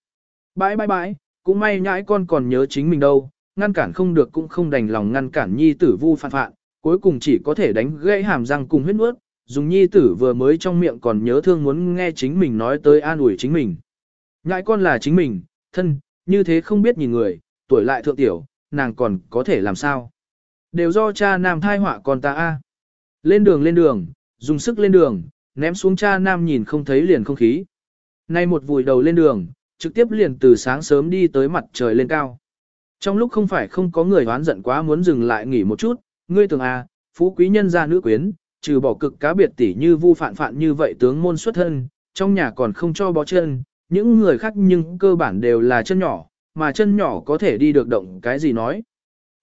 Bãi bãi bãi, cũng may nhãi con còn nhớ chính mình đâu, ngăn cản không được cũng không đành lòng ngăn cản nhi tử vu phản phạn, cuối cùng chỉ có thể đánh gãy hàm răng cùng huyết nuốt, dùng nhi tử vừa mới trong miệng còn nhớ thương muốn nghe chính mình nói tới an ủi chính mình. Nhãi con là chính mình, thân, như thế không biết nhìn người, tuổi lại thượng tiểu, nàng còn có thể làm sao. Đều do cha nam thai họa con ta a. Lên đường lên đường, dùng sức lên đường, ném xuống cha nam nhìn không thấy liền không khí. Nay một vùi đầu lên đường, trực tiếp liền từ sáng sớm đi tới mặt trời lên cao. Trong lúc không phải không có người hoán giận quá muốn dừng lại nghỉ một chút, ngươi tưởng à, phú quý nhân gia nữ quyến, trừ bỏ cực cá biệt tỷ như vu phản phản như vậy tướng môn xuất thân, trong nhà còn không cho bó chân, những người khác nhưng cơ bản đều là chân nhỏ, mà chân nhỏ có thể đi được động cái gì nói.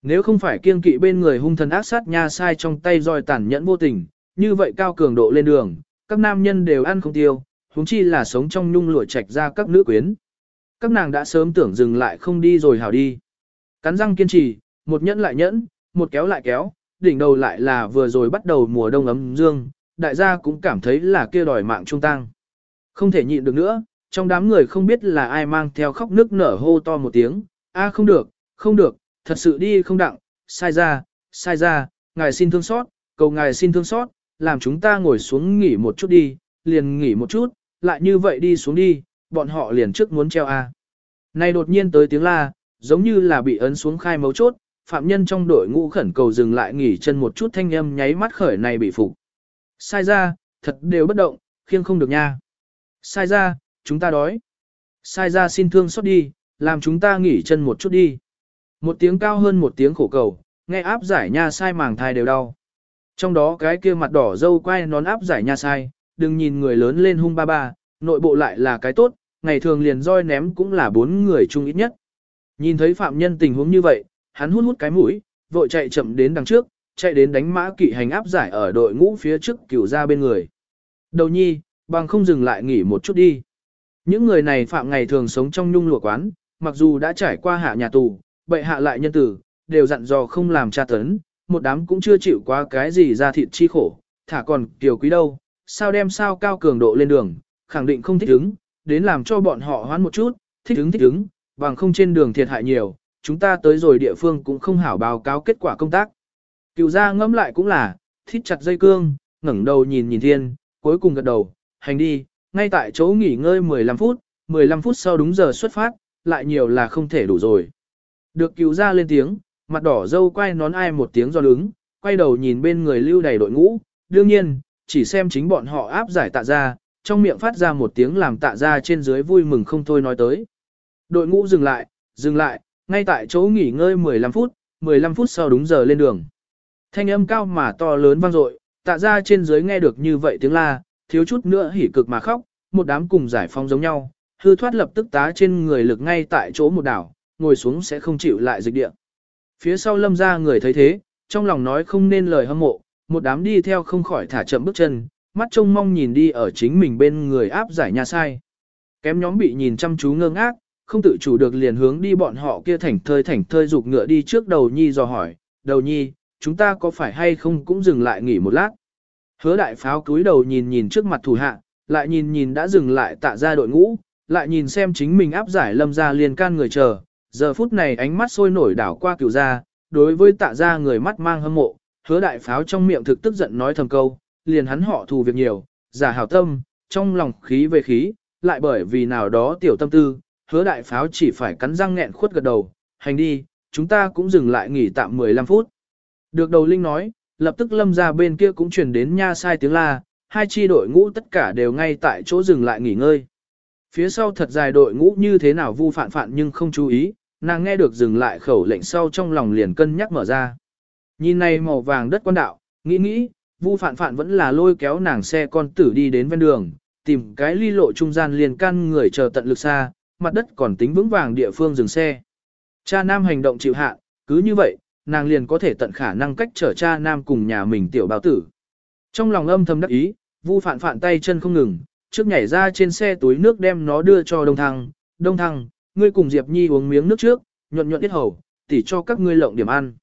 Nếu không phải kiêng kỵ bên người hung thần ác sát nha sai trong tay roi tàn nhẫn vô tình, như vậy cao cường độ lên đường, các nam nhân đều ăn không tiêu, huống chi là sống trong nhung lụa trạch ra các nữ quyến. Các nàng đã sớm tưởng dừng lại không đi rồi hảo đi. Cắn răng kiên trì, một nhẫn lại nhẫn, một kéo lại kéo, đỉnh đầu lại là vừa rồi bắt đầu mùa đông ấm dương, đại gia cũng cảm thấy là kia đòi mạng trung tăng. Không thể nhịn được nữa, trong đám người không biết là ai mang theo khóc nước nở hô to một tiếng, a không được, không được, thật sự đi không đặng, sai ra, sai ra, ngài xin thương xót, cầu ngài xin thương xót, làm chúng ta ngồi xuống nghỉ một chút đi, liền nghỉ một chút, lại như vậy đi xuống đi, bọn họ liền trước muốn treo a. Này đột nhiên tới tiếng la, giống như là bị ấn xuống khai mấu chốt, phạm nhân trong đội ngũ khẩn cầu dừng lại nghỉ chân một chút thanh âm nháy mắt khởi này bị phục. Sai ra, thật đều bất động, khiêng không được nha. Sai ra, chúng ta đói. Sai ra xin thương xót đi, làm chúng ta nghỉ chân một chút đi. Một tiếng cao hơn một tiếng khổ cầu, nghe áp giải nha sai màng thai đều đau. Trong đó cái kia mặt đỏ dâu quay nón áp giải nha sai, đừng nhìn người lớn lên hung ba ba, nội bộ lại là cái tốt, ngày thường liền roi ném cũng là bốn người chung ít nhất. Nhìn thấy phạm nhân tình huống như vậy, hắn hút hút cái mũi, vội chạy chậm đến đằng trước, chạy đến đánh mã kỵ hành áp giải ở đội ngũ phía trước cửu ra bên người. Đầu nhi, bằng không dừng lại nghỉ một chút đi. Những người này phạm ngày thường sống trong nhung lụa quán, mặc dù đã trải qua hạ nhà tù, bệ hạ lại nhân tử, đều dặn dò không làm tra tấn, một đám cũng chưa chịu qua cái gì ra thịt chi khổ, thả còn tiểu quý đâu, sao đem sao cao cường độ lên đường, khẳng định không thích ứng, đến làm cho bọn họ hoán một chút, thích ứng thích ứng, bằng không trên đường thiệt hại nhiều, chúng ta tới rồi địa phương cũng không hảo báo cáo kết quả công tác. Cựu gia ngẫm lại cũng là, thít chặt dây cương, ngẩng đầu nhìn nhìn thiên, cuối cùng gật đầu, hành đi, ngay tại chỗ nghỉ ngơi 15 phút, 15 phút sau đúng giờ xuất phát, lại nhiều là không thể đủ rồi. Được cựu gia lên tiếng, mặt đỏ dâu quay nón ai một tiếng do đứng, quay đầu nhìn bên người lưu đầy đội ngũ, đương nhiên, chỉ xem chính bọn họ áp giải tạ ra, trong miệng phát ra một tiếng làm tạ ra trên dưới vui mừng không thôi nói tới. Đội ngũ dừng lại, dừng lại, ngay tại chỗ nghỉ ngơi 15 phút, 15 phút sau đúng giờ lên đường. Thanh âm cao mà to lớn vang dội, tạ ra trên dưới nghe được như vậy tiếng la, thiếu chút nữa hỉ cực mà khóc, một đám cùng giải phóng giống nhau, hư thoát lập tức tá trên người lực ngay tại chỗ một đảo, ngồi xuống sẽ không chịu lại dịch địa. Phía sau lâm ra người thấy thế, trong lòng nói không nên lời hâm mộ, một đám đi theo không khỏi thả chậm bước chân, mắt trông mong nhìn đi ở chính mình bên người áp giải nhà sai. Kém nhóm bị nhìn chăm chú ngơ ngác, không tự chủ được liền hướng đi bọn họ kia thảnh thơi thảnh thơi dục ngựa đi trước đầu nhi dò hỏi, đầu nhi, chúng ta có phải hay không cũng dừng lại nghỉ một lát. Hứa đại pháo cúi đầu nhìn nhìn trước mặt thủ hạ, lại nhìn nhìn đã dừng lại tạ ra đội ngũ, lại nhìn xem chính mình áp giải lâm ra liền can người chờ, giờ phút này ánh mắt sôi nổi đảo qua cửu ra, đối với tạ ra người mắt mang hâm mộ, hứa đại pháo trong miệng thực tức giận nói thầm câu, liền hắn họ thù việc nhiều, giả hảo tâm, trong lòng khí về khí, lại bởi vì nào đó tiểu tâm tư, hứa đại pháo chỉ phải cắn răng nghẹn khuất gật đầu, hành đi, chúng ta cũng dừng lại nghỉ tạm 15 phút. Được đầu linh nói, lập tức lâm ra bên kia cũng chuyển đến nha sai tiếng la, hai chi đội ngũ tất cả đều ngay tại chỗ dừng lại nghỉ ngơi. Phía sau thật dài đội ngũ như thế nào vu phản phản nhưng không chú ý, nàng nghe được dừng lại khẩu lệnh sau trong lòng liền cân nhắc mở ra. Nhìn này màu vàng đất quan đạo, nghĩ nghĩ, vu Phạn Phạn vẫn là lôi kéo nàng xe con tử đi đến ven đường, tìm cái ly lộ trung gian liền căn người chờ tận lực xa, mặt đất còn tính vững vàng địa phương dừng xe. Cha nam hành động chịu hạ, cứ như vậy, nàng liền có thể tận khả năng cách trở cha nam cùng nhà mình tiểu báo tử. Trong lòng âm thầm đắc ý, vu Phạn Phạn tay chân không ngừng, trước nhảy ra trên xe túi nước đem nó đưa cho đông thăng, đông thăng, ngươi cùng Diệp Nhi uống miếng nước trước, nhuận nhuận tiết hầu, tỉ cho các ngươi lộng điểm ăn.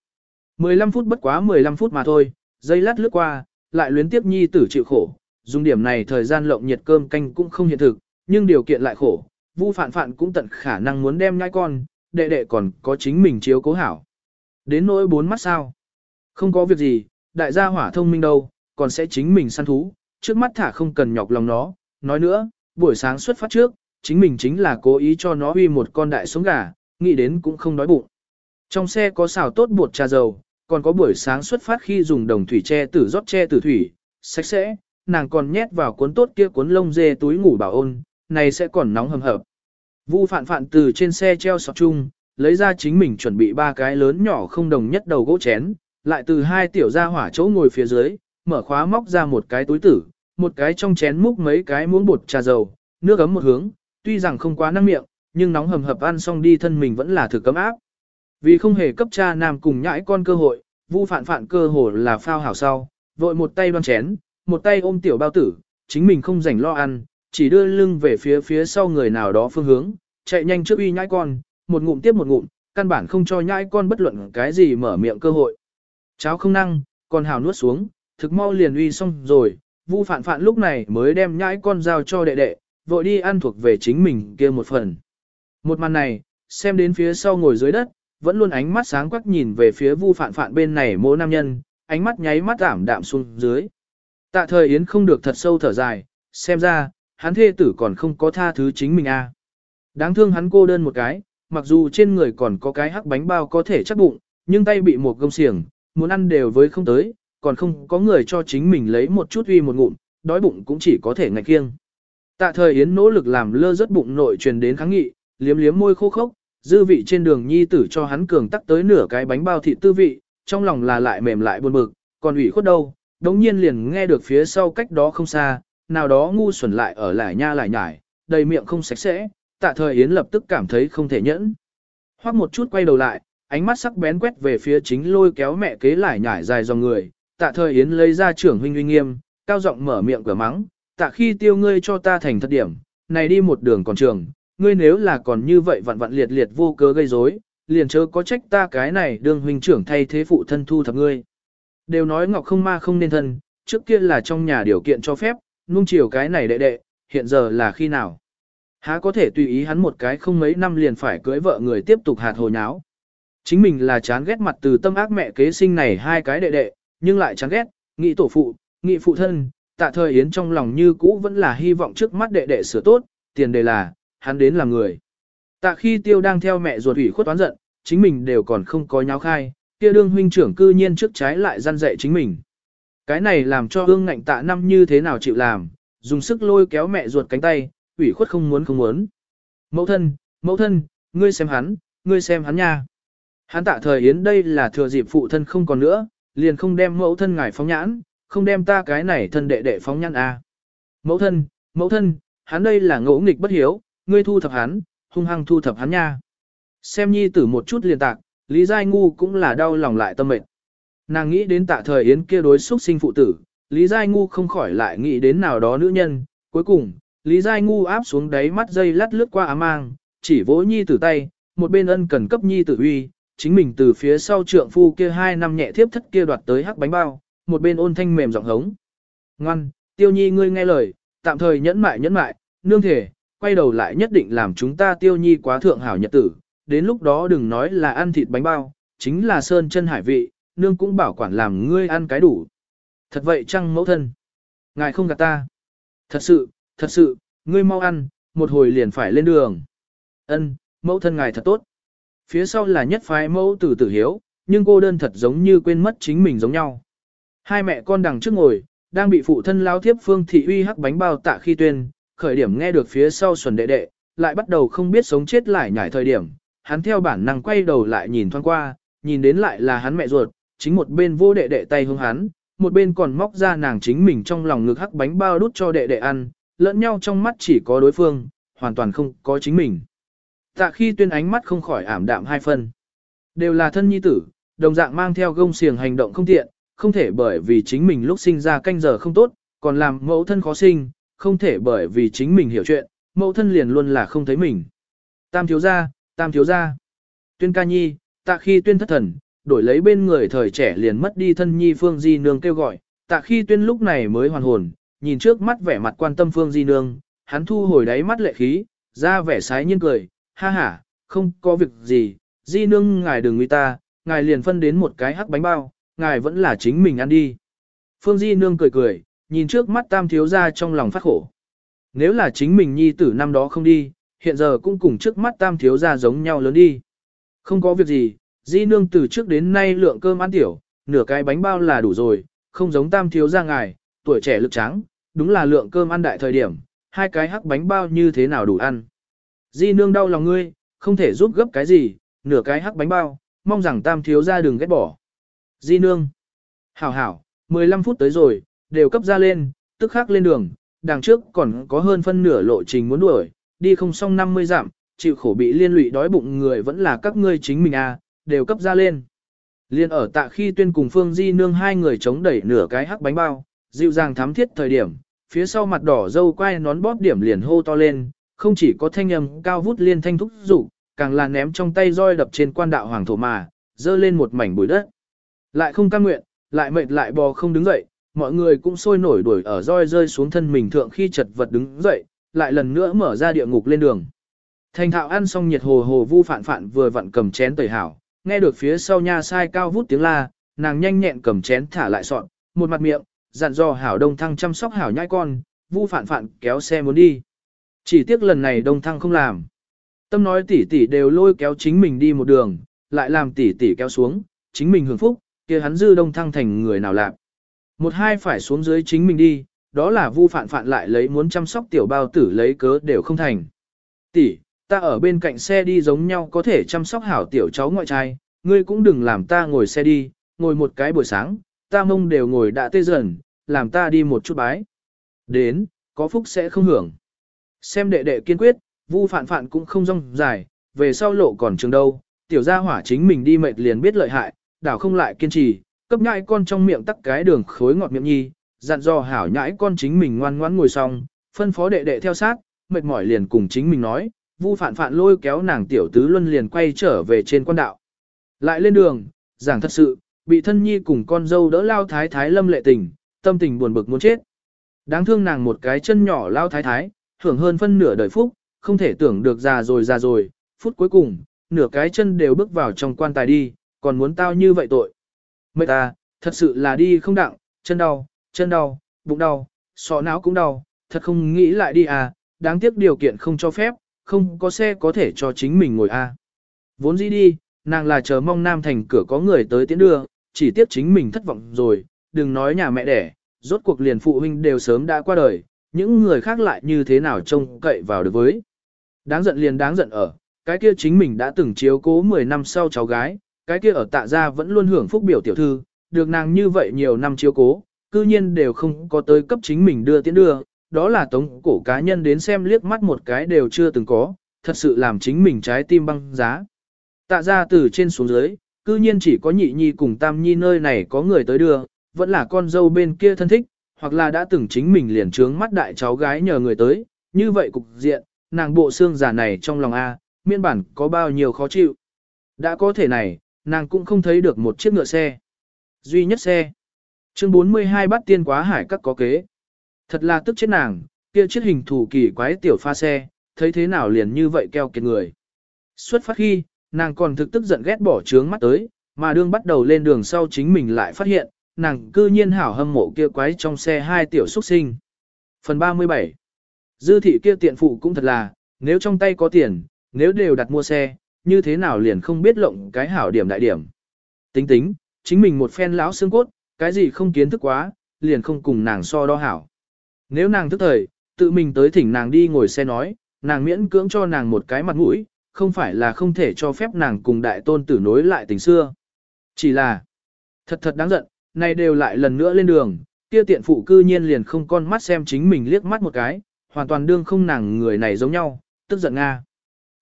15 phút bất quá 15 phút mà thôi, giây lát lướt qua, lại luyến tiếp Nhi tử chịu khổ, dùng điểm này thời gian lộng nhiệt cơm canh cũng không hiện thực, nhưng điều kiện lại khổ, Vu Phạn Phạn cũng tận khả năng muốn đem nhai con, đệ đệ còn có chính mình chiếu cố hảo. Đến nỗi bốn mắt sao? Không có việc gì, đại gia hỏa thông minh đâu, còn sẽ chính mình săn thú, trước mắt thả không cần nhọc lòng nó. Nói nữa, buổi sáng xuất phát trước, chính mình chính là cố ý cho nó uy một con đại sống gà, nghĩ đến cũng không đói bụng. Trong xe có xào tốt bột trà dầu, còn có buổi sáng xuất phát khi dùng đồng thủy che tử rót che tử thủy, sạch sẽ, nàng còn nhét vào cuốn tốt kia cuốn lông dê túi ngủ bảo ôn, này sẽ còn nóng hầm hập. Vu phạn phạn từ trên xe treo sọt chung, lấy ra chính mình chuẩn bị ba cái lớn nhỏ không đồng nhất đầu gỗ chén, lại từ hai tiểu gia hỏa chỗ ngồi phía dưới, mở khóa móc ra một cái túi tử, một cái trong chén múc mấy cái muỗng bột trà dầu, nước ấm một hướng, tuy rằng không quá năng miệng, nhưng nóng hầm hập ăn xong đi thân mình vẫn là thực cấm áp. Vì không hề cấp cha nam cùng nhãi con cơ hội, vu phản phản cơ hội là phao hảo sau, vội một tay đoan chén, một tay ôm tiểu bao tử, chính mình không rảnh lo ăn, chỉ đưa lưng về phía phía sau người nào đó phương hướng, chạy nhanh trước uy nhãi con, một ngụm tiếp một ngụm, căn bản không cho nhãi con bất luận cái gì mở miệng cơ hội. Cháo không năng, còn hào nuốt xuống, thực mau liền uy xong rồi, vu phản phản lúc này mới đem nhãi con giao cho đệ đệ, vội đi ăn thuộc về chính mình kia một phần. Một màn này, xem đến phía sau ngồi dưới đất, vẫn luôn ánh mắt sáng quắc nhìn về phía vu phản phản bên này mô nam nhân, ánh mắt nháy mắt ảm đạm xuống dưới. Tạ thời Yến không được thật sâu thở dài, xem ra, hắn thê tử còn không có tha thứ chính mình a. À. Đáng thương hắn cô đơn một cái, mặc dù trên người còn có cái hắc bánh bao có thể chắc bụng, nhưng tay bị một gông xiềng, muốn ăn đều với không tới, còn không có người cho chính mình lấy một chút uy một ngụm, đói bụng cũng chỉ có thể ngạch kiêng. Tạ thời Yến nỗ lực làm lơ rất bụng nội truyền đến kháng nghị, liếm liếm môi khô khốc, dư vị trên đường nhi tử cho hắn cường tắc tới nửa cái bánh bao thịt tư vị, trong lòng là lại mềm lại buồn bực, còn ủy khuất đâu, đống nhiên liền nghe được phía sau cách đó không xa, nào đó ngu xuẩn lại ở lại nha lại nhải, đầy miệng không sạch sẽ, tạ thời Yến lập tức cảm thấy không thể nhẫn. Hoác một chút quay đầu lại, ánh mắt sắc bén quét về phía chính lôi kéo mẹ kế lại nhải dài dòng người, tạ thời Yến lấy ra trưởng huynh uy nghiêm, cao giọng mở miệng cửa mắng, tạ khi tiêu ngươi cho ta thành thật điểm, này đi một đường còn trường, ngươi nếu là còn như vậy vặn vặn liệt liệt vô cớ gây rối, liền chớ có trách ta cái này đương huynh trưởng thay thế phụ thân thu thập ngươi. Đều nói ngọc không ma không nên thân, trước kia là trong nhà điều kiện cho phép, nung chiều cái này đệ đệ, hiện giờ là khi nào. Há có thể tùy ý hắn một cái không mấy năm liền phải cưới vợ người tiếp tục hạt hồ nháo. Chính mình là chán ghét mặt từ tâm ác mẹ kế sinh này hai cái đệ đệ, nhưng lại chán ghét, nghị tổ phụ, nghị phụ thân, tạ thời Yến trong lòng như cũ vẫn là hy vọng trước mắt đệ đệ sửa tốt, tiền đề là, hắn đến làm người. Tạ khi tiêu đang theo mẹ ruột ủy khuất toán giận, chính mình đều còn không có nháo khai, kia đương huynh trưởng cư nhiên trước trái lại gian dạy chính mình. Cái này làm cho ương ngạnh tạ năm như thế nào chịu làm, dùng sức lôi kéo mẹ ruột cánh tay, ủy khuất không muốn không muốn. Mẫu thân, mẫu thân, ngươi xem hắn, ngươi xem hắn nha. Hắn tạ thời yến đây là thừa dịp phụ thân không còn nữa, liền không đem mẫu thân ngài phóng nhãn, không đem ta cái này thân đệ đệ phóng nhãn à. Mẫu thân, mẫu thân, hắn đây là ngỗ nghịch bất hiếu, ngươi thu thập hắn, hung hăng thu thập hắn nha. Xem nhi tử một chút liền tạc, Lý Giai Ngu cũng là đau lòng lại tâm mệnh. Nàng nghĩ đến tạ thời yến kia đối xúc sinh phụ tử, Lý Giai Ngu không khỏi lại nghĩ đến nào đó nữ nhân, cuối cùng, Lý Giai Ngu áp xuống đáy mắt dây lắt lướt qua ám mang, chỉ vỗ nhi tử tay, một bên ân cần cấp nhi tử uy, chính mình từ phía sau trượng phu kia hai năm nhẹ thiếp thất kia đoạt tới hắc bánh bao, một bên ôn thanh mềm giọng hống. Ngoan, tiêu nhi ngươi nghe lời, tạm thời nhẫn mại nhẫn mại, nương thể, quay đầu lại nhất định làm chúng ta tiêu nhi quá thượng hảo nhật tử, đến lúc đó đừng nói là ăn thịt bánh bao, chính là sơn chân hải vị, nương cũng bảo quản làm ngươi ăn cái đủ. Thật vậy chăng mẫu thân? Ngài không gạt ta. Thật sự, thật sự, ngươi mau ăn, một hồi liền phải lên đường. Ân, mẫu thân ngài thật tốt. Phía sau là nhất phái mẫu tử tử hiếu, nhưng cô đơn thật giống như quên mất chính mình giống nhau. Hai mẹ con đằng trước ngồi, đang bị phụ thân lao thiếp phương thị uy hắc bánh bao tạ khi tuyên, khởi điểm nghe được phía sau xuẩn đệ đệ, lại bắt đầu không biết sống chết lại nhảy thời điểm, hắn theo bản năng quay đầu lại nhìn thoáng qua, nhìn đến lại là hắn mẹ ruột, chính một bên vô đệ đệ tay hướng hắn, một bên còn móc ra nàng chính mình trong lòng ngực hắc bánh bao đút cho đệ đệ ăn, lẫn nhau trong mắt chỉ có đối phương, hoàn toàn không có chính mình. Tạ khi tuyên ánh mắt không khỏi ảm đạm hai phân. Đều là thân nhi tử, đồng dạng mang theo gông xiềng hành động không tiện, không thể bởi vì chính mình lúc sinh ra canh giờ không tốt, còn làm mẫu thân khó sinh, không thể bởi vì chính mình hiểu chuyện, mẫu thân liền luôn là không thấy mình. Tam thiếu gia, tam thiếu gia. Tuyên ca nhi, tạ khi tuyên thất thần, đổi lấy bên người thời trẻ liền mất đi thân nhi Phương Di Nương kêu gọi, tạ khi tuyên lúc này mới hoàn hồn, nhìn trước mắt vẻ mặt quan tâm Phương Di Nương, hắn thu hồi đáy mắt lệ khí, ra vẻ sái nhiên cười, ha ha, không có việc gì, Di Nương ngài đừng nguy ta, ngài liền phân đến một cái hắc bánh bao, ngài vẫn là chính mình ăn đi. Phương Di Nương cười cười, nhìn trước mắt tam thiếu ra trong lòng phát khổ. Nếu là chính mình nhi tử năm đó không đi, hiện giờ cũng cùng trước mắt tam thiếu ra giống nhau lớn đi. Không có việc gì, di nương từ trước đến nay lượng cơm ăn tiểu, nửa cái bánh bao là đủ rồi, không giống tam thiếu ra ngài, tuổi trẻ lực trắng, đúng là lượng cơm ăn đại thời điểm, hai cái hắc bánh bao như thế nào đủ ăn. Di nương đau lòng ngươi, không thể giúp gấp cái gì, nửa cái hắc bánh bao, mong rằng tam thiếu ra đừng ghét bỏ. Di nương, hảo hảo, 15 phút tới rồi, đều cấp ra lên, tức khắc lên đường, đằng trước còn có hơn phân nửa lộ trình muốn đuổi, đi không xong 50 dặm, chịu khổ bị liên lụy đói bụng người vẫn là các ngươi chính mình à, đều cấp ra lên. Liên ở tạ khi tuyên cùng Phương Di nương hai người chống đẩy nửa cái hắc bánh bao, dịu dàng thám thiết thời điểm, phía sau mặt đỏ dâu quay nón bóp điểm liền hô to lên, không chỉ có thanh âm cao vút liên thanh thúc rủ, càng là ném trong tay roi đập trên quan đạo hoàng thổ mà, dơ lên một mảnh bụi đất. Lại không cam nguyện, lại mệt lại bò không đứng dậy, mọi người cũng sôi nổi đuổi ở roi rơi xuống thân mình thượng khi chật vật đứng dậy, lại lần nữa mở ra địa ngục lên đường. Thành thạo ăn xong nhiệt hồ hồ vu phản phản vừa vặn cầm chén tẩy hảo, nghe được phía sau nha sai cao vút tiếng la, nàng nhanh nhẹn cầm chén thả lại sọn, một mặt miệng, dặn dò hảo đông thăng chăm sóc hảo nhai con, vu phản phản kéo xe muốn đi. Chỉ tiếc lần này đông thăng không làm. Tâm nói tỷ tỷ đều lôi kéo chính mình đi một đường, lại làm tỷ tỷ kéo xuống, chính mình hưởng phúc, kia hắn dư đông thăng thành người nào làm. Một hai phải xuống dưới chính mình đi, đó là vu phản phản lại lấy muốn chăm sóc tiểu bao tử lấy cớ đều không thành. Tỷ, ta ở bên cạnh xe đi giống nhau có thể chăm sóc hảo tiểu cháu ngoại trai, ngươi cũng đừng làm ta ngồi xe đi, ngồi một cái buổi sáng, ta mông đều ngồi đã tê dần, làm ta đi một chút bái. Đến, có phúc sẽ không hưởng. Xem đệ đệ kiên quyết, vu phản phản cũng không rong dài, về sau lộ còn trường đâu, tiểu gia hỏa chính mình đi mệt liền biết lợi hại, đảo không lại kiên trì, cấp nhãi con trong miệng tắc cái đường khối ngọt miệng nhi, dặn dò hảo nhãi con chính mình ngoan ngoãn ngồi xong, phân phó đệ đệ theo sát, mệt mỏi liền cùng chính mình nói, vu phản phản lôi kéo nàng tiểu tứ luân liền quay trở về trên quan đạo. Lại lên đường, giảng thật sự, bị thân nhi cùng con dâu đỡ lao thái thái lâm lệ tình, tâm tình buồn bực muốn chết. Đáng thương nàng một cái chân nhỏ lao thái thái, hưởng hơn phân nửa đời phúc, không thể tưởng được già rồi già rồi, phút cuối cùng, nửa cái chân đều bước vào trong quan tài đi, còn muốn tao như vậy tội. Mệt ta, thật sự là đi không đặng, chân đau, chân đau, bụng đau, sọ não cũng đau, thật không nghĩ lại đi à, đáng tiếc điều kiện không cho phép, không có xe có thể cho chính mình ngồi à. Vốn dĩ đi, nàng là chờ mong Nam Thành cửa có người tới tiễn đưa, chỉ tiếc chính mình thất vọng rồi, đừng nói nhà mẹ đẻ, rốt cuộc liền phụ huynh đều sớm đã qua đời, những người khác lại như thế nào trông cậy vào được với. Đáng giận liền đáng giận ở, cái kia chính mình đã từng chiếu cố 10 năm sau cháu gái, cái kia ở tạ gia vẫn luôn hưởng phúc biểu tiểu thư, được nàng như vậy nhiều năm chiếu cố, cư nhiên đều không có tới cấp chính mình đưa tiến đưa, đó là tống cổ cá nhân đến xem liếc mắt một cái đều chưa từng có, thật sự làm chính mình trái tim băng giá. Tạ gia từ trên xuống dưới, cư nhiên chỉ có nhị nhi cùng tam nhi nơi này có người tới đưa, vẫn là con dâu bên kia thân thích, hoặc là đã từng chính mình liền trướng mắt đại cháu gái nhờ người tới, như vậy cục diện, nàng bộ xương giả này trong lòng A, miên bản có bao nhiêu khó chịu. Đã có thể này, nàng cũng không thấy được một chiếc ngựa xe. Duy nhất xe. Chương 42 bắt tiên quá hải các có kế. Thật là tức chết nàng, kia chiếc hình thủ kỳ quái tiểu pha xe, thấy thế nào liền như vậy keo kiệt người. Xuất phát khi, nàng còn thực tức giận ghét bỏ trướng mắt tới, mà đương bắt đầu lên đường sau chính mình lại phát hiện, nàng cư nhiên hảo hâm mộ kia quái trong xe hai tiểu xuất sinh. Phần 37 Dư thị kia tiện phụ cũng thật là, nếu trong tay có tiền, nếu đều đặt mua xe, như thế nào liền không biết lộng cái hảo điểm đại điểm. Tính tính, chính mình một phen lão xương cốt, cái gì không kiến thức quá, liền không cùng nàng so đo hảo. Nếu nàng thức thời, tự mình tới thỉnh nàng đi ngồi xe nói, nàng miễn cưỡng cho nàng một cái mặt mũi, không phải là không thể cho phép nàng cùng đại tôn tử nối lại tình xưa. Chỉ là, thật thật đáng giận, này đều lại lần nữa lên đường, kia tiện phụ cư nhiên liền không con mắt xem chính mình liếc mắt một cái, hoàn toàn đương không nàng người này giống nhau, tức giận Nga.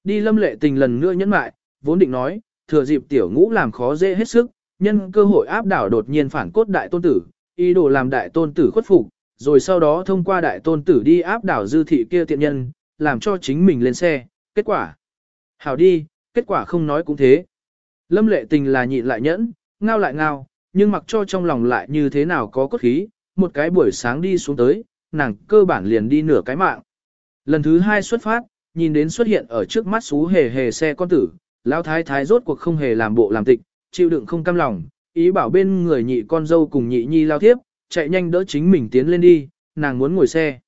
Đi lâm lệ tình lần nữa nhẫn mại, vốn định nói, thừa dịp tiểu ngũ làm khó dễ hết sức, nhân cơ hội áp đảo đột nhiên phản cốt đại tôn tử, ý đồ làm đại tôn tử khuất phục, rồi sau đó thông qua đại tôn tử đi áp đảo dư thị kia tiện nhân, làm cho chính mình lên xe, kết quả. Hảo đi, kết quả không nói cũng thế. Lâm lệ tình là nhịn lại nhẫn, ngao lại ngao, nhưng mặc cho trong lòng lại như thế nào có cốt khí, một cái buổi sáng đi xuống tới, nàng cơ bản liền đi nửa cái mạng. Lần thứ hai xuất phát, nhìn đến xuất hiện ở trước mắt xú hề hề xe con tử, lão thái thái rốt cuộc không hề làm bộ làm tịch, chịu đựng không cam lòng, ý bảo bên người nhị con dâu cùng nhị nhi lao tiếp, chạy nhanh đỡ chính mình tiến lên đi, nàng muốn ngồi xe.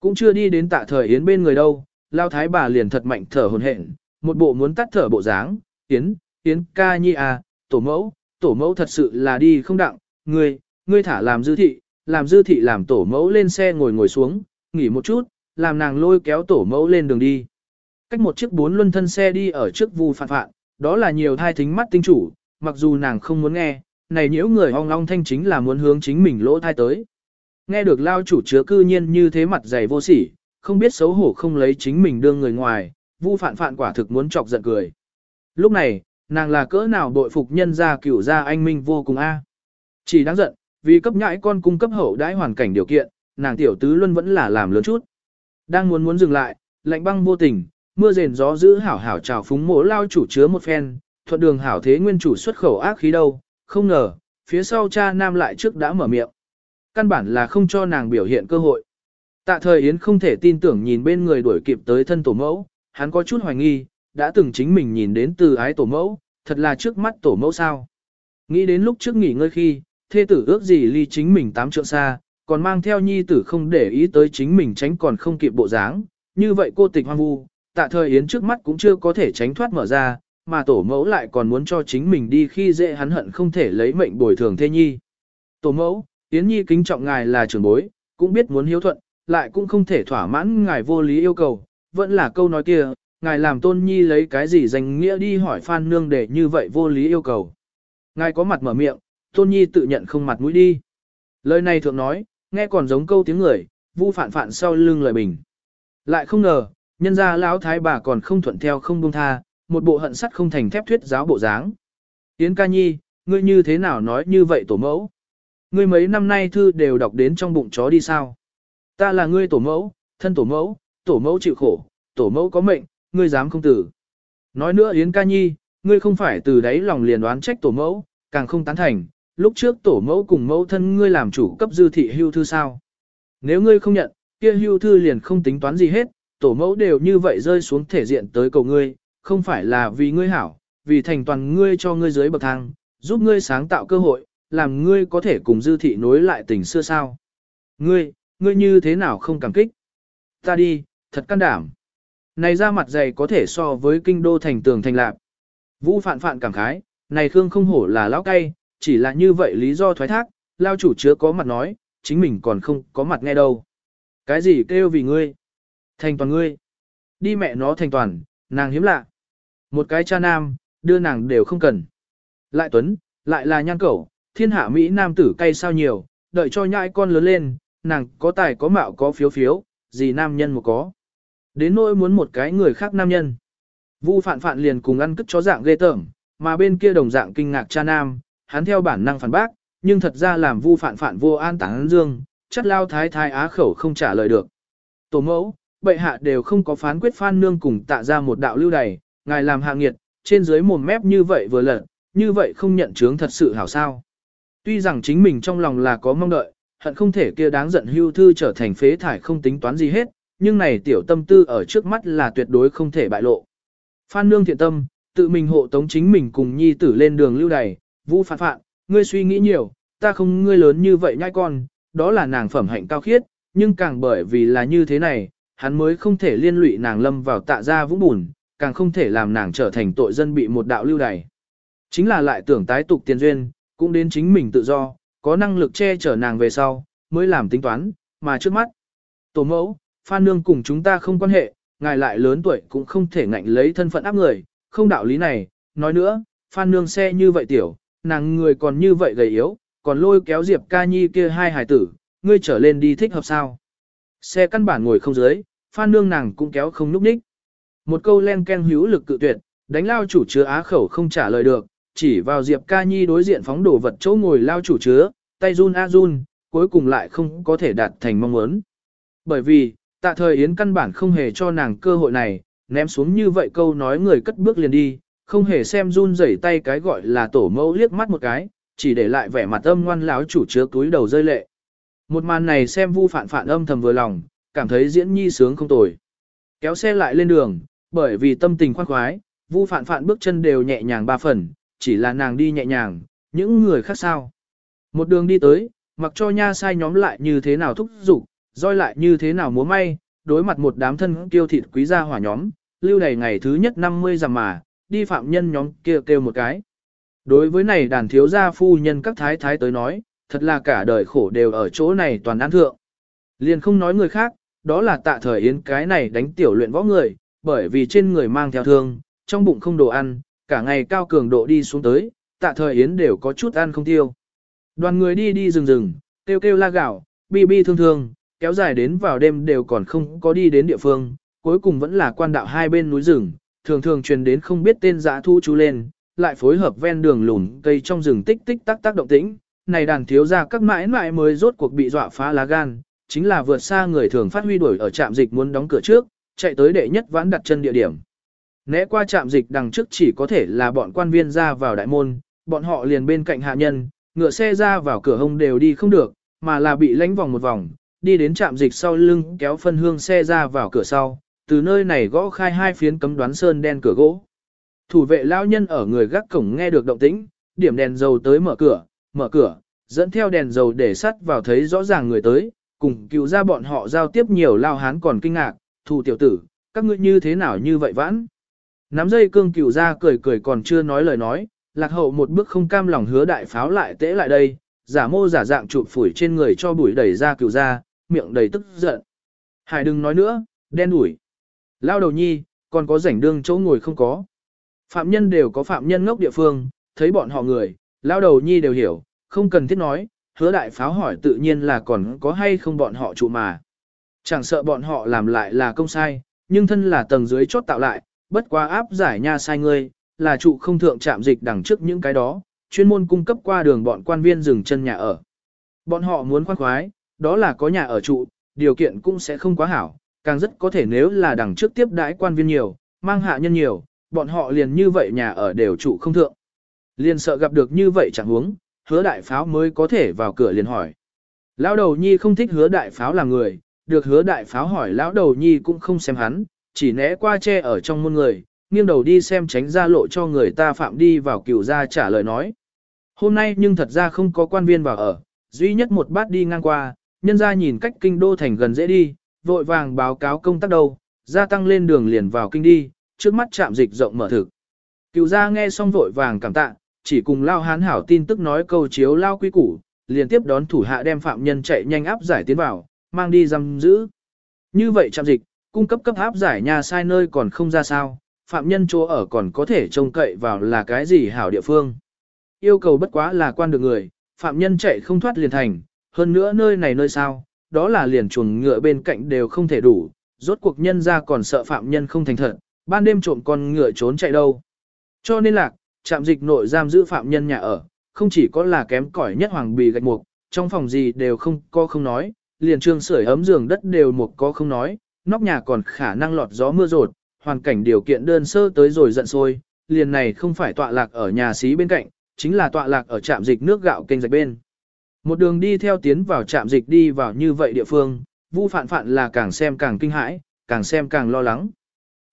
Cũng chưa đi đến tạ thời yến bên người đâu, lao thái bà liền thật mạnh thở hồn hển, một bộ muốn tắt thở bộ dáng, yến, yến ca nhi à, tổ mẫu, tổ mẫu thật sự là đi không đặng, ngươi, ngươi thả làm dư thị, làm dư thị làm tổ mẫu lên xe ngồi ngồi xuống, nghỉ một chút, làm nàng lôi kéo tổ mẫu lên đường đi. Cách một chiếc bốn luân thân xe đi ở trước vu phạn phạn, đó là nhiều thai thính mắt tinh chủ, mặc dù nàng không muốn nghe, này nhiễu người ong long thanh chính là muốn hướng chính mình lỗ thai tới. Nghe được lao chủ chứa cư nhiên như thế mặt dày vô sỉ, không biết xấu hổ không lấy chính mình đương người ngoài, vu phản phạn quả thực muốn chọc giận cười. Lúc này, nàng là cỡ nào bội phục nhân gia cửu gia anh minh vô cùng a. Chỉ đáng giận, vì cấp nhãi con cung cấp hậu đãi hoàn cảnh điều kiện, nàng tiểu tứ luân vẫn là làm lớn chút. Đang muốn muốn dừng lại, lạnh băng vô tình, mưa rền gió giữ hảo hảo trào phúng mỗ lao chủ chứa một phen, thuận đường hảo thế nguyên chủ xuất khẩu ác khí đâu, không ngờ, phía sau cha nam lại trước đã mở miệng. Căn bản là không cho nàng biểu hiện cơ hội. Tạ thời Yến không thể tin tưởng nhìn bên người đuổi kịp tới thân tổ mẫu, hắn có chút hoài nghi, đã từng chính mình nhìn đến từ ái tổ mẫu, thật là trước mắt tổ mẫu sao. Nghĩ đến lúc trước nghỉ ngơi khi, thê tử ước gì ly chính mình tám trượng xa, còn mang theo nhi tử không để ý tới chính mình tránh còn không kịp bộ dáng, như vậy cô tịch hoang vu, tạ thời Yến trước mắt cũng chưa có thể tránh thoát mở ra, mà tổ mẫu lại còn muốn cho chính mình đi khi dễ hắn hận không thể lấy mệnh bồi thường thê nhi. Tổ mẫu, Yến Nhi kính trọng ngài là trưởng bối, cũng biết muốn hiếu thuận, lại cũng không thể thỏa mãn ngài vô lý yêu cầu, vẫn là câu nói kia, ngài làm tôn nhi lấy cái gì danh nghĩa đi hỏi Phan Nương để như vậy vô lý yêu cầu. Ngài có mặt mở miệng, tôn nhi tự nhận không mặt mũi đi. Lời này thượng nói, nghe còn giống câu tiếng người, vu phản phản sau lưng lời bình. Lại không ngờ, nhân gia lão thái bà còn không thuận theo không buông tha, một bộ hận sắt không thành thép thuyết giáo bộ dáng. Yến ca nhi, ngươi như thế nào nói như vậy tổ mẫu? Ngươi mấy năm nay thư đều đọc đến trong bụng chó đi sao? Ta là ngươi tổ mẫu, thân tổ mẫu, tổ mẫu chịu khổ, tổ mẫu có mệnh, ngươi dám không tử. Nói nữa Yến ca nhi, ngươi không phải từ đấy lòng liền đoán trách tổ mẫu, càng không tán thành, lúc trước tổ mẫu cùng mẫu thân ngươi làm chủ cấp dư thị hưu thư sao. Nếu ngươi không nhận, kia hưu thư liền không tính toán gì hết, tổ mẫu đều như vậy rơi xuống thể diện tới cầu ngươi, không phải là vì ngươi hảo, vì thành toàn ngươi cho ngươi dưới bậc thang, giúp ngươi sáng tạo cơ hội, làm ngươi có thể cùng dư thị nối lại tình xưa sao. Ngươi, ngươi như thế nào không cảm kích? Ta đi, thật can đảm. Này ra mặt dày có thể so với kinh đô thành tường thành lạc. Vũ phạn phạn cảm khái, này Khương không hổ là lão cay, chỉ là như vậy lý do thoái thác, lao chủ chứa có mặt nói, chính mình còn không có mặt nghe đâu. Cái gì kêu vì ngươi? Thành toàn ngươi. Đi mẹ nó thành toàn, nàng hiếm lạ. Một cái cha nam, đưa nàng đều không cần. Lại tuấn, lại là nhan cẩu, thiên hạ Mỹ nam tử cay sao nhiều, đợi cho nhãi con lớn lên, nàng có tài có mạo có phiếu phiếu, gì nam nhân một có. Đến nỗi muốn một cái người khác nam nhân. Vu phạn phạn liền cùng ăn cất chó dạng ghê tởm, mà bên kia đồng dạng kinh ngạc cha nam, hắn theo bản năng phản bác, nhưng thật ra làm vu phản phản vô an táng dương, chất lao thái thái á khẩu không trả lời được. Tổ mẫu, bệ hạ đều không có phán quyết phan nương cùng tạ ra một đạo lưu đày, ngài làm hạ nghiệt, trên dưới mồm mép như vậy vừa lật, như vậy không nhận chướng thật sự hảo sao. Tuy rằng chính mình trong lòng là có mong đợi, hận không thể kia đáng giận hưu thư trở thành phế thải không tính toán gì hết, nhưng này tiểu tâm tư ở trước mắt là tuyệt đối không thể bại lộ. Phan nương thiện tâm, tự mình hộ tống chính mình cùng nhi tử lên đường lưu đày, vũ phản phạn, ngươi suy nghĩ nhiều, ta không ngươi lớn như vậy nhai con, đó là nàng phẩm hạnh cao khiết, nhưng càng bởi vì là như thế này, hắn mới không thể liên lụy nàng lâm vào tạ gia vũng bùn, càng không thể làm nàng trở thành tội dân bị một đạo lưu đày. Chính là lại tưởng tái tục tiền duyên, cũng đến chính mình tự do, có năng lực che chở nàng về sau, mới làm tính toán, mà trước mắt. Tổ mẫu, Phan Nương cùng chúng ta không quan hệ, ngài lại lớn tuổi cũng không thể ngạnh lấy thân phận áp người, không đạo lý này. Nói nữa, Phan Nương xe như vậy tiểu, nàng người còn như vậy gầy yếu, còn lôi kéo Diệp ca nhi kia hai hài tử, ngươi trở lên đi thích hợp sao. Xe căn bản ngồi không dưới, Phan Nương nàng cũng kéo không núp ních. Một câu len ken hữu lực cự tuyệt, đánh lao chủ chứa á khẩu không trả lời được, chỉ vào Diệp ca nhi đối diện phóng đồ vật chỗ ngồi lao chủ chứa, tay run a run, cuối cùng lại không có thể đạt thành mong muốn. Bởi vì, tạ thời Yến căn bản không hề cho nàng cơ hội này, ném xuống như vậy câu nói người cất bước liền đi, không hề xem run rẩy tay cái gọi là tổ mẫu liếc mắt một cái, chỉ để lại vẻ mặt âm ngoan láo chủ chứa túi đầu rơi lệ. Một màn này xem vu phản phản âm thầm vừa lòng, cảm thấy diễn nhi sướng không tồi. Kéo xe lại lên đường, bởi vì tâm tình khoan khoái, vu phản phản bước chân đều nhẹ nhàng ba phần, chỉ là nàng đi nhẹ nhàng, những người khác sao. Một đường đi tới, mặc cho nha sai nhóm lại như thế nào thúc giục, roi lại như thế nào múa may, đối mặt một đám thân tiêu thịt quý gia hỏa nhóm, lưu đầy ngày thứ nhất 50 giảm mà, đi phạm nhân nhóm kia kêu một cái. Đối với này đàn thiếu gia phu nhân các thái thái tới nói, thật là cả đời khổ đều ở chỗ này toàn ăn thượng. Liền không nói người khác, đó là tạ thời yến cái này đánh tiểu luyện võ người, bởi vì trên người mang theo thương, trong bụng không đồ ăn, cả ngày cao cường độ đi xuống tới, tạ thời yến đều có chút ăn không tiêu. Đoàn người đi đi rừng rừng, kêu kêu la gạo, bi bi thương thương, kéo dài đến vào đêm đều còn không có đi đến địa phương, cuối cùng vẫn là quan đạo hai bên núi rừng, thường thường truyền đến không biết tên dã thu chú lên, lại phối hợp ven đường lùn cây trong rừng tích tích tắc tác động tĩnh, này đàn thiếu ra các mãi mãi mới rốt cuộc bị dọa phá lá gan, chính là vượt xa người thường phát huy đuổi ở trạm dịch muốn đóng cửa trước, chạy tới đệ nhất vãn đặt chân địa điểm. Né qua trạm dịch đằng trước chỉ có thể là bọn quan viên ra vào đại môn, bọn họ liền bên cạnh hạ nhân, ngựa xe ra vào cửa hông đều đi không được, mà là bị lánh vòng một vòng, đi đến trạm dịch sau lưng kéo phân hương xe ra vào cửa sau, từ nơi này gõ khai hai phiến cấm đoán sơn đen cửa gỗ. Thủ vệ lao nhân ở người gác cổng nghe được động tĩnh, điểm đèn dầu tới mở cửa, mở cửa, dẫn theo đèn dầu để sắt vào thấy rõ ràng người tới, cùng cứu ra bọn họ giao tiếp nhiều lao hán còn kinh ngạc, thủ tiểu tử, các ngươi như thế nào như vậy vãn. Nắm dây cương cửu ra cười cười còn chưa nói lời nói, lạc hậu một bước không cam lòng hứa đại pháo lại tễ lại đây, giả mô giả dạng chụp phủi trên người cho bụi đẩy ra cửu ra, miệng đầy tức giận. Hải đừng nói nữa, đen đuổi. Lao đầu nhi, còn có rảnh đương chỗ ngồi không có. Phạm nhân đều có phạm nhân ngốc địa phương, thấy bọn họ người, lao đầu nhi đều hiểu, không cần thiết nói, hứa đại pháo hỏi tự nhiên là còn có hay không bọn họ trụ mà. Chẳng sợ bọn họ làm lại là công sai, nhưng thân là tầng dưới chốt tạo lại, bất quá áp giải nha sai ngươi, là trụ không thượng chạm dịch đằng trước những cái đó, chuyên môn cung cấp qua đường bọn quan viên dừng chân nhà ở. Bọn họ muốn khoan khoái, đó là có nhà ở trụ, điều kiện cũng sẽ không quá hảo, càng rất có thể nếu là đằng trước tiếp đãi quan viên nhiều, mang hạ nhân nhiều, bọn họ liền như vậy nhà ở đều trụ không thượng. Liền sợ gặp được như vậy chẳng huống, hứa đại pháo mới có thể vào cửa liền hỏi. Lão đầu nhi không thích hứa đại pháo là người, được hứa đại pháo hỏi lão đầu nhi cũng không xem hắn, chỉ né qua che ở trong môn người, nghiêng đầu đi xem tránh ra lộ cho người ta phạm đi vào cửu ra trả lời nói. Hôm nay nhưng thật ra không có quan viên vào ở, duy nhất một bát đi ngang qua, nhân ra nhìn cách kinh đô thành gần dễ đi, vội vàng báo cáo công tác đâu, gia tăng lên đường liền vào kinh đi, trước mắt chạm dịch rộng mở thực. cựu gia nghe xong vội vàng cảm tạ, chỉ cùng lao hán hảo tin tức nói câu chiếu lao quý củ, liền tiếp đón thủ hạ đem phạm nhân chạy nhanh áp giải tiến vào, mang đi giam giữ. Như vậy chạm dịch, cung cấp cấp áp giải nhà sai nơi còn không ra sao, phạm nhân chỗ ở còn có thể trông cậy vào là cái gì hảo địa phương. Yêu cầu bất quá là quan được người, phạm nhân chạy không thoát liền thành, hơn nữa nơi này nơi sao, đó là liền chuồng ngựa bên cạnh đều không thể đủ, rốt cuộc nhân ra còn sợ phạm nhân không thành thật, ban đêm trộm con ngựa trốn chạy đâu. Cho nên là, trạm dịch nội giam giữ phạm nhân nhà ở, không chỉ có là kém cỏi nhất hoàng bì gạch mục, trong phòng gì đều không có không nói, liền trương sưởi ấm giường đất đều mục có không nói, nóc nhà còn khả năng lọt gió mưa rột, hoàn cảnh điều kiện đơn sơ tới rồi giận sôi, liền này không phải tọa lạc ở nhà xí bên cạnh, chính là tọa lạc ở trạm dịch nước gạo kênh rạch bên. Một đường đi theo tiến vào trạm dịch đi vào như vậy địa phương, vu phạn phạn là càng xem càng kinh hãi, càng xem càng lo lắng.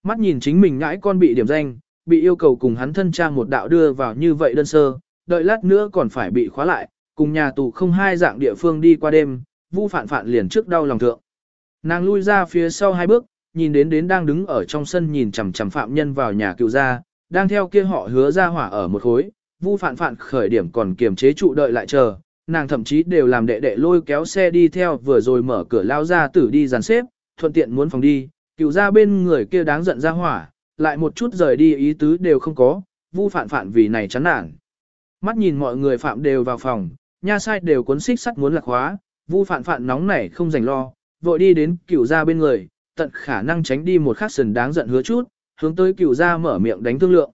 Mắt nhìn chính mình ngãi con bị điểm danh, bị yêu cầu cùng hắn thân cha một đạo đưa vào như vậy đơn sơ, đợi lát nữa còn phải bị khóa lại, cùng nhà tù không hai dạng địa phương đi qua đêm, vu phạn phạn liền trước đau lòng thượng. Nàng lui ra phía sau hai bước, nhìn đến đến đang đứng ở trong sân nhìn chằm chằm phạm nhân vào nhà cựu gia, đang theo kia họ hứa ra hỏa ở một khối, vu phạn phạn khởi điểm còn kiềm chế trụ đợi lại chờ, nàng thậm chí đều làm đệ đệ lôi kéo xe đi theo vừa rồi mở cửa lao ra tử đi dàn xếp, thuận tiện muốn phòng đi, cựu ra bên người kia đáng giận ra hỏa, lại một chút rời đi ý tứ đều không có, vu phản phản vì này chán nản. Mắt nhìn mọi người phạm đều vào phòng, nha sai đều cuốn xích sắt muốn lạc hóa, vu phản phản nóng nảy không dành lo, vội đi đến cựu ra bên người, tận khả năng tránh đi một khắc sần đáng giận hứa chút, hướng tới cựu ra mở miệng đánh thương lượng.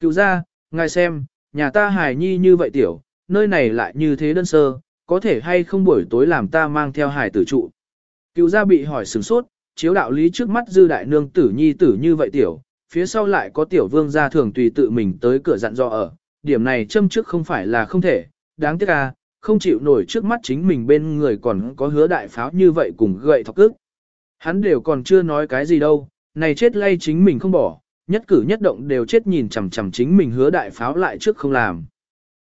Cựu ra, ngài xem, nhà ta hài nhi như vậy tiểu, nơi này lại như thế đơn sơ, có thể hay không buổi tối làm ta mang theo hải tử trụ. Cựu gia bị hỏi sừng sốt, chiếu đạo lý trước mắt dư đại nương tử nhi tử như vậy tiểu, phía sau lại có tiểu vương gia thường tùy tự mình tới cửa dặn dò ở, điểm này châm trước không phải là không thể, đáng tiếc à, không chịu nổi trước mắt chính mình bên người còn có hứa đại pháo như vậy cùng gậy thọc cước. Hắn đều còn chưa nói cái gì đâu, này chết lay chính mình không bỏ, nhất cử nhất động đều chết nhìn chằm chằm chính mình hứa đại pháo lại trước không làm.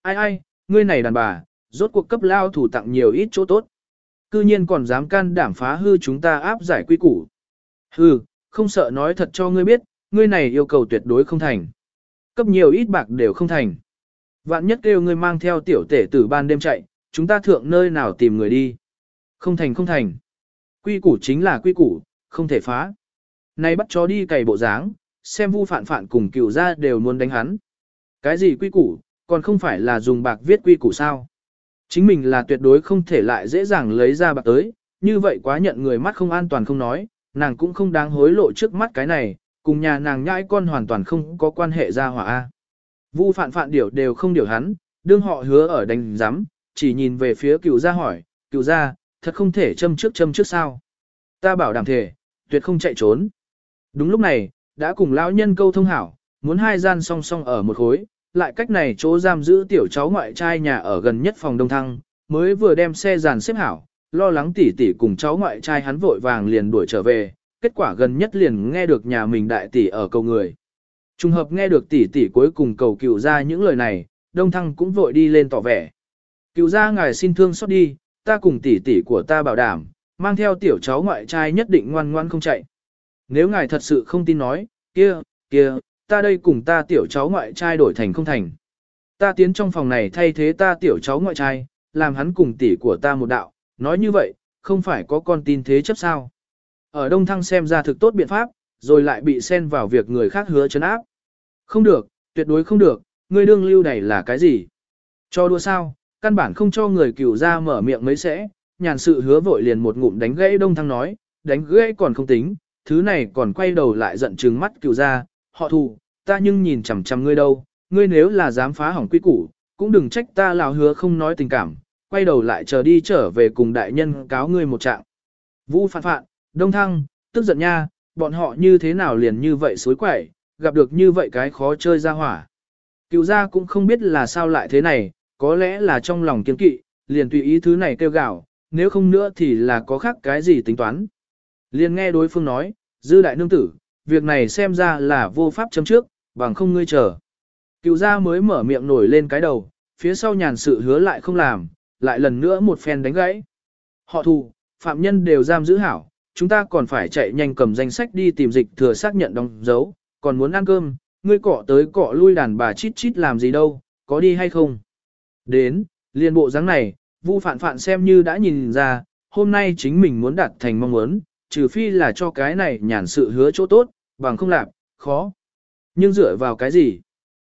Ai ai, ngươi này đàn bà, rốt cuộc cấp lao thủ tặng nhiều ít chỗ tốt. Cư nhiên còn dám can đảm phá hư chúng ta áp giải quy củ. Hừ, không sợ nói thật cho ngươi biết, ngươi này yêu cầu tuyệt đối không thành. Cấp nhiều ít bạc đều không thành. Vạn nhất kêu ngươi mang theo tiểu tể tử ban đêm chạy, chúng ta thượng nơi nào tìm người đi. Không thành không thành. Quy củ chính là quy củ, không thể phá. Nay bắt chó đi cày bộ dáng, xem vu phản phản cùng cựu ra đều muốn đánh hắn. Cái gì quy củ, còn không phải là dùng bạc viết quy củ sao. Chính mình là tuyệt đối không thể lại dễ dàng lấy ra bạc tới, như vậy quá nhận người mắt không an toàn không nói, nàng cũng không đáng hối lộ trước mắt cái này, cùng nhà nàng nhãi con hoàn toàn không có quan hệ ra hỏa A. Vu phạn phạn điểu đều không điều hắn, đương họ hứa ở đánh giám, chỉ nhìn về phía cựu gia hỏi, cựu gia, thật không thể châm trước châm trước sao. Ta bảo đảm thể, tuyệt không chạy trốn. Đúng lúc này, đã cùng lão nhân câu thông hảo, muốn hai gian song song ở một khối, lại cách này chỗ giam giữ tiểu cháu ngoại trai nhà ở gần nhất phòng đông thăng, mới vừa đem xe dàn xếp hảo, lo lắng tỉ tỉ cùng cháu ngoại trai hắn vội vàng liền đuổi trở về, kết quả gần nhất liền nghe được nhà mình đại tỷ ở cầu người. Trùng hợp nghe được tỷ tỷ cuối cùng cầu cựu ra những lời này, đông thăng cũng vội đi lên tỏ vẻ. Cựu ra ngài xin thương xót đi, ta cùng tỷ tỷ của ta bảo đảm, mang theo tiểu cháu ngoại trai nhất định ngoan ngoan không chạy. Nếu ngài thật sự không tin nói, kia, kia, ta đây cùng ta tiểu cháu ngoại trai đổi thành không thành. Ta tiến trong phòng này thay thế ta tiểu cháu ngoại trai, làm hắn cùng tỷ của ta một đạo, nói như vậy, không phải có con tin thế chấp sao. Ở Đông Thăng xem ra thực tốt biện pháp, rồi lại bị xen vào việc người khác hứa chấn áp. Không được, tuyệt đối không được, ngươi đương lưu này là cái gì? Cho đua sao, căn bản không cho người cửu ra mở miệng mấy sẽ, nhàn sự hứa vội liền một ngụm đánh gãy Đông Thăng nói, đánh gãy còn không tính, thứ này còn quay đầu lại giận trừng mắt cửu ra, họ thù, ta nhưng nhìn chằm chằm ngươi đâu, ngươi nếu là dám phá hỏng quy củ, cũng đừng trách ta lão hứa không nói tình cảm, quay đầu lại chờ đi trở về cùng đại nhân cáo ngươi một trạng. Vũ phản phạn, đông thăng, tức giận nha, bọn họ như thế nào liền như vậy suối quẩy, gặp được như vậy cái khó chơi ra hỏa. Cựu gia cũng không biết là sao lại thế này, có lẽ là trong lòng kiên kỵ, liền tùy ý thứ này kêu gạo, nếu không nữa thì là có khác cái gì tính toán. Liền nghe đối phương nói, dư đại nương tử, việc này xem ra là vô pháp chấm trước, bằng không ngươi chờ. Cựu gia mới mở miệng nổi lên cái đầu, phía sau nhàn sự hứa lại không làm, lại lần nữa một phen đánh gãy. Họ thù, phạm nhân đều giam giữ hảo, chúng ta còn phải chạy nhanh cầm danh sách đi tìm dịch thừa xác nhận đóng dấu, còn muốn ăn cơm, ngươi cọ tới cọ lui đàn bà chít chít làm gì đâu, có đi hay không? Đến, liên bộ dáng này, Vu Phạn Phạn xem như đã nhìn ra, hôm nay chính mình muốn đạt thành mong muốn, trừ phi là cho cái này nhàn sự hứa chỗ tốt, bằng không làm, khó. Nhưng dựa vào cái gì?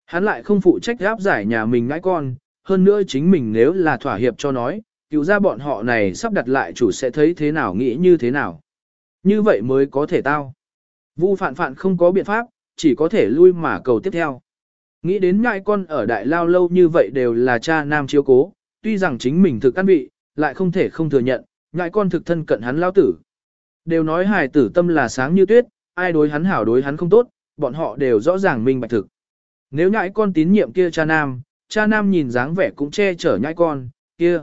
Hắn lại không phụ trách áp giải nhà mình ngãi con, hơn nữa chính mình nếu là thỏa hiệp cho nói, cứu ra bọn họ này sắp đặt lại chủ sẽ thấy thế nào nghĩ như thế nào. Như vậy mới có thể tao. Vu phạn phạn không có biện pháp, chỉ có thể lui mà cầu tiếp theo. Nghĩ đến ngại con ở đại lao lâu như vậy đều là cha nam chiếu cố, tuy rằng chính mình thực căn vị, lại không thể không thừa nhận, ngại con thực thân cận hắn lao tử. Đều nói hài tử tâm là sáng như tuyết, ai đối hắn hảo đối hắn không tốt, bọn họ đều rõ ràng minh bạch thực. Nếu nhãi con tín nhiệm kia cha nam, cha nam nhìn dáng vẻ cũng che chở nhãi con, kia.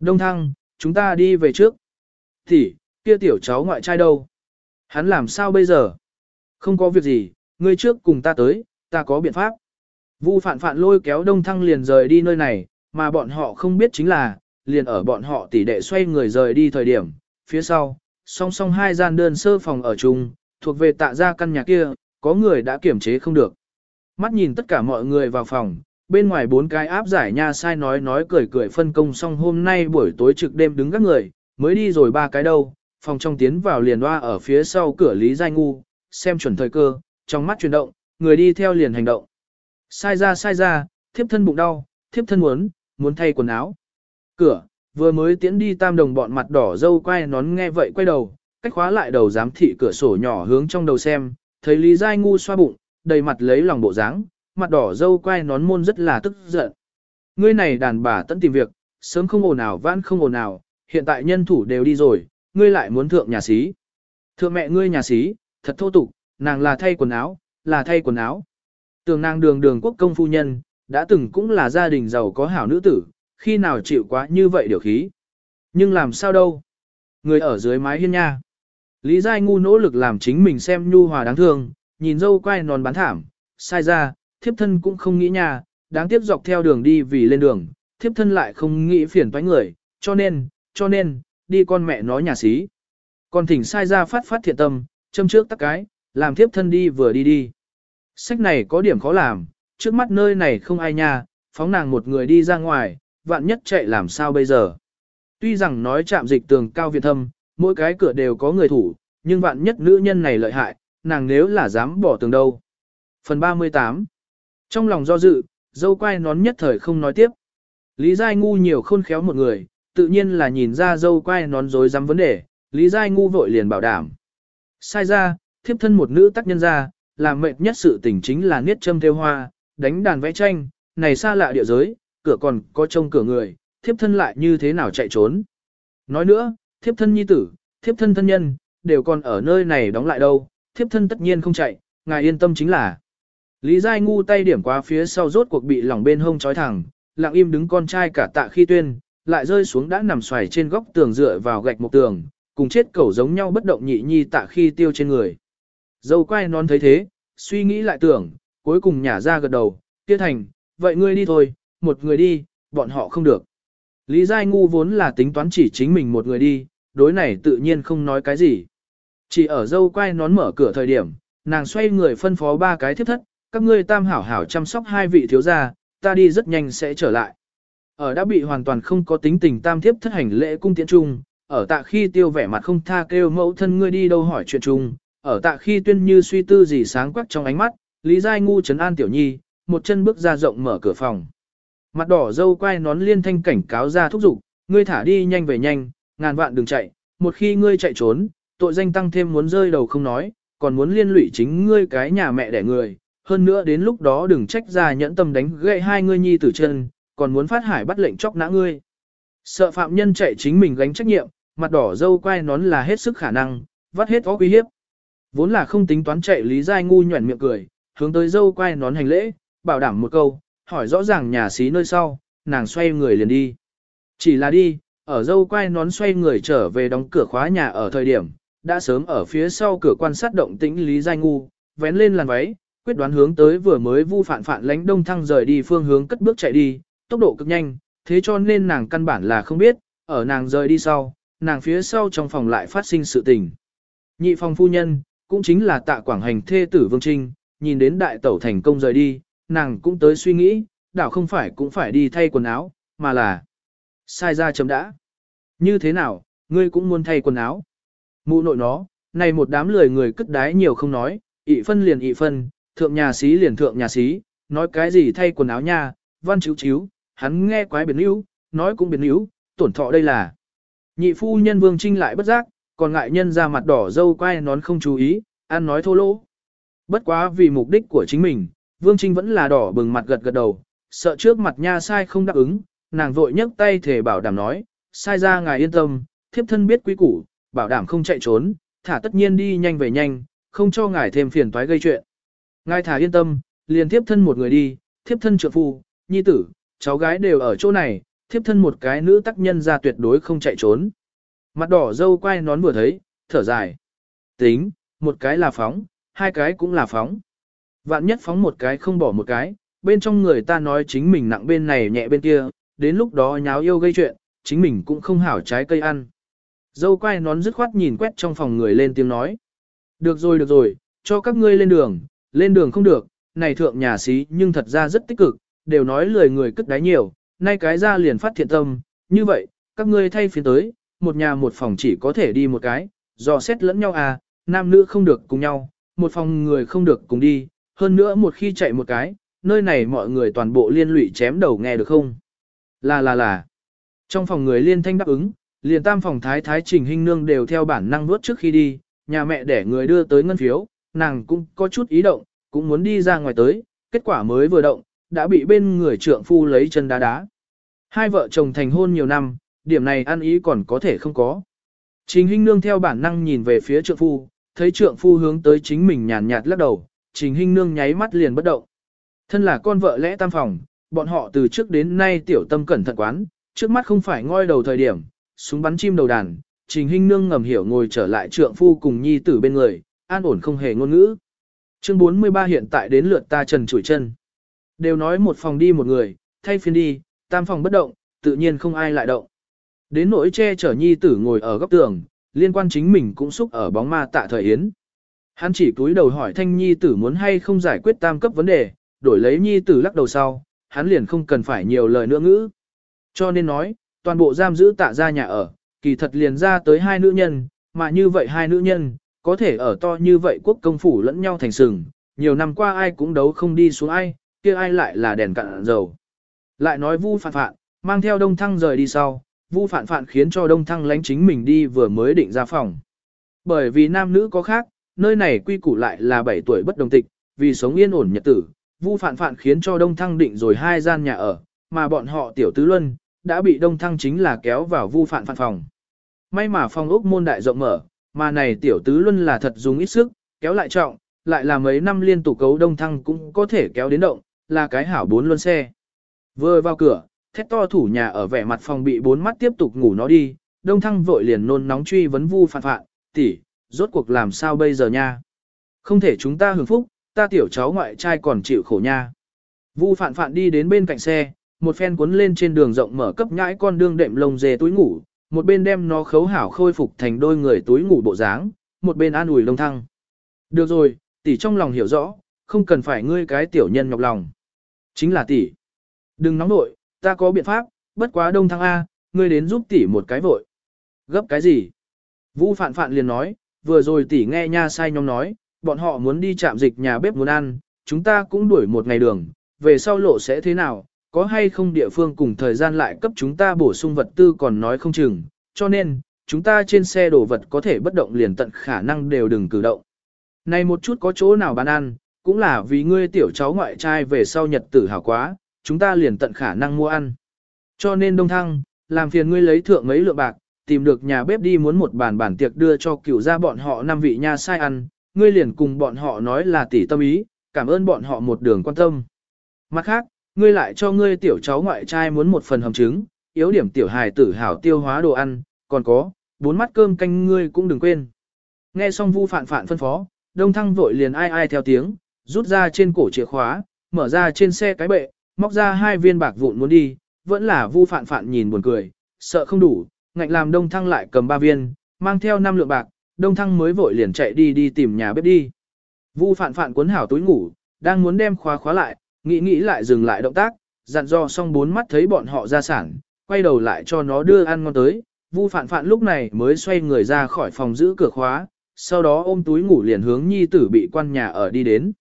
Đông thăng, chúng ta đi về trước. Thì, kia tiểu cháu ngoại trai đâu? Hắn làm sao bây giờ? Không có việc gì, ngươi trước cùng ta tới, ta có biện pháp. Vu phạn phạn lôi kéo đông thăng liền rời đi nơi này, mà bọn họ không biết chính là, liền ở bọn họ tỉ đệ xoay người rời đi thời điểm, phía sau, song song hai gian đơn sơ phòng ở chung, thuộc về tạ ra căn nhà kia, có người đã kiểm chế không được. Mắt nhìn tất cả mọi người vào phòng, bên ngoài bốn cái áp giải nha sai nói nói cười cười phân công xong hôm nay buổi tối trực đêm đứng các người, mới đi rồi ba cái đâu, phòng trong tiến vào liền hoa ở phía sau cửa Lý Giai Ngu, xem chuẩn thời cơ, trong mắt chuyển động, người đi theo liền hành động. Sai ra sai ra, thiếp thân bụng đau, thiếp thân muốn, muốn thay quần áo. Cửa, vừa mới tiến đi tam đồng bọn mặt đỏ dâu quay nón nghe vậy quay đầu, cách khóa lại đầu giám thị cửa sổ nhỏ hướng trong đầu xem, thấy Lý Giai Ngu xoa bụng, đầy mặt lấy lòng bộ dáng, mặt đỏ dâu quay nón môn rất là tức giận. Ngươi này đàn bà tận tìm việc, sớm không ồn ào vãn không ồn ào, hiện tại nhân thủ đều đi rồi, ngươi lại muốn thượng nhà xí. Thượng mẹ ngươi nhà xí, thật thô tục, nàng là thay quần áo, là thay quần áo. Tường nàng đường đường quốc công phu nhân, đã từng cũng là gia đình giàu có hảo nữ tử, khi nào chịu quá như vậy điều khí. Nhưng làm sao đâu? Người ở dưới mái hiên nha. Lý Giai ngu nỗ lực làm chính mình xem nhu hòa đáng thương, nhìn dâu quay nón bán thảm, sai ra, thiếp thân cũng không nghĩ nha, đáng tiếc dọc theo đường đi vì lên đường, thiếp thân lại không nghĩ phiền toái người, cho nên, cho nên, đi con mẹ nói nhà xí. Còn thỉnh sai ra phát phát thiện tâm, châm trước tắc cái, làm thiếp thân đi vừa đi đi. Sách này có điểm khó làm, trước mắt nơi này không ai nha, phóng nàng một người đi ra ngoài, vạn nhất chạy làm sao bây giờ. Tuy rằng nói chạm dịch tường cao viện thâm, mỗi cái cửa đều có người thủ, nhưng vạn nhất nữ nhân này lợi hại, nàng nếu là dám bỏ tường đâu. Phần 38 Trong lòng do dự, dâu quai nón nhất thời không nói tiếp. Lý Giai Ngu nhiều khôn khéo một người, tự nhiên là nhìn ra dâu quai nón dối dám vấn đề, Lý Giai Ngu vội liền bảo đảm. Sai ra, thiếp thân một nữ tác nhân ra, làm mệt nhất sự tình chính là niết châm theo hoa, đánh đàn vẽ tranh, này xa lạ địa giới, cửa còn có trông cửa người, thiếp thân lại như thế nào chạy trốn. Nói nữa, thiếp thân nhi tử, thiếp thân thân nhân, đều còn ở nơi này đóng lại đâu, thiếp thân tất nhiên không chạy, ngài yên tâm chính là. Lý Giai ngu tay điểm qua phía sau rốt cuộc bị lỏng bên hông trói thẳng, lặng im đứng con trai cả tạ khi tuyên, lại rơi xuống đã nằm xoài trên góc tường dựa vào gạch một tường, cùng chết cẩu giống nhau bất động nhị nhi tạ khi tiêu trên người. Dâu quay non thấy thế, suy nghĩ lại tưởng, cuối cùng nhả ra gật đầu, tiết thành, vậy ngươi đi thôi, một người đi, bọn họ không được. Lý Giai ngu vốn là tính toán chỉ chính mình một người đi, đối này tự nhiên không nói cái gì. Chỉ ở dâu quay nón mở cửa thời điểm, nàng xoay người phân phó ba cái thiếp thất, các ngươi tam hảo hảo chăm sóc hai vị thiếu gia, ta đi rất nhanh sẽ trở lại. Ở đã bị hoàn toàn không có tính tình tam thiếp thất hành lễ cung tiễn trung, ở tạ khi tiêu vẻ mặt không tha kêu mẫu thân ngươi đi đâu hỏi chuyện chung, ở tạ khi tuyên như suy tư gì sáng quắc trong ánh mắt, Lý Giai ngu trấn an tiểu nhi, một chân bước ra rộng mở cửa phòng. Mặt đỏ dâu quay nón liên thanh cảnh cáo ra thúc giục, ngươi thả đi nhanh về nhanh, ngàn vạn đừng chạy, một khi ngươi chạy trốn, tội danh tăng thêm muốn rơi đầu không nói, còn muốn liên lụy chính ngươi cái nhà mẹ đẻ người, hơn nữa đến lúc đó đừng trách ra nhẫn tâm đánh gậy hai ngươi nhi tử chân, còn muốn phát hải bắt lệnh chóc nã ngươi. Sợ phạm nhân chạy chính mình gánh trách nhiệm, mặt đỏ dâu quay nón là hết sức khả năng, vắt hết óc uy hiếp. Vốn là không tính toán chạy Lý Giai ngu nhuẩn miệng cười, hướng tới dâu quay nón hành lễ, bảo đảm một câu, hỏi rõ ràng nhà xí nơi sau, nàng xoay người liền đi. Chỉ là đi, ở dâu quay nón xoay người trở về đóng cửa khóa nhà ở thời điểm, đã sớm ở phía sau cửa quan sát động tĩnh Lý Giai Ngu, vén lên làn váy, quyết đoán hướng tới vừa mới vu phản phản lánh đông thăng rời đi phương hướng cất bước chạy đi, tốc độ cực nhanh, thế cho nên nàng căn bản là không biết, ở nàng rời đi sau, nàng phía sau trong phòng lại phát sinh sự tình. Nhị phòng phu nhân, cũng chính là tạ quảng hành thê tử Vương Trinh, nhìn đến đại tẩu thành công rời đi, nàng cũng tới suy nghĩ, đảo không phải cũng phải đi thay quần áo, mà là sai ra chấm đã. Như thế nào, ngươi cũng muốn thay quần áo. Mụ nội nó, này một đám lười người cất đái nhiều không nói, ị phân liền ị phân, thượng nhà xí liền thượng nhà xí, nói cái gì thay quần áo nha, văn chiếu chiếu, hắn nghe quái biến yếu, nói cũng biến yếu, tổn thọ đây là. Nhị phu nhân vương trinh lại bất giác, còn ngại nhân ra mặt đỏ dâu quay nón không chú ý, ăn nói thô lỗ. Bất quá vì mục đích của chính mình, vương trinh vẫn là đỏ bừng mặt gật gật đầu, sợ trước mặt nha sai không đáp ứng, nàng vội nhấc tay thể bảo đảm nói, sai ra ngài yên tâm, thiếp thân biết quý củ, bảo đảm không chạy trốn, thả tất nhiên đi nhanh về nhanh, không cho ngài thêm phiền toái gây chuyện. Ngài thả yên tâm, liền thiếp thân một người đi, thiếp thân trợ phu, nhi tử, cháu gái đều ở chỗ này, thiếp thân một cái nữ tác nhân ra tuyệt đối không chạy trốn. Mặt đỏ dâu quay nón vừa thấy, thở dài. Tính, một cái là phóng, hai cái cũng là phóng. Vạn nhất phóng một cái không bỏ một cái, bên trong người ta nói chính mình nặng bên này nhẹ bên kia, đến lúc đó nháo yêu gây chuyện, chính mình cũng không hảo trái cây ăn. Dâu quay nón dứt khoát nhìn quét trong phòng người lên tiếng nói. Được rồi được rồi, cho các ngươi lên đường, lên đường không được, này thượng nhà xí nhưng thật ra rất tích cực, đều nói lời người cất đáy nhiều, nay cái ra liền phát thiện tâm, như vậy, các ngươi thay phiên tới, một nhà một phòng chỉ có thể đi một cái, dò xét lẫn nhau à, nam nữ không được cùng nhau, một phòng người không được cùng đi, hơn nữa một khi chạy một cái, nơi này mọi người toàn bộ liên lụy chém đầu nghe được không? Là là là. Trong phòng người liên thanh đáp ứng, liền tam phòng thái thái trình hình nương đều theo bản năng nuốt trước khi đi, nhà mẹ để người đưa tới ngân phiếu, nàng cũng có chút ý động, cũng muốn đi ra ngoài tới, kết quả mới vừa động, đã bị bên người trượng phu lấy chân đá đá. Hai vợ chồng thành hôn nhiều năm, điểm này ăn ý còn có thể không có. Trình Hinh Nương theo bản năng nhìn về phía trượng phu, thấy trượng phu hướng tới chính mình nhàn nhạt lắc đầu, Trình Hinh Nương nháy mắt liền bất động. Thân là con vợ lẽ tam phòng, bọn họ từ trước đến nay tiểu tâm cẩn thận quán, trước mắt không phải ngoi đầu thời điểm, súng bắn chim đầu đàn, Trình Hinh Nương ngầm hiểu ngồi trở lại trượng phu cùng nhi tử bên người, an ổn không hề ngôn ngữ. Chương 43 hiện tại đến lượt ta trần chủi chân. Đều nói một phòng đi một người, thay phiên đi, tam phòng bất động, tự nhiên không ai lại động. Đến nỗi che chở nhi tử ngồi ở góc tường, liên quan chính mình cũng xúc ở bóng ma tạ thời yến. Hắn chỉ cúi đầu hỏi thanh nhi tử muốn hay không giải quyết tam cấp vấn đề, đổi lấy nhi tử lắc đầu sau, hắn liền không cần phải nhiều lời nữa ngữ. Cho nên nói, toàn bộ giam giữ tạ ra nhà ở, kỳ thật liền ra tới hai nữ nhân, mà như vậy hai nữ nhân, có thể ở to như vậy quốc công phủ lẫn nhau thành sừng, nhiều năm qua ai cũng đấu không đi xuống ai, kia ai lại là đèn cạn dầu. Lại nói Vu phản phản mang theo Đông Thăng rời đi sau, Vu phản phản khiến cho Đông Thăng lánh chính mình đi vừa mới định ra phòng. Bởi vì nam nữ có khác, nơi này quy củ lại là 7 tuổi bất đồng tịch, vì sống yên ổn nhật tử, Vu Phạn Phạn khiến cho Đông Thăng định rồi hai gian nhà ở, mà bọn họ tiểu tứ luân đã bị Đông Thăng chính là kéo vào Vu Phạn Phạn phòng. May mà phòng ốc môn đại rộng mở, mà này tiểu tứ luân là thật dùng ít sức, kéo lại trọng, lại là mấy năm liên tục cấu Đông Thăng cũng có thể kéo đến động, là cái hảo bốn luân xe. Vừa vào cửa, thét to thủ nhà ở vẻ mặt phòng bị bốn mắt tiếp tục ngủ nó đi, Đông Thăng vội liền nôn nóng truy vấn Vu Phạn Phạn, tỷ, rốt cuộc làm sao bây giờ nha? Không thể chúng ta hưởng phúc, ta tiểu cháu ngoại trai còn chịu khổ nha. Vu phạn phạn đi đến bên cạnh xe, một phen cuốn lên trên đường rộng mở cấp nhãi con đương đệm lông dê túi ngủ, một bên đem nó khấu hảo khôi phục thành đôi người túi ngủ bộ dáng, một bên an ủi lông thăng. Được rồi, tỷ trong lòng hiểu rõ, không cần phải ngươi cái tiểu nhân nhọc lòng. Chính là tỷ. Đừng nóng nội, ta có biện pháp, bất quá đông thăng A, ngươi đến giúp tỷ một cái vội. Gấp cái gì? Vu phạn phạn liền nói, vừa rồi tỷ nghe nha sai nhóm nói, bọn họ muốn đi chạm dịch nhà bếp muốn ăn, chúng ta cũng đuổi một ngày đường, về sau lộ sẽ thế nào, có hay không địa phương cùng thời gian lại cấp chúng ta bổ sung vật tư còn nói không chừng, cho nên, chúng ta trên xe đồ vật có thể bất động liền tận khả năng đều đừng cử động. Này một chút có chỗ nào bán ăn, cũng là vì ngươi tiểu cháu ngoại trai về sau nhật tử hảo quá, chúng ta liền tận khả năng mua ăn. Cho nên đông thăng, làm phiền ngươi lấy thượng mấy lượng bạc, tìm được nhà bếp đi muốn một bàn bản tiệc đưa cho cửu gia bọn họ năm vị nha sai ăn, ngươi liền cùng bọn họ nói là tỷ tâm ý, cảm ơn bọn họ một đường quan tâm. Mặt khác, ngươi lại cho ngươi tiểu cháu ngoại trai muốn một phần hầm trứng, yếu điểm tiểu hài tử hảo tiêu hóa đồ ăn, còn có, bốn mắt cơm canh ngươi cũng đừng quên. Nghe xong vu phạn phạn phân phó, đông thăng vội liền ai ai theo tiếng, rút ra trên cổ chìa khóa, mở ra trên xe cái bệ, móc ra hai viên bạc vụn muốn đi, vẫn là vu phạn phạn nhìn buồn cười, sợ không đủ, ngạnh làm đông thăng lại cầm ba viên, mang theo năm lượng bạc, đông thăng mới vội liền chạy đi đi tìm nhà bếp đi. Vu phạn phạn cuốn hảo túi ngủ, đang muốn đem khóa khóa lại, nghĩ nghĩ lại dừng lại động tác, dặn dò xong bốn mắt thấy bọn họ ra sản, quay đầu lại cho nó đưa ăn ngon tới. Vu phạn phạn lúc này mới xoay người ra khỏi phòng giữ cửa khóa, sau đó ôm túi ngủ liền hướng nhi tử bị quan nhà ở đi đến.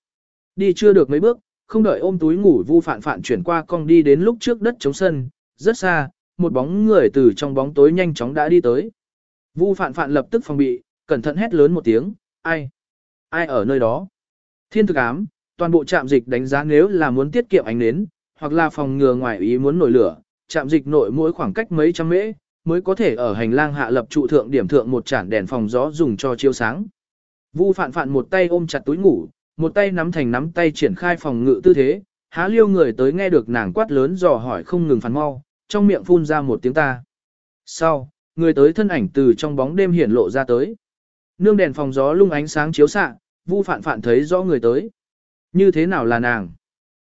Đi chưa được mấy bước, không đợi ôm túi ngủ Vu phạn phạn chuyển qua cong đi đến lúc trước đất chống sân, rất xa, một bóng người từ trong bóng tối nhanh chóng đã đi tới. Vu phạn phạn lập tức phòng bị, cẩn thận hét lớn một tiếng, ai? Ai ở nơi đó? Thiên thực ám, toàn bộ trạm dịch đánh giá nếu là muốn tiết kiệm ánh nến, hoặc là phòng ngừa ngoài ý muốn nổi lửa, trạm dịch nội mỗi khoảng cách mấy trăm mễ, mới có thể ở hành lang hạ lập trụ thượng điểm thượng một chản đèn phòng gió dùng cho chiếu sáng. Vu phạn phạn một tay ôm chặt túi ngủ, một tay nắm thành nắm tay triển khai phòng ngự tư thế, há liêu người tới nghe được nàng quát lớn dò hỏi không ngừng phản mau, trong miệng phun ra một tiếng ta. Sau, người tới thân ảnh từ trong bóng đêm hiển lộ ra tới. Nương đèn phòng gió lung ánh sáng chiếu xạ, Vu Phạn Phạn thấy rõ người tới. Như thế nào là nàng?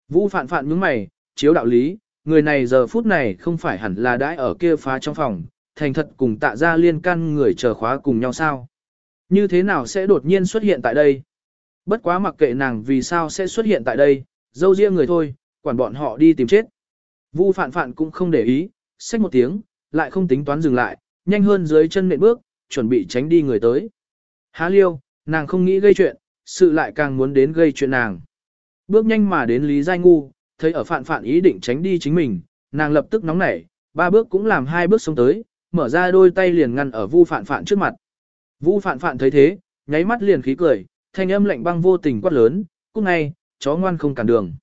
Vu Phạn Phạn nhướng mày, chiếu đạo lý, người này giờ phút này không phải hẳn là đãi ở kia phá trong phòng, thành thật cùng tạ ra liên căn người chờ khóa cùng nhau sao? Như thế nào sẽ đột nhiên xuất hiện tại đây? Bất quá mặc kệ nàng vì sao sẽ xuất hiện tại đây, dâu riêng người thôi, quản bọn họ đi tìm chết. Vu Phạn Phạn cũng không để ý, xách một tiếng, lại không tính toán dừng lại, nhanh hơn dưới chân nện bước, chuẩn bị tránh đi người tới. Há liêu, nàng không nghĩ gây chuyện, sự lại càng muốn đến gây chuyện nàng. Bước nhanh mà đến Lý Giai Ngu, thấy ở phạn phạn ý định tránh đi chính mình, nàng lập tức nóng nảy, ba bước cũng làm hai bước xuống tới, mở ra đôi tay liền ngăn ở vu phạn phạn trước mặt. Vu phạn phạn thấy thế, nháy mắt liền khí cười, thanh âm lạnh băng vô tình quát lớn, cút ngay, chó ngoan không cản đường.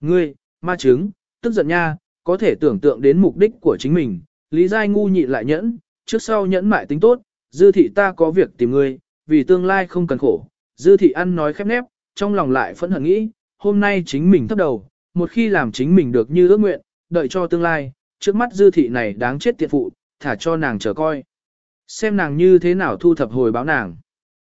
Ngươi, ma trứng, tức giận nha, có thể tưởng tượng đến mục đích của chính mình, Lý Giai Ngu nhịn lại nhẫn, trước sau nhẫn mại tính tốt, dư thị ta có việc tìm ngươi, vì tương lai không cần khổ, dư thị ăn nói khép nép, trong lòng lại phẫn hận nghĩ, hôm nay chính mình thấp đầu, một khi làm chính mình được như ước nguyện, đợi cho tương lai, trước mắt dư thị này đáng chết tiện phụ, thả cho nàng chờ coi. Xem nàng như thế nào thu thập hồi báo nàng.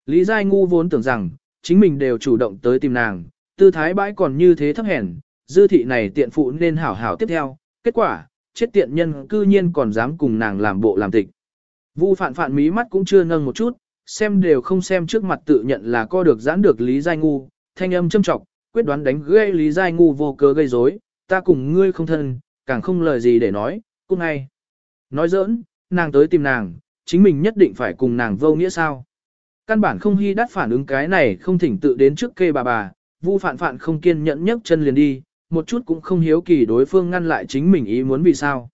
Lý Giai ngu vốn tưởng rằng, chính mình đều chủ động tới tìm nàng, tư thái bãi còn như thế thấp hèn, dư thị này tiện phụ nên hảo hảo tiếp theo, kết quả, chết tiện nhân cư nhiên còn dám cùng nàng làm bộ làm tịch. Vu phạn phạn mí mắt cũng chưa nâng một chút, xem đều không xem trước mặt tự nhận là co được giãn được Lý Giai Ngu, thanh âm châm trọng, quyết đoán đánh gây Lý Giai Ngu vô cớ gây rối, ta cùng ngươi không thân, càng không lời gì để nói, cũng ngay. Nói giỡn, nàng tới tìm nàng, chính mình nhất định phải cùng nàng vô nghĩa sao. Căn bản không hy đắt phản ứng cái này không thỉnh tự đến trước kê bà bà, vu phạn phạn không kiên nhẫn nhấc chân liền đi, một chút cũng không hiếu kỳ đối phương ngăn lại chính mình ý muốn vì sao.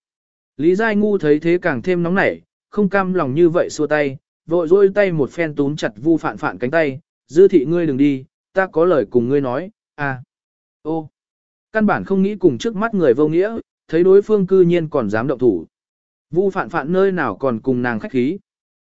Lý Giai Ngu thấy thế càng thêm nóng nảy, không cam lòng như vậy xua tay, vội dôi tay một phen túm chặt vu phản phản cánh tay, dư thị ngươi đừng đi, ta có lời cùng ngươi nói, à, ô, căn bản không nghĩ cùng trước mắt người vô nghĩa, thấy đối phương cư nhiên còn dám động thủ. Vu phản phản nơi nào còn cùng nàng khách khí.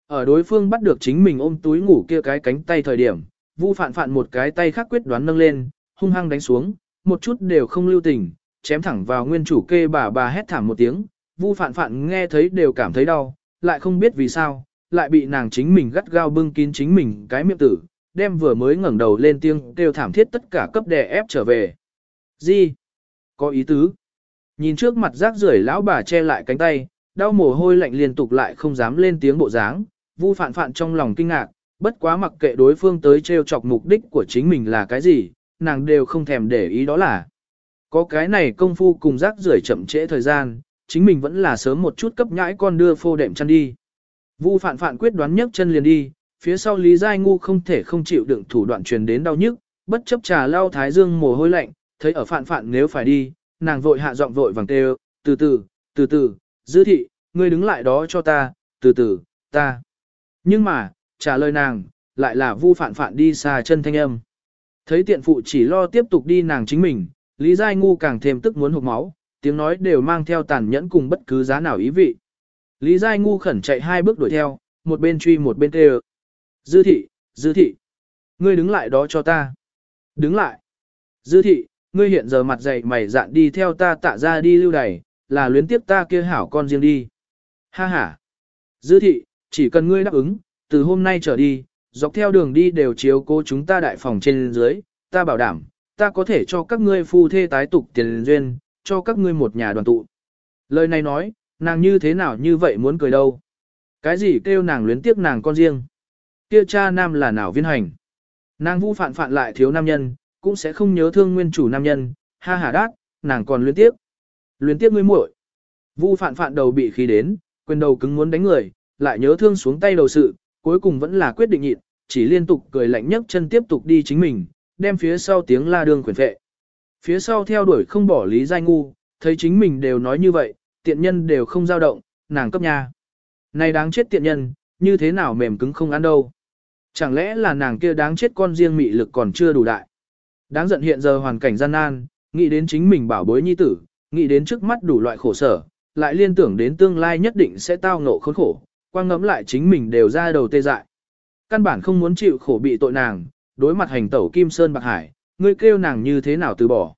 Ở đối phương bắt được chính mình ôm túi ngủ kia cái cánh tay thời điểm, Vu phản phản một cái tay khác quyết đoán nâng lên, hung hăng đánh xuống, một chút đều không lưu tình, chém thẳng vào nguyên chủ kê bà bà hét thảm một tiếng, Vu phản phản nghe thấy đều cảm thấy đau, lại không biết vì sao, lại bị nàng chính mình gắt gao bưng kín chính mình cái miệng tử, đem vừa mới ngẩng đầu lên tiếng kêu thảm thiết tất cả cấp đè ép trở về. Gì? Có ý tứ. Nhìn trước mặt rác rưởi lão bà che lại cánh tay, đau mồ hôi lạnh liên tục lại không dám lên tiếng bộ dáng, Vu Phạn Phạn trong lòng kinh ngạc, bất quá mặc kệ đối phương tới trêu chọc mục đích của chính mình là cái gì, nàng đều không thèm để ý đó là. Có cái này công phu cùng rác rưởi chậm trễ thời gian, chính mình vẫn là sớm một chút cấp nhãi con đưa phô đệm chăn đi. Vu Phạn Phạn quyết đoán nhấc chân liền đi, phía sau Lý Giai Ngu không thể không chịu đựng thủ đoạn truyền đến đau nhức, bất chấp trà lau thái dương mồ hôi lạnh, thấy ở Phạn Phạn nếu phải đi, nàng vội hạ giọng vội vàng kêu, từ từ, từ từ, dư thị, ngươi đứng lại đó cho ta, từ từ, ta. Nhưng mà, trả lời nàng, lại là vu phản phản đi xa chân thanh âm. Thấy tiện phụ chỉ lo tiếp tục đi nàng chính mình, Lý Giai Ngu càng thêm tức muốn hụt máu, tiếng nói đều mang theo tàn nhẫn cùng bất cứ giá nào ý vị. Lý Giai Ngu khẩn chạy hai bước đuổi theo, một bên truy một bên kêu. Dư thị, dư thị, ngươi đứng lại đó cho ta. Đứng lại. Dư thị, ngươi hiện giờ mặt dày mày dạn đi theo ta tạ ra đi lưu đày, là luyến tiếp ta kia hảo con riêng đi. Ha ha. Dư thị, chỉ cần ngươi đáp ứng, từ hôm nay trở đi, dọc theo đường đi đều chiếu cố chúng ta đại phòng trên dưới, ta bảo đảm, ta có thể cho các ngươi phu thê tái tục tiền duyên, cho các ngươi một nhà đoàn tụ. Lời này nói, nàng như thế nào như vậy muốn cười đâu. Cái gì kêu nàng luyến tiếc nàng con riêng. Kia cha nam là nào viên hành. Nàng vu phản phản lại thiếu nam nhân, cũng sẽ không nhớ thương nguyên chủ nam nhân, ha ha đát, nàng còn luyến tiếc. Luyến tiếc ngươi muội. Vu phản phản đầu bị khí đến, quyền đầu cứng muốn đánh người, lại nhớ thương xuống tay đầu sự, cuối cùng vẫn là quyết định nhịn, chỉ liên tục cười lạnh nhấc chân tiếp tục đi chính mình, đem phía sau tiếng la đường quyền vệ, Phía sau theo đuổi không bỏ lý giai ngu, thấy chính mình đều nói như vậy, tiện nhân đều không dao động, nàng cấp nha. Này đáng chết tiện nhân, như thế nào mềm cứng không ăn đâu. Chẳng lẽ là nàng kia đáng chết con riêng mị lực còn chưa đủ đại. Đáng giận hiện giờ hoàn cảnh gian nan, nghĩ đến chính mình bảo bối nhi tử, nghĩ đến trước mắt đủ loại khổ sở, lại liên tưởng đến tương lai nhất định sẽ tao ngộ khốn khổ, quang ngẫm lại chính mình đều ra đầu tê dại. Căn bản không muốn chịu khổ bị tội nàng, đối mặt hành tẩu Kim Sơn Bạc Hải, ngươi kêu nàng như thế nào từ bỏ.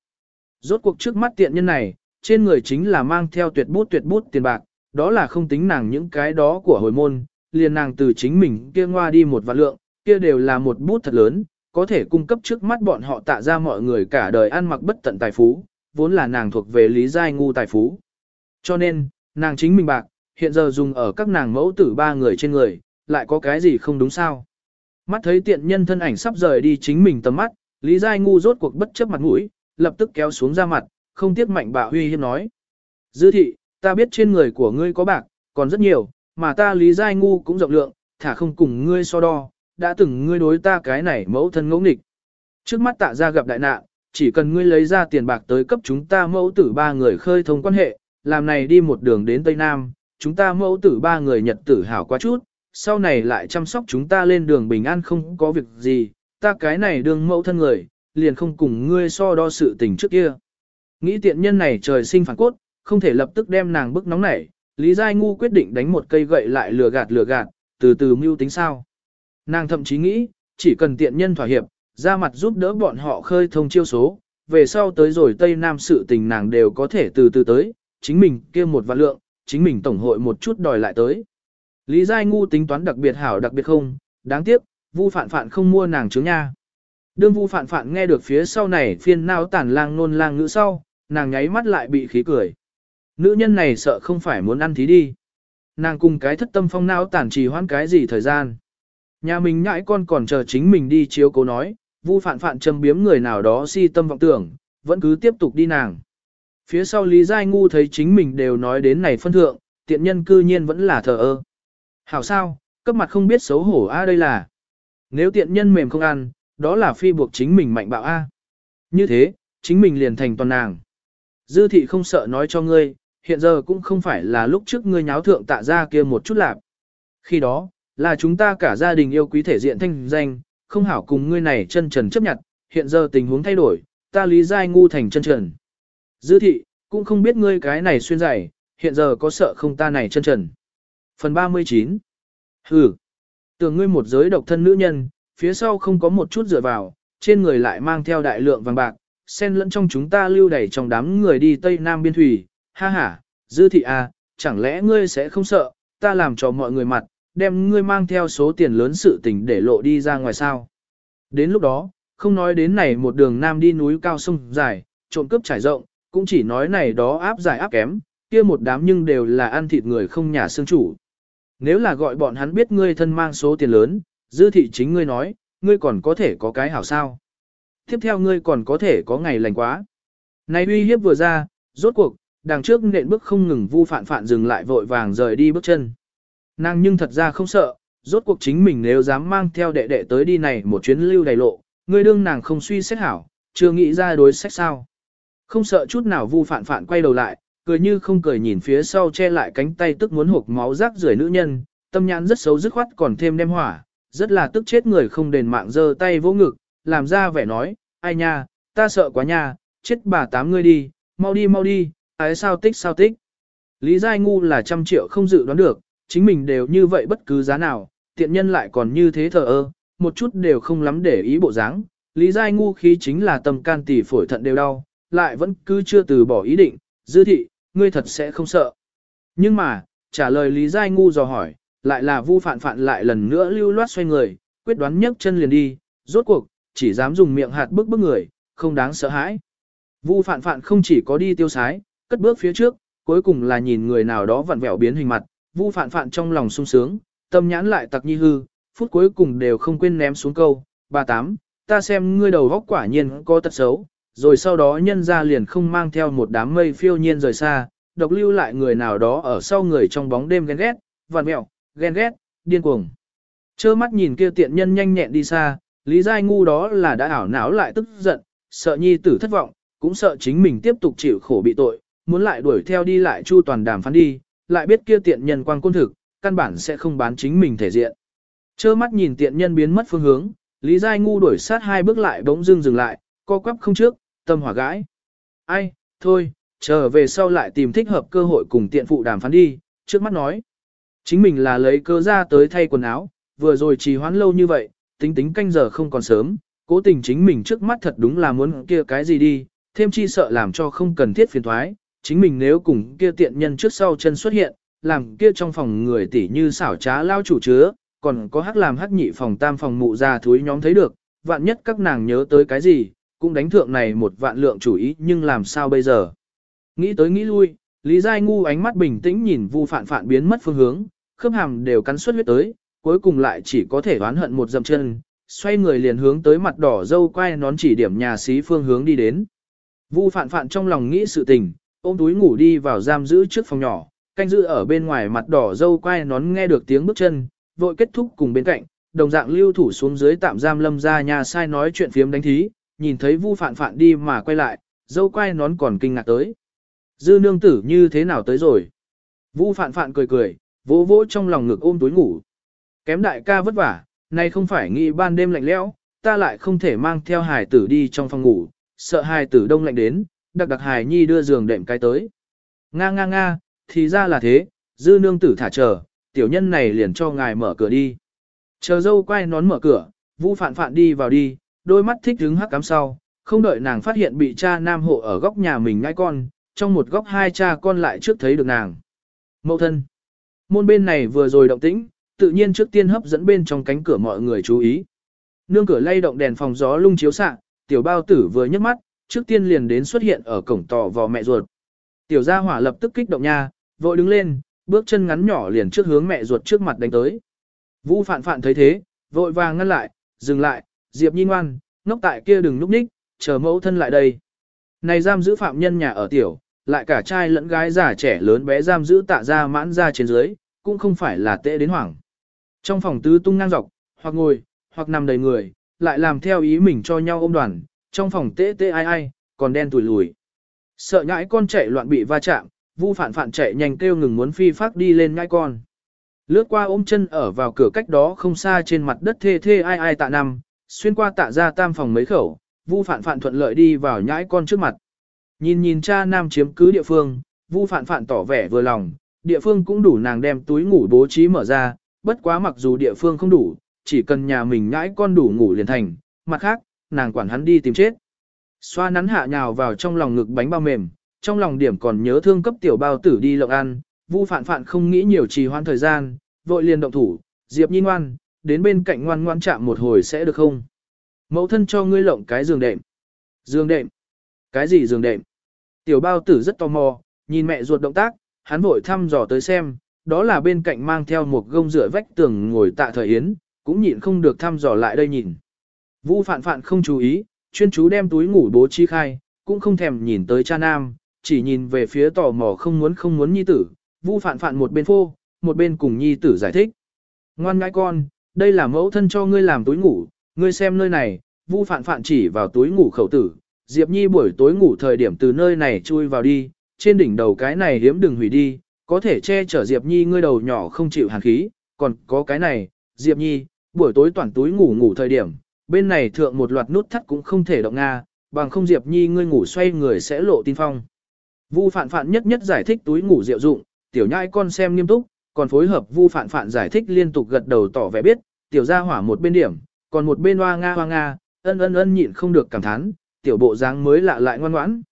Rốt cuộc trước mắt tiện nhân này, trên người chính là mang theo tuyệt bút tuyệt bút tiền bạc, đó là không tính nàng những cái đó của hồi môn, liền nàng từ chính mình kia ngoa đi một vạn lượng, kia đều là một bút thật lớn, có thể cung cấp trước mắt bọn họ tạ ra mọi người cả đời ăn mặc bất tận tài phú, vốn là nàng thuộc về lý giai ngu tài phú. Cho nên, nàng chính mình bạc, hiện giờ dùng ở các nàng mẫu tử ba người trên người, lại có cái gì không đúng sao. Mắt thấy tiện nhân thân ảnh sắp rời đi chính mình tầm mắt, Lý Giai Ngu rốt cuộc bất chấp mặt mũi, lập tức kéo xuống ra mặt, không tiếc mạnh bạo huy hiếp nói. Dư thị, ta biết trên người của ngươi có bạc, còn rất nhiều, mà ta Lý Giai Ngu cũng rộng lượng, thả không cùng ngươi so đo, đã từng ngươi đối ta cái này mẫu thân ngẫu nghịch. Trước mắt tạ ra gặp đại nạn, chỉ cần ngươi lấy ra tiền bạc tới cấp chúng ta mẫu tử ba người khơi thông quan hệ, làm này đi một đường đến Tây Nam, chúng ta mẫu tử ba người nhật tử hảo quá chút, sau này lại chăm sóc chúng ta lên đường bình an không có việc gì, ta cái này đương mẫu thân người, liền không cùng ngươi so đo sự tình trước kia. Nghĩ tiện nhân này trời sinh phản cốt, không thể lập tức đem nàng bức nóng nảy, Lý Giai Ngu quyết định đánh một cây gậy lại lừa gạt lừa gạt, từ từ mưu tính sao. Nàng thậm chí nghĩ, chỉ cần tiện nhân thỏa hiệp, ra mặt giúp đỡ bọn họ khơi thông chiêu số, về sau tới rồi Tây Nam sự tình nàng đều có thể từ từ tới, chính mình kia một vạn lượng, chính mình tổng hội một chút đòi lại tới. Lý Giai Ngu tính toán đặc biệt hảo đặc biệt không, đáng tiếc, Vu Phạn Phạn không mua nàng chứng nha. Đương Vu Phạn Phạn nghe được phía sau này phiên nao tản lang nôn lang ngữ sau, nàng nháy mắt lại bị khí cười. Nữ nhân này sợ không phải muốn ăn thí đi. Nàng cùng cái thất tâm phong não tản trì hoãn cái gì thời gian. Nhà mình nhãi con còn chờ chính mình đi chiếu cố nói, Vu Phạn Phạn châm biếm người nào đó si tâm vọng tưởng, vẫn cứ tiếp tục đi nàng. Phía sau Lý Giai Ngu thấy chính mình đều nói đến này phân thượng, tiện nhân cư nhiên vẫn là thờ ơ. Hảo sao, cấp mặt không biết xấu hổ a đây là. Nếu tiện nhân mềm không ăn, đó là phi buộc chính mình mạnh bạo a. Như thế, chính mình liền thành toàn nàng. Dư thị không sợ nói cho ngươi, hiện giờ cũng không phải là lúc trước ngươi nháo thượng tạ ra kia một chút lạp. Khi đó, là chúng ta cả gia đình yêu quý thể diện thanh danh, không hảo cùng ngươi này chân trần chấp nhận, hiện giờ tình huống thay đổi, ta lý giai ngu thành chân trần. Dư thị, cũng không biết ngươi cái này xuyên dày, hiện giờ có sợ không ta này chân trần. Phần 39 Hừ, tưởng ngươi một giới độc thân nữ nhân, phía sau không có một chút dựa vào, trên người lại mang theo đại lượng vàng bạc, xen lẫn trong chúng ta lưu đẩy trong đám người đi Tây Nam Biên Thủy, ha ha, dư thị à, chẳng lẽ ngươi sẽ không sợ, ta làm cho mọi người mặt, đem ngươi mang theo số tiền lớn sự tình để lộ đi ra ngoài sao. Đến lúc đó, không nói đến này một đường Nam đi núi cao sông dài, trộm cướp trải rộng, cũng chỉ nói này đó áp giải áp kém, kia một đám nhưng đều là ăn thịt người không nhà xương chủ. Nếu là gọi bọn hắn biết ngươi thân mang số tiền lớn, dư thị chính ngươi nói, ngươi còn có thể có cái hảo sao. Tiếp theo ngươi còn có thể có ngày lành quá. Này uy hiếp vừa ra, rốt cuộc, đằng trước nện bước không ngừng vu phản phản dừng lại vội vàng rời đi bước chân. Nàng nhưng thật ra không sợ, rốt cuộc chính mình nếu dám mang theo đệ đệ tới đi này một chuyến lưu đầy lộ, ngươi đương nàng không suy xét hảo, chưa nghĩ ra đối sách sao. Không sợ chút nào vu phản phản quay đầu lại, cười như không cười nhìn phía sau che lại cánh tay tức muốn hộp máu rác rưởi nữ nhân, tâm nhãn rất xấu dứt khoát còn thêm đem hỏa, rất là tức chết người không đền mạng giơ tay vỗ ngực, làm ra vẻ nói, ai nha, ta sợ quá nha, chết bà tám ngươi đi, mau đi mau đi, ái sao tích sao tích. Lý Giai Ngu là trăm triệu không dự đoán được, chính mình đều như vậy bất cứ giá nào, tiện nhân lại còn như thế thờ ơ, một chút đều không lắm để ý bộ dáng. Lý Giai Ngu khí chính là tâm can tỷ phổi thận đều đau, lại vẫn cứ chưa từ bỏ ý định, dư thị, ngươi thật sẽ không sợ. Nhưng mà, trả lời Lý Giai Ngu dò hỏi, lại là vu phạn phạn lại lần nữa lưu loát xoay người, quyết đoán nhấc chân liền đi, rốt cuộc, chỉ dám dùng miệng hạt bức bức người, không đáng sợ hãi. Vu phạn phạn không chỉ có đi tiêu sái, cất bước phía trước, cuối cùng là nhìn người nào đó vặn vẹo biến hình mặt, vu phạn phạn trong lòng sung sướng, tâm nhãn lại tặc nhi hư, phút cuối cùng đều không quên ném xuống câu, bà tám, ta xem ngươi đầu góc quả nhiên có tật xấu, rồi sau đó nhân ra liền không mang theo một đám mây phiêu nhiên rời xa, độc lưu lại người nào đó ở sau người trong bóng đêm ghen ghét, vặn mẹo, ghen ghét, điên cuồng. Chơ mắt nhìn kia tiện nhân nhanh nhẹn đi xa, Lý Giai Ngu đó là đã ảo não lại tức giận, sợ nhi tử thất vọng, cũng sợ chính mình tiếp tục chịu khổ bị tội, muốn lại đuổi theo đi lại chu toàn đàm phán đi, lại biết kia tiện nhân quan côn thực, căn bản sẽ không bán chính mình thể diện. Chơ mắt nhìn tiện nhân biến mất phương hướng, Lý Giai Ngu đuổi sát hai bước lại bỗng dưng dừng lại, co quắp không trước, tâm hỏa gãi. Ai, thôi, chờ về sau lại tìm thích hợp cơ hội cùng tiện phụ đàm phán đi, trước mắt nói. Chính mình là lấy cơ ra tới thay quần áo, vừa rồi trì hoãn lâu như vậy, tính tính canh giờ không còn sớm, cố tình chính mình trước mắt thật đúng là muốn kia cái gì đi, thêm chi sợ làm cho không cần thiết phiền thoái, chính mình nếu cùng kia tiện nhân trước sau chân xuất hiện, làm kia trong phòng người tỉ như xảo trá lao chủ chứa, còn có hắc làm hắc nhị phòng tam phòng mụ già thúi nhóm thấy được, vạn nhất các nàng nhớ tới cái gì, cũng đánh thượng này một vạn lượng chủ ý nhưng làm sao bây giờ. Nghĩ tới nghĩ lui, Lý Giai Ngu ánh mắt bình tĩnh nhìn Vu Phạn Phạn biến mất phương hướng, khớp hàm đều cắn suất huyết tới, cuối cùng lại chỉ có thể oán hận một dậm chân, xoay người liền hướng tới mặt đỏ dâu quay nón chỉ điểm nhà xí phương hướng đi đến. Vu Phạn Phạn trong lòng nghĩ sự tình, ôm túi ngủ đi vào giam giữ trước phòng nhỏ, canh giữ ở bên ngoài mặt đỏ dâu quay nón nghe được tiếng bước chân, vội kết thúc cùng bên cạnh, đồng dạng lưu thủ xuống dưới tạm giam lâm ra nhà sai nói chuyện phiếm đánh thí, nhìn thấy Vu Phạn Phạn đi mà quay lại, dâu quay nón còn kinh ngạc tới. Dư nương tử như thế nào tới rồi? Vu Phạn Phạn cười cười, vỗ vỗ trong lòng ngực ôm túi ngủ. Kém đại ca vất vả, nay không phải nghĩ ban đêm lạnh lẽo, ta lại không thể mang theo hài tử đi trong phòng ngủ, sợ hài tử đông lạnh đến, đặc đặc hài nhi đưa giường đệm cái tới. Nga nga nga, thì ra là thế, dư nương tử thả chờ, tiểu nhân này liền cho ngài mở cửa đi. Chờ dâu quay nón mở cửa, Vu Phạn Phạn đi vào đi, đôi mắt thích đứng hắc cắm sau, không đợi nàng phát hiện bị cha nam hộ ở góc nhà mình ngay con, trong một góc hai cha con lại trước thấy được nàng. Mậu thân. Môn bên này vừa rồi động tĩnh, tự nhiên trước tiên hấp dẫn bên trong cánh cửa mọi người chú ý. Nương cửa lay động đèn phòng gió lung chiếu xạ, tiểu bao tử vừa nhấc mắt, trước tiên liền đến xuất hiện ở cổng tò vò mẹ ruột. Tiểu gia hỏa lập tức kích động nha, vội đứng lên, bước chân ngắn nhỏ liền trước hướng mẹ ruột trước mặt đánh tới. Vũ phạn phạn thấy thế, vội vàng ngăn lại, dừng lại, Diệp Nhi ngoan, ngốc tại kia đừng núp ních, chờ mẫu thân lại đây. Này giam giữ phạm nhân nhà ở tiểu, lại cả trai lẫn gái già trẻ lớn bé giam giữ tạ ra mãn ra trên dưới, cũng không phải là tệ đến hoảng. Trong phòng tứ tung ngang dọc, hoặc ngồi, hoặc nằm đầy người, lại làm theo ý mình cho nhau ôm đoàn, trong phòng tê tê ai ai, còn đen tủi lùi. Sợ nhãi con chạy loạn bị va chạm, Vu phản phản chạy nhanh kêu ngừng muốn phi phát đi lên nhãi con. Lướt qua ôm chân ở vào cửa cách đó không xa trên mặt đất thê thê ai ai tạ nằm, xuyên qua tạ ra tam phòng mấy khẩu, Vu phản phản thuận lợi đi vào nhãi con trước mặt. Nhìn nhìn cha nam chiếm cứ địa phương, Vu phản phản tỏ vẻ vừa lòng, địa phương cũng đủ nàng đem túi ngủ bố trí mở ra, bất quá mặc dù địa phương không đủ, chỉ cần nhà mình nhãi con đủ ngủ liền thành, mặt khác, nàng quản hắn đi tìm chết. Xoa nắn hạ nhào vào trong lòng ngực bánh bao mềm, trong lòng điểm còn nhớ thương cấp tiểu bao tử đi lộng ăn, Vu Phạn Phạn không nghĩ nhiều trì hoãn thời gian, vội liền động thủ, Diệp Nhi ngoan, đến bên cạnh ngoan ngoan chạm một hồi sẽ được không? Mẫu thân cho ngươi lộng cái giường đệm. Giường đệm? Cái gì giường đệm? Tiểu bao tử rất tò mò, nhìn mẹ ruột động tác, hắn vội thăm dò tới xem, đó là bên cạnh mang theo một gông rửa vách tường ngồi tạ thời yến, cũng nhịn không được thăm dò lại đây nhìn. Vu phạn phạn không chú ý, chuyên chú đem túi ngủ bố chi khai, cũng không thèm nhìn tới cha nam, chỉ nhìn về phía tò mò không muốn không muốn nhi tử, vu phạn phạn một bên phô, một bên cùng nhi tử giải thích. Ngoan ngãi con, đây là mẫu thân cho ngươi làm túi ngủ, ngươi xem nơi này, vu phạn phạn chỉ vào túi ngủ khẩu tử, Diệp Nhi buổi tối ngủ thời điểm từ nơi này chui vào đi, trên đỉnh đầu cái này hiếm đừng hủy đi, có thể che chở Diệp Nhi ngươi đầu nhỏ không chịu hàn khí, còn có cái này, Diệp Nhi, buổi tối toàn túi ngủ ngủ thời điểm, bên này thượng một loạt nút thắt cũng không thể động nga, bằng không Diệp Nhi ngươi ngủ xoay người sẽ lộ tin phong. Vu Phạn Phạn nhất nhất giải thích túi ngủ diệu dụng, tiểu nhãi con xem nghiêm túc, còn phối hợp Vu Phạn Phạn giải thích liên tục gật đầu tỏ vẻ biết, tiểu gia hỏa một bên điểm, còn một bên hoa nga hoa nga, ân ân ân nhịn không được cảm thán, tiểu bộ dáng mới lạ lại ngoan ngoãn.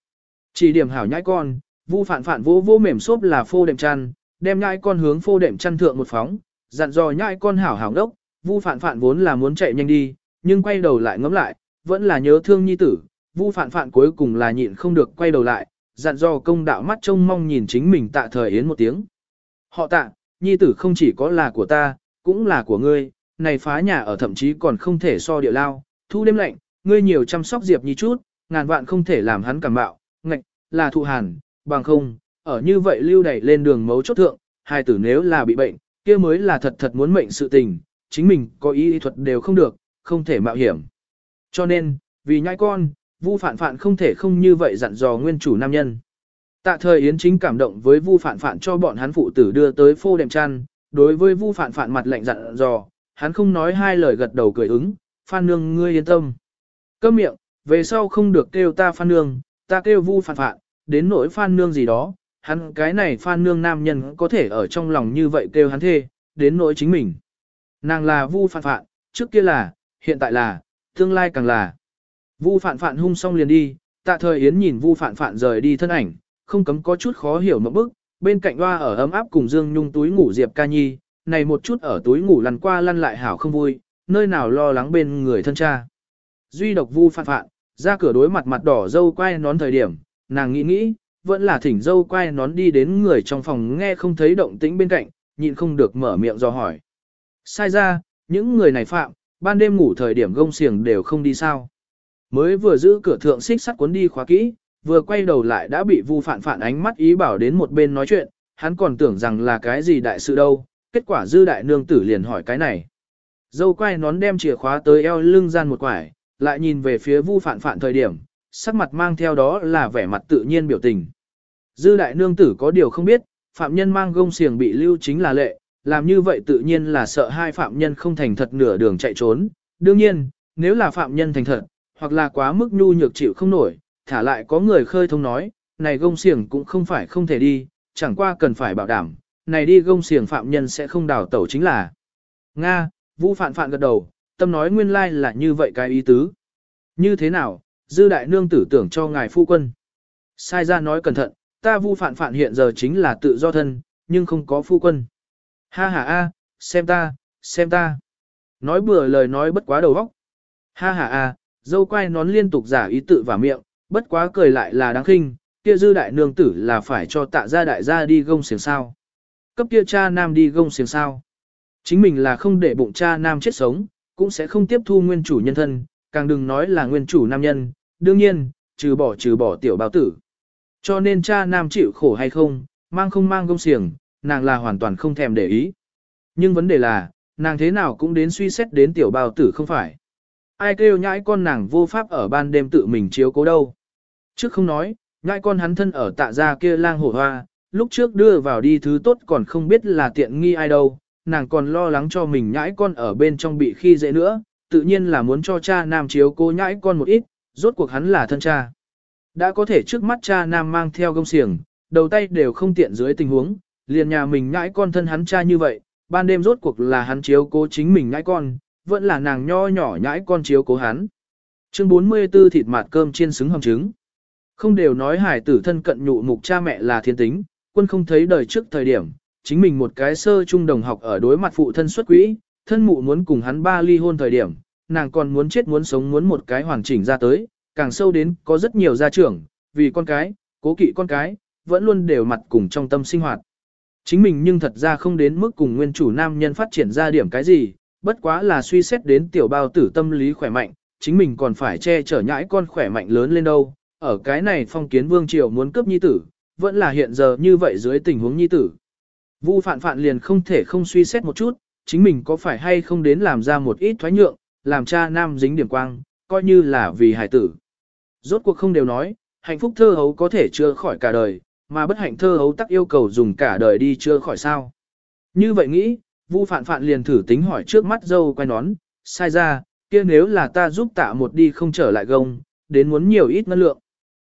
Chỉ điểm hảo nhãi con, Vu Phạn Phạn vô vô mềm xốp là phô đệm chăn, đem nhãi con hướng phô đệm chăn thượng một phóng, dặn dò nhãi con hảo hảo đốc, Vu Phạn Phạn vốn là muốn chạy nhanh đi, nhưng quay đầu lại ngẫm lại, vẫn là nhớ thương nhi tử, Vu Phạn Phạn cuối cùng là nhịn không được quay đầu lại, dặn dò công đạo mắt trông mong nhìn chính mình tạ thời yến một tiếng. Họ tạ, nhi tử không chỉ có là của ta, cũng là của ngươi, này phá nhà ở thậm chí còn không thể so địa lao, thu đêm lạnh, ngươi nhiều chăm sóc Diệp Nhi chút, ngàn vạn không thể làm hắn cảm bạo, ngạch, là thụ hàn, bằng không, ở như vậy lưu đẩy lên đường mấu chốt thượng, hai tử nếu là bị bệnh, kia mới là thật thật muốn mệnh sự tình, chính mình có ý, thuật đều không được, không thể mạo hiểm. Cho nên, vì nhai con, Vu Phạn Phạn không thể không như vậy dặn dò nguyên chủ nam nhân. Tạ thời Yến chính cảm động với Vu Phạn Phạn cho bọn hắn phụ tử đưa tới phô đệm chăn, đối với Vu Phạn Phạn mặt lạnh dặn dò, hắn không nói hai lời gật đầu cười ứng, "Phan nương ngươi yên tâm." Câm miệng, về sau không được kêu ta Phan nương, ta kêu Vu Phạn Phạn, đến nỗi Phan nương gì đó, hắn cái này Phan nương nam nhân có thể ở trong lòng như vậy kêu hắn thê, đến nỗi chính mình. Nàng là Vu Phạn Phạn, trước kia là, hiện tại là, tương lai càng là. Vu Phạn Phạn hung xong liền đi, tạ thời Yến nhìn Vu Phạn Phạn rời đi thân ảnh, không cấm có chút khó hiểu một bức, bên cạnh hoa ở ấm áp cùng Dương Nhung túi ngủ Diệp Ca Nhi, này một chút ở túi ngủ lăn qua lăn lại hảo không vui, nơi nào lo lắng bên người thân cha. Duy độc Vu Phạn Phạn, ra cửa đối mặt mặt đỏ dâu quay nón thời điểm, nàng nghĩ nghĩ, vẫn là thỉnh dâu quay nón đi đến người trong phòng nghe không thấy động tĩnh bên cạnh, nhịn không được mở miệng do hỏi. Sai ra, những người này phạm, ban đêm ngủ thời điểm gông xiềng đều không đi sao. Mới vừa giữ cửa thượng xích sắt cuốn đi khóa kỹ, vừa quay đầu lại đã bị vu phản phản ánh mắt ý bảo đến một bên nói chuyện, hắn còn tưởng rằng là cái gì đại sự đâu, kết quả dư đại nương tử liền hỏi cái này. Dâu quay nón đem chìa khóa tới eo lưng gian một quải, lại nhìn về phía vu phản phản thời điểm, sắc mặt mang theo đó là vẻ mặt tự nhiên biểu tình. Dư đại nương tử có điều không biết, phạm nhân mang gông xiềng bị lưu chính là lệ, làm như vậy tự nhiên là sợ hai phạm nhân không thành thật nửa đường chạy trốn. Đương nhiên, nếu là phạm nhân thành thật, hoặc là quá mức nhu nhược chịu không nổi, thả lại có người khơi thông nói, này gông xiềng cũng không phải không thể đi, chẳng qua cần phải bảo đảm, này đi gông xiềng phạm nhân sẽ không đào tẩu chính là. Nga, Vũ Phạn Phạn gật đầu, tâm nói nguyên lai là như vậy cái ý tứ. Như thế nào, dư đại nương tử tưởng cho ngài phu quân. Sai ra nói cẩn thận, ta Vu phản phản hiện giờ chính là tự do thân, nhưng không có phu quân. Ha ha a, xem ta, xem ta. Nói bừa lời nói bất quá đầu óc. Ha ha a, dâu quay nón liên tục giả ý tự và miệng, bất quá cười lại là đáng khinh, kia dư đại nương tử là phải cho tạ gia đại gia đi gông xiềng sao. Cấp kia cha nam đi gông xiềng sao. Chính mình là không để bụng cha nam chết sống, cũng sẽ không tiếp thu nguyên chủ nhân thân, càng đừng nói là nguyên chủ nam nhân, đương nhiên, trừ bỏ trừ bỏ tiểu bao tử. Cho nên cha nam chịu khổ hay không, mang không mang gông xiềng, nàng là hoàn toàn không thèm để ý. Nhưng vấn đề là, nàng thế nào cũng đến suy xét đến tiểu bao tử không phải. Ai kêu nhãi con nàng vô pháp ở ban đêm tự mình chiếu cố đâu. Trước không nói, nhãi con hắn thân ở tạ gia kia lang hổ hoa, lúc trước đưa vào đi thứ tốt còn không biết là tiện nghi ai đâu, nàng còn lo lắng cho mình nhãi con ở bên trong bị khi dễ nữa, tự nhiên là muốn cho cha nam chiếu cố nhãi con một ít, rốt cuộc hắn là thân cha. Đã có thể trước mắt cha nam mang theo gông xiềng, đầu tay đều không tiện dưới tình huống, liền nhà mình nhãi con thân hắn cha như vậy, ban đêm rốt cuộc là hắn chiếu cố chính mình nhãi con, vẫn là nàng nho nhỏ nhãi con chiếu cố hắn. Chương 44 thịt mạt cơm chiên xứng hầm trứng. Không đều nói hải tử thân cận nhụ mục cha mẹ là thiên tính, quân không thấy đời trước thời điểm, chính mình một cái sơ trung đồng học ở đối mặt phụ thân xuất quỹ, thân mụ muốn cùng hắn ba ly hôn thời điểm, nàng còn muốn chết muốn sống muốn một cái hoàn chỉnh ra tới, càng sâu đến có rất nhiều gia trưởng, vì con cái, cố kỵ con cái, vẫn luôn đều mặt cùng trong tâm sinh hoạt. Chính mình nhưng thật ra không đến mức cùng nguyên chủ nam nhân phát triển ra điểm cái gì, bất quá là suy xét đến tiểu bao tử tâm lý khỏe mạnh, chính mình còn phải che chở nhãi con khỏe mạnh lớn lên đâu. Ở cái này phong kiến vương triều muốn cướp nhi tử, vẫn là hiện giờ như vậy dưới tình huống nhi tử. Vu phạn phạn liền không thể không suy xét một chút, chính mình có phải hay không đến làm ra một ít thoái nhượng, làm cha nam dính điểm quang, coi như là vì hải tử. Rốt cuộc không đều nói, hạnh phúc thơ hấu có thể chữa khỏi cả đời, mà bất hạnh thơ hấu tắc yêu cầu dùng cả đời đi chữa khỏi sao. Như vậy nghĩ, Vu Phạn Phạn liền thử tính hỏi trước mắt dâu quay nón, sai ra, kia nếu là ta giúp tạ một đi không trở lại gông, đến muốn nhiều ít ngân lượng.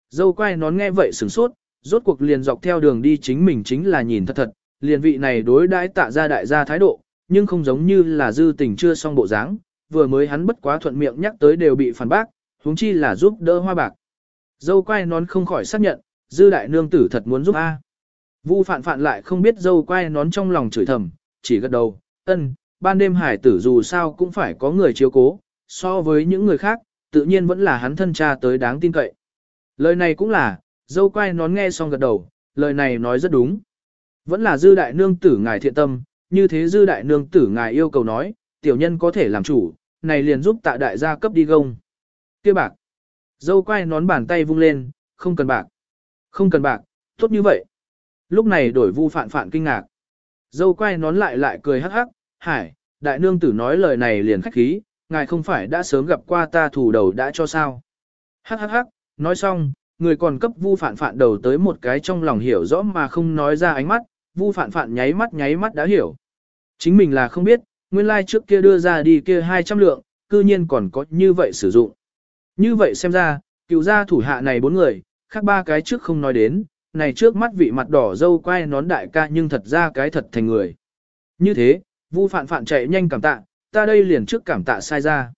Dâu quay nón nghe vậy sửng sốt, rốt cuộc liền dọc theo đường đi chính mình chính là nhìn thật thật, liền vị này đối đãi tạ ra đại gia thái độ, nhưng không giống như là dư tình chưa xong bộ dáng, vừa mới hắn bất quá thuận miệng nhắc tới đều bị phản bác, huống chi là giúp đỡ hoa bạc. Dâu quay nón không khỏi xác nhận, dư đại nương tử thật muốn giúp A. Vu phạn phạn lại không biết dâu quay nón trong lòng chửi thầm, chỉ gật đầu, ân, ban đêm hải tử dù sao cũng phải có người chiếu cố, so với những người khác, tự nhiên vẫn là hắn thân cha tới đáng tin cậy. Lời này cũng là, dâu quay nón nghe xong gật đầu, lời này nói rất đúng. Vẫn là dư đại nương tử ngài thiện tâm, như thế dư đại nương tử ngài yêu cầu nói, tiểu nhân có thể làm chủ, này liền giúp tạ đại gia cấp đi gông. kia bạc. Dâu quay nón bàn tay vung lên, không cần bạc. Không cần bạc, tốt như vậy. Lúc này đổi vu phạn phạn kinh ngạc. Dâu quay nón lại lại cười hắc hắc, hải, đại nương tử nói lời này liền khách khí, ngài không phải đã sớm gặp qua ta thủ đầu đã cho sao. Hắc hắc hắc, nói xong, người còn cấp vu phạn phạn đầu tới một cái trong lòng hiểu rõ mà không nói ra ánh mắt, vu phạn phạn nháy mắt nháy mắt đã hiểu. Chính mình là không biết, nguyên lai like trước kia đưa ra đi kia 200 lượng, cư nhiên còn có như vậy sử dụng. Như vậy xem ra, cựu gia thủ hạ này bốn người, khác ba cái trước không nói đến, này trước mắt vị mặt đỏ dâu quay nón đại ca nhưng thật ra cái thật thành người. Như thế, vu phạn phạn chạy nhanh cảm tạ, ta đây liền trước cảm tạ sai ra.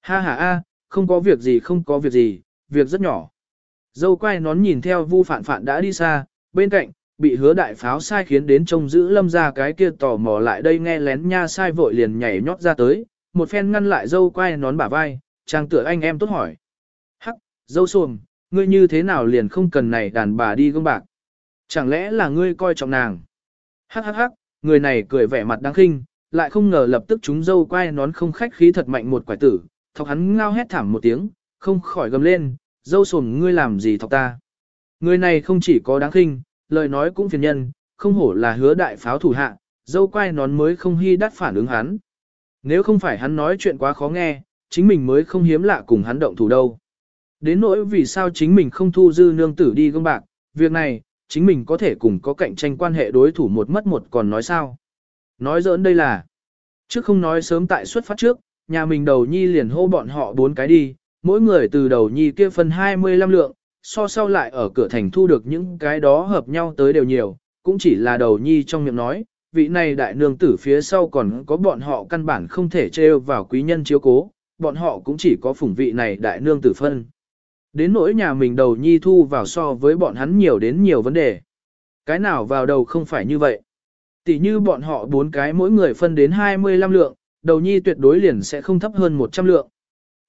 Ha ha a, không có việc gì không có việc gì, việc rất nhỏ. Dâu quay nón nhìn theo vu phạn phạn đã đi xa, bên cạnh, bị hứa đại pháo sai khiến đến trông giữ lâm ra cái kia tò mò lại đây nghe lén nha sai vội liền nhảy nhót ra tới, một phen ngăn lại dâu quay nón bả vai, trang tựa anh em tốt hỏi. Hắc, dâu xuồng, ngươi như thế nào liền không cần này đàn bà đi gông bạc. Chẳng lẽ là ngươi coi trọng nàng? Hắc hắc hắc, người này cười vẻ mặt đáng khinh, lại không ngờ lập tức chúng dâu quay nón không khách khí thật mạnh một quải tử, thọc hắn ngao hét thảm một tiếng, không khỏi gầm lên, dâu xuồng ngươi làm gì thọc ta. Người này không chỉ có đáng khinh, lời nói cũng phiền nhân, không hổ là hứa đại pháo thủ hạ, dâu quay nón mới không hy đắt phản ứng hắn. Nếu không phải hắn nói chuyện quá khó nghe, chính mình mới không hiếm lạ cùng hắn động thủ đâu. Đến nỗi vì sao chính mình không thu dư nương tử đi gương bạc, việc này, chính mình có thể cùng có cạnh tranh quan hệ đối thủ một mất một còn nói sao. Nói giỡn đây là, trước không nói sớm tại xuất phát trước, nhà mình đầu nhi liền hô bọn họ bốn cái đi, mỗi người từ đầu nhi kia phân 25 lượng, so sau lại ở cửa thành thu được những cái đó hợp nhau tới đều nhiều, cũng chỉ là đầu nhi trong miệng nói, vị này đại nương tử phía sau còn có bọn họ căn bản không thể trêu vào quý nhân chiếu cố, bọn họ cũng chỉ có phủng vị này đại nương tử phân. Đến nỗi nhà mình đầu nhi thu vào so với bọn hắn nhiều đến nhiều vấn đề. Cái nào vào đầu không phải như vậy. Tỷ như bọn họ bốn cái mỗi người phân đến 25 lượng, đầu nhi tuyệt đối liền sẽ không thấp hơn 100 lượng.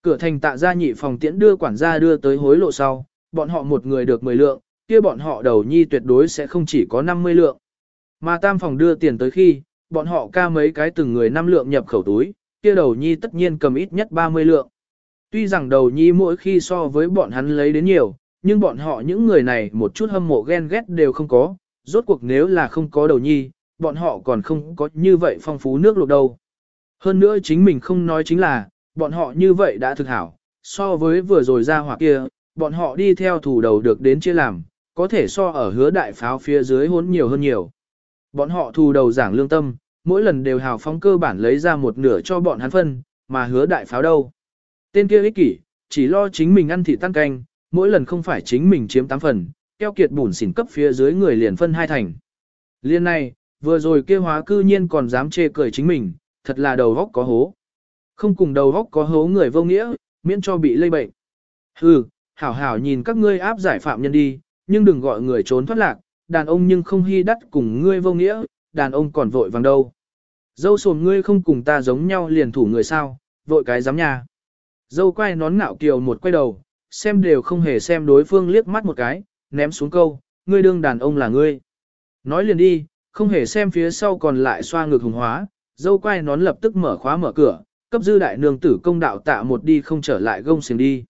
Cửa thành tạ gia nhị phòng tiễn đưa quản gia đưa tới hối lộ sau, bọn họ một người được 10 lượng, kia bọn họ đầu nhi tuyệt đối sẽ không chỉ có 50 lượng. Mà tam phòng đưa tiền tới khi, bọn họ ca mấy cái từng người 5 lượng nhập khẩu túi, kia đầu nhi tất nhiên cầm ít nhất 30 lượng. Tuy rằng đầu nhi mỗi khi so với bọn hắn lấy đến nhiều, nhưng bọn họ những người này một chút hâm mộ ghen ghét đều không có, rốt cuộc nếu là không có đầu nhi, bọn họ còn không có như vậy phong phú nước luộc đâu. Hơn nữa chính mình không nói chính là, bọn họ như vậy đã thực hảo, so với vừa rồi ra hỏa kia, bọn họ đi theo thủ đầu được đến chia làm, có thể so ở hứa đại pháo phía dưới hốn nhiều hơn nhiều. Bọn họ thủ đầu giảng lương tâm, mỗi lần đều hào phóng cơ bản lấy ra một nửa cho bọn hắn phân, mà hứa đại pháo đâu. Tên kia ích kỷ, chỉ lo chính mình ăn thịt tan canh, mỗi lần không phải chính mình chiếm 8 phần, keo kiệt bùn xỉn cấp phía dưới người liền phân hai thành. Liên này, vừa rồi kia hóa cư nhiên còn dám chê cười chính mình, thật là đầu góc có hố. Không cùng đầu góc có hố người vô nghĩa, miễn cho bị lây bệnh. Hừ, hảo hảo nhìn các ngươi áp giải phạm nhân đi, nhưng đừng gọi người trốn thoát lạc, đàn ông nhưng không hy đắt cùng ngươi vô nghĩa, đàn ông còn vội vàng đâu. Dâu sồm ngươi không cùng ta giống nhau liền thủ người sao, vội cái dám nhà. Dâu quay nón ngạo kiều một quay đầu, xem đều không hề xem đối phương liếc mắt một cái, ném xuống câu, ngươi đương đàn ông là ngươi. Nói liền đi, không hề xem phía sau còn lại xoa ngược hùng hóa, dâu quay nón lập tức mở khóa mở cửa, cấp dư đại nương tử công đạo tạ một đi không trở lại gông xiềng đi.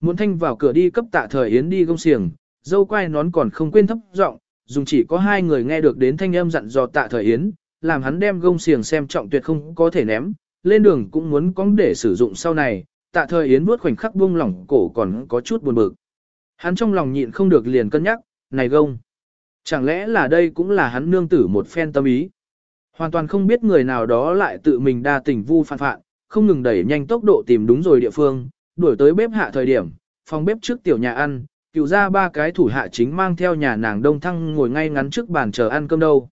Muốn thanh vào cửa đi cấp tạ thời yến đi gông xiềng, dâu quay nón còn không quên thấp giọng, dùng chỉ có hai người nghe được đến thanh âm dặn dò tạ thời yến, làm hắn đem gông xiềng xem trọng tuyệt không có thể ném, lên đường cũng muốn có để sử dụng sau này, tạ thời yến vuốt khoảnh khắc buông lỏng cổ còn có chút buồn bực. Hắn trong lòng nhịn không được liền cân nhắc, này gông. Chẳng lẽ là đây cũng là hắn nương tử một phen tâm ý. Hoàn toàn không biết người nào đó lại tự mình đa tình vu phản phạn, không ngừng đẩy nhanh tốc độ tìm đúng rồi địa phương, đuổi tới bếp hạ thời điểm, phòng bếp trước tiểu nhà ăn, cựu ra ba cái thủ hạ chính mang theo nhà nàng đông thăng ngồi ngay ngắn trước bàn chờ ăn cơm đâu.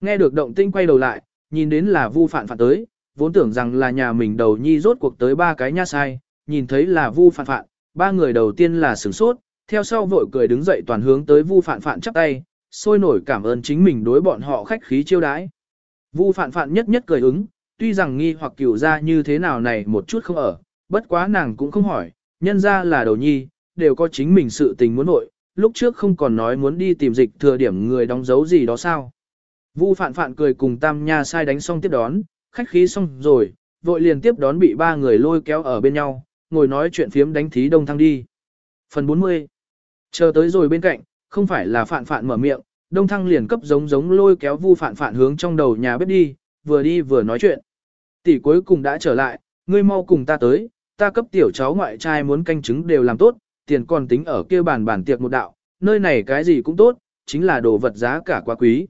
Nghe được động tinh quay đầu lại, nhìn đến là vu phản phản tới, vốn tưởng rằng là nhà mình đầu nhi rốt cuộc tới ba cái nha sai, nhìn thấy là vu phản phản, ba người đầu tiên là sửng sốt, theo sau vội cười đứng dậy toàn hướng tới vu phản phản chắp tay, sôi nổi cảm ơn chính mình đối bọn họ khách khí chiêu đãi. Vu phản phản nhất nhất cười ứng, tuy rằng nghi hoặc cửu ra như thế nào này một chút không ở, bất quá nàng cũng không hỏi, nhân ra là đầu nhi, đều có chính mình sự tình muốn nội, lúc trước không còn nói muốn đi tìm dịch thừa điểm người đóng dấu gì đó sao. Vu phạn phạn cười cùng tam nha sai đánh xong tiếp đón, khách khí xong rồi, vội liền tiếp đón bị ba người lôi kéo ở bên nhau, ngồi nói chuyện phiếm đánh thí đông thăng đi. Phần 40 Chờ tới rồi bên cạnh, không phải là phạn phạn mở miệng, đông thăng liền cấp giống giống lôi kéo vu phạn phạn hướng trong đầu nhà bếp đi, vừa đi vừa nói chuyện. Tỷ cuối cùng đã trở lại, ngươi mau cùng ta tới, ta cấp tiểu cháu ngoại trai muốn canh trứng đều làm tốt, tiền còn tính ở kia bàn bàn tiệc một đạo, nơi này cái gì cũng tốt, chính là đồ vật giá cả quá quý.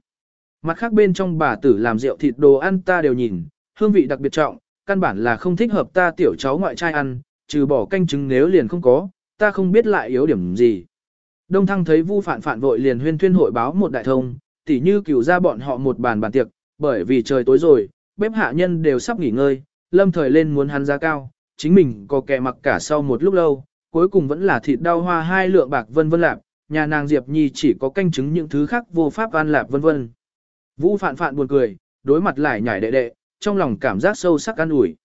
Mặt khác bên trong bà tử làm rượu thịt đồ ăn ta đều nhìn, hương vị đặc biệt trọng, căn bản là không thích hợp ta tiểu cháu ngoại trai ăn, trừ bỏ canh trứng nếu liền không có, ta không biết lại yếu điểm gì. Đông Thăng thấy Vu Phạn Phạn vội liền huyên thuyên hội báo một đại thông, tỉ như cửu ra bọn họ một bàn bàn tiệc, bởi vì trời tối rồi, bếp hạ nhân đều sắp nghỉ ngơi, lâm thời lên muốn hắn giá cao, chính mình có kẻ mặc cả sau một lúc lâu, cuối cùng vẫn là thịt đau hoa hai lượng bạc vân vân lạp, nhà nàng Diệp Nhi chỉ có canh chứng những thứ khác vô pháp an lạp vân vân. Vũ phạn phạn buồn cười, đối mặt lại nhảy đệ đệ, trong lòng cảm giác sâu sắc an ủi.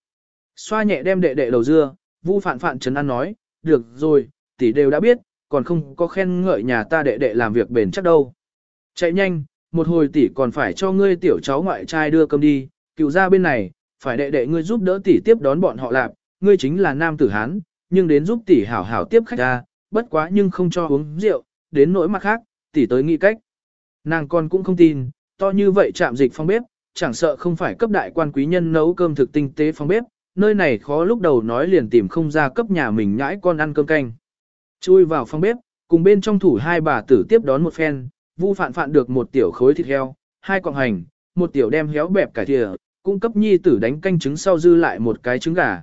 Xoa nhẹ đem đệ đệ đầu dưa, Vũ phạn phạn chấn an nói, được rồi, tỷ đều đã biết, còn không có khen ngợi nhà ta đệ đệ làm việc bền chắc đâu. Chạy nhanh, một hồi tỷ còn phải cho ngươi tiểu cháu ngoại trai đưa cơm đi, cựu ra bên này, phải đệ đệ ngươi giúp đỡ tỷ tiếp đón bọn họ lạp, ngươi chính là nam tử Hán, nhưng đến giúp tỷ hảo hảo tiếp khách ra, bất quá nhưng không cho uống rượu, đến nỗi mặt khác, tỷ tới nghĩ cách. Nàng con cũng không tin, to như vậy chạm dịch phong bếp, chẳng sợ không phải cấp đại quan quý nhân nấu cơm thực tinh tế phong bếp, nơi này khó lúc đầu nói liền tìm không ra cấp nhà mình nhãi con ăn cơm canh. Chui vào phong bếp, cùng bên trong thủ hai bà tử tiếp đón một phen, vu phạn phạn được một tiểu khối thịt heo, hai cọng hành, một tiểu đem héo bẹp cải thìa, cung cấp nhi tử đánh canh trứng sau dư lại một cái trứng gà.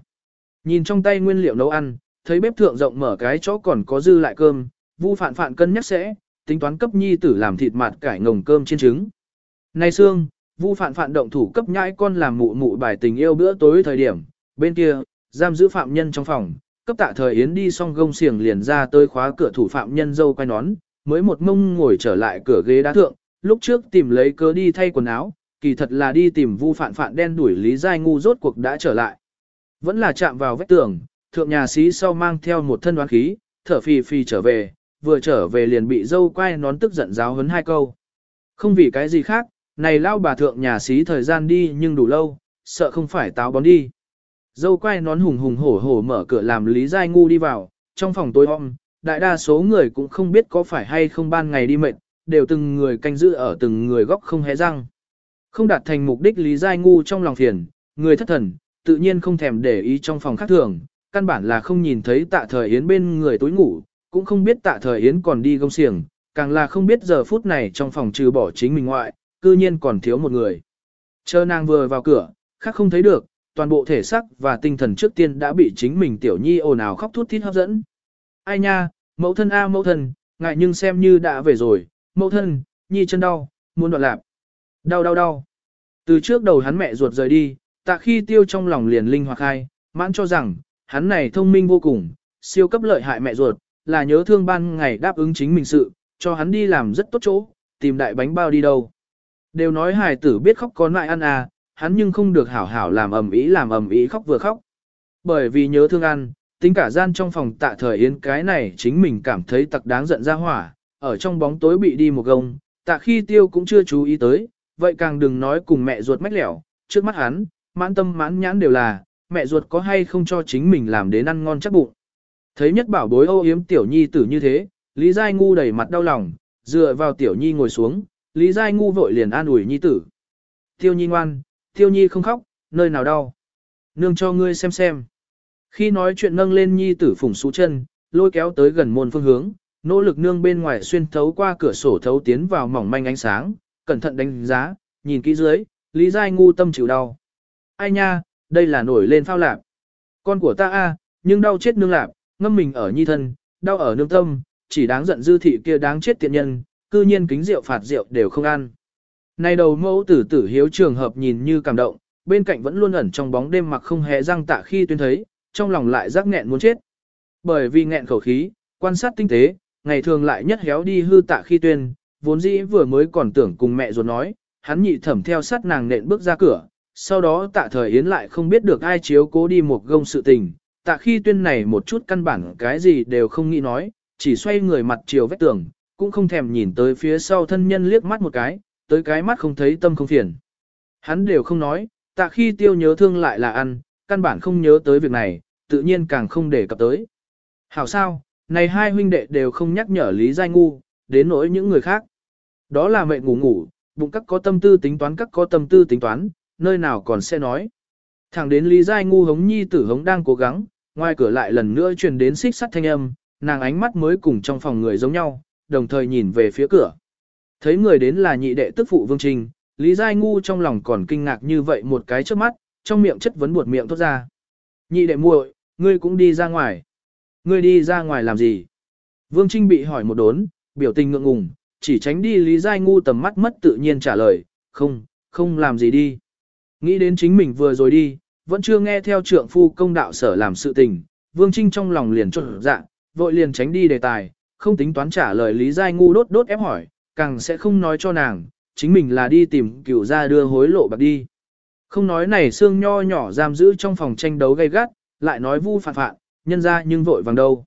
Nhìn trong tay nguyên liệu nấu ăn, thấy bếp thượng rộng mở cái chỗ còn có dư lại cơm, Vu Phạn Phạn cân nhắc sẽ, tính toán cấp nhi tử làm thịt mạt cải ngồng cơm chiên trứng. Nay xương, Vu Phạn Phạn động thủ cấp nhãi con làm mụ mụ bài tình yêu bữa tối thời điểm, bên kia, giam giữ phạm nhân trong phòng, cấp tạ thời yến đi xong gông xiềng liền ra tới khóa cửa thủ phạm nhân dâu quay nón, mới một mông ngồi trở lại cửa ghế đá thượng, lúc trước tìm lấy cớ đi thay quần áo, kỳ thật là đi tìm Vu Phạn Phạn đen đuổi Lý Giai ngu rốt cuộc đã trở lại. Vẫn là chạm vào vách tường, thượng nhà sĩ sau mang theo một thân đoán khí, thở phì phì trở về, vừa trở về liền bị dâu quay nón tức giận giáo hấn hai câu. Không vì cái gì khác, này lao bà thượng nhà sĩ thời gian đi nhưng đủ lâu, sợ không phải táo bón đi. Dâu quay nón hùng hùng hổ hổ mở cửa làm Lý Giai Ngu đi vào, trong phòng tối om, đại đa số người cũng không biết có phải hay không ban ngày đi mệt, đều từng người canh giữ ở từng người góc không hé răng. Không đạt thành mục đích Lý Giai Ngu trong lòng phiền, người thất thần, tự nhiên không thèm để ý trong phòng khác thường, căn bản là không nhìn thấy tạ thời yến bên người tối ngủ, cũng không biết tạ thời Yến còn đi gông xiềng, càng là không biết giờ phút này trong phòng trừ bỏ chính mình ngoại, cư nhiên còn thiếu một người. Chờ nàng vừa vào cửa, khác không thấy được, toàn bộ thể xác và tinh thần trước tiên đã bị chính mình tiểu nhi ồn ào khóc thút thít hấp dẫn. Ai nha, mẫu thân a mẫu thân, ngại nhưng xem như đã về rồi, mẫu thân, nhi chân đau, muốn đoạn lạp. Đau đau đau. Từ trước đầu hắn mẹ ruột rời đi, tạ khi tiêu trong lòng liền linh hoạt hai, mãn cho rằng, hắn này thông minh vô cùng, siêu cấp lợi hại mẹ ruột, là nhớ thương ban ngày đáp ứng chính mình sự, cho hắn đi làm rất tốt chỗ, tìm đại bánh bao đi đâu. Đều nói hài tử biết khóc có lại ăn à, hắn nhưng không được hảo hảo làm ầm ý làm ầm ý khóc vừa khóc. Bởi vì nhớ thương ăn, tính cả gian trong phòng tạ thời yến cái này chính mình cảm thấy tặc đáng giận ra hỏa, ở trong bóng tối bị đi một gông, tạ khi tiêu cũng chưa chú ý tới, vậy càng đừng nói cùng mẹ ruột mách lẻo, trước mắt hắn, mãn tâm mãn nhãn đều là, mẹ ruột có hay không cho chính mình làm đến ăn ngon chắc bụng. Thấy nhất bảo bối ô yếm tiểu nhi tử như thế, Lý Giai Ngu đầy mặt đau lòng, dựa vào tiểu nhi ngồi xuống, Lý Giai Ngu vội liền an ủi nhi tử. Tiêu nhi ngoan, tiêu nhi không khóc, nơi nào đau. Nương cho ngươi xem xem. Khi nói chuyện nâng lên nhi tử phủng xú chân, lôi kéo tới gần môn phương hướng, nỗ lực nương bên ngoài xuyên thấu qua cửa sổ thấu tiến vào mỏng manh ánh sáng, cẩn thận đánh giá, nhìn kỹ dưới, Lý Giai ngu tâm chịu đau. Ai nha, đây là nổi lên phao lạp. Con của ta a, nhưng đau chết nương lạp, ngâm mình ở nhi thân, đau ở nương tâm, chỉ đáng giận dư thị kia đáng chết tiện nhân, cư nhiên kính rượu phạt rượu đều không ăn. Này đầu mẫu tử tử hiếu trường hợp nhìn như cảm động, bên cạnh vẫn luôn ẩn trong bóng đêm mặc không hề răng tạ khi tuyên thấy, trong lòng lại rắc nghẹn muốn chết. Bởi vì nghẹn khẩu khí, quan sát tinh tế, ngày thường lại nhất héo đi hư tạ khi tuyên, vốn dĩ vừa mới còn tưởng cùng mẹ ruột nói, hắn nhị thẩm theo sát nàng nện bước ra cửa, sau đó tạ thời yến lại không biết được ai chiếu cố đi một gông sự tình, tạ khi tuyên này một chút căn bản cái gì đều không nghĩ nói, chỉ xoay người mặt chiều vách tường, cũng không thèm nhìn tới phía sau thân nhân liếc mắt một cái, tới cái mắt không thấy tâm không phiền. Hắn đều không nói, tạ khi tiêu nhớ thương lại là ăn, căn bản không nhớ tới việc này, tự nhiên càng không để cập tới. Hảo sao, này hai huynh đệ đều không nhắc nhở Lý Giai Ngu, đến nỗi những người khác. Đó là mẹ ngủ ngủ, bụng các có tâm tư tính toán các có tâm tư tính toán, nơi nào còn sẽ nói. Thẳng đến Lý Giai Ngu hống nhi tử hống đang cố gắng, ngoài cửa lại lần nữa truyền đến xích sắt thanh âm, nàng ánh mắt mới cùng trong phòng người giống nhau, đồng thời nhìn về phía cửa. Thấy người đến là nhị đệ tức phụ Vương Trình, Lý Giai Ngu trong lòng còn kinh ngạc như vậy một cái trước mắt, trong miệng chất vấn buột miệng thốt ra. Nhị đệ muội, ngươi cũng đi ra ngoài. Ngươi đi ra ngoài làm gì? Vương Trinh bị hỏi một đốn, biểu tình ngượng ngùng, chỉ tránh đi Lý Giai Ngu tầm mắt mất tự nhiên trả lời, không, không làm gì đi. Nghĩ đến chính mình vừa rồi đi, vẫn chưa nghe theo trượng phu công đạo sở làm sự tình, Vương Trinh trong lòng liền trộn dạ, vội liền tránh đi đề tài, không tính toán trả lời Lý Giai Ngu đốt đốt ép hỏi, càng sẽ không nói cho nàng, chính mình là đi tìm cửu ra đưa hối lộ bạc đi. Không nói này xương nho nhỏ giam giữ trong phòng tranh đấu gay gắt, lại nói vu phản phạn, nhân ra nhưng vội vàng đâu.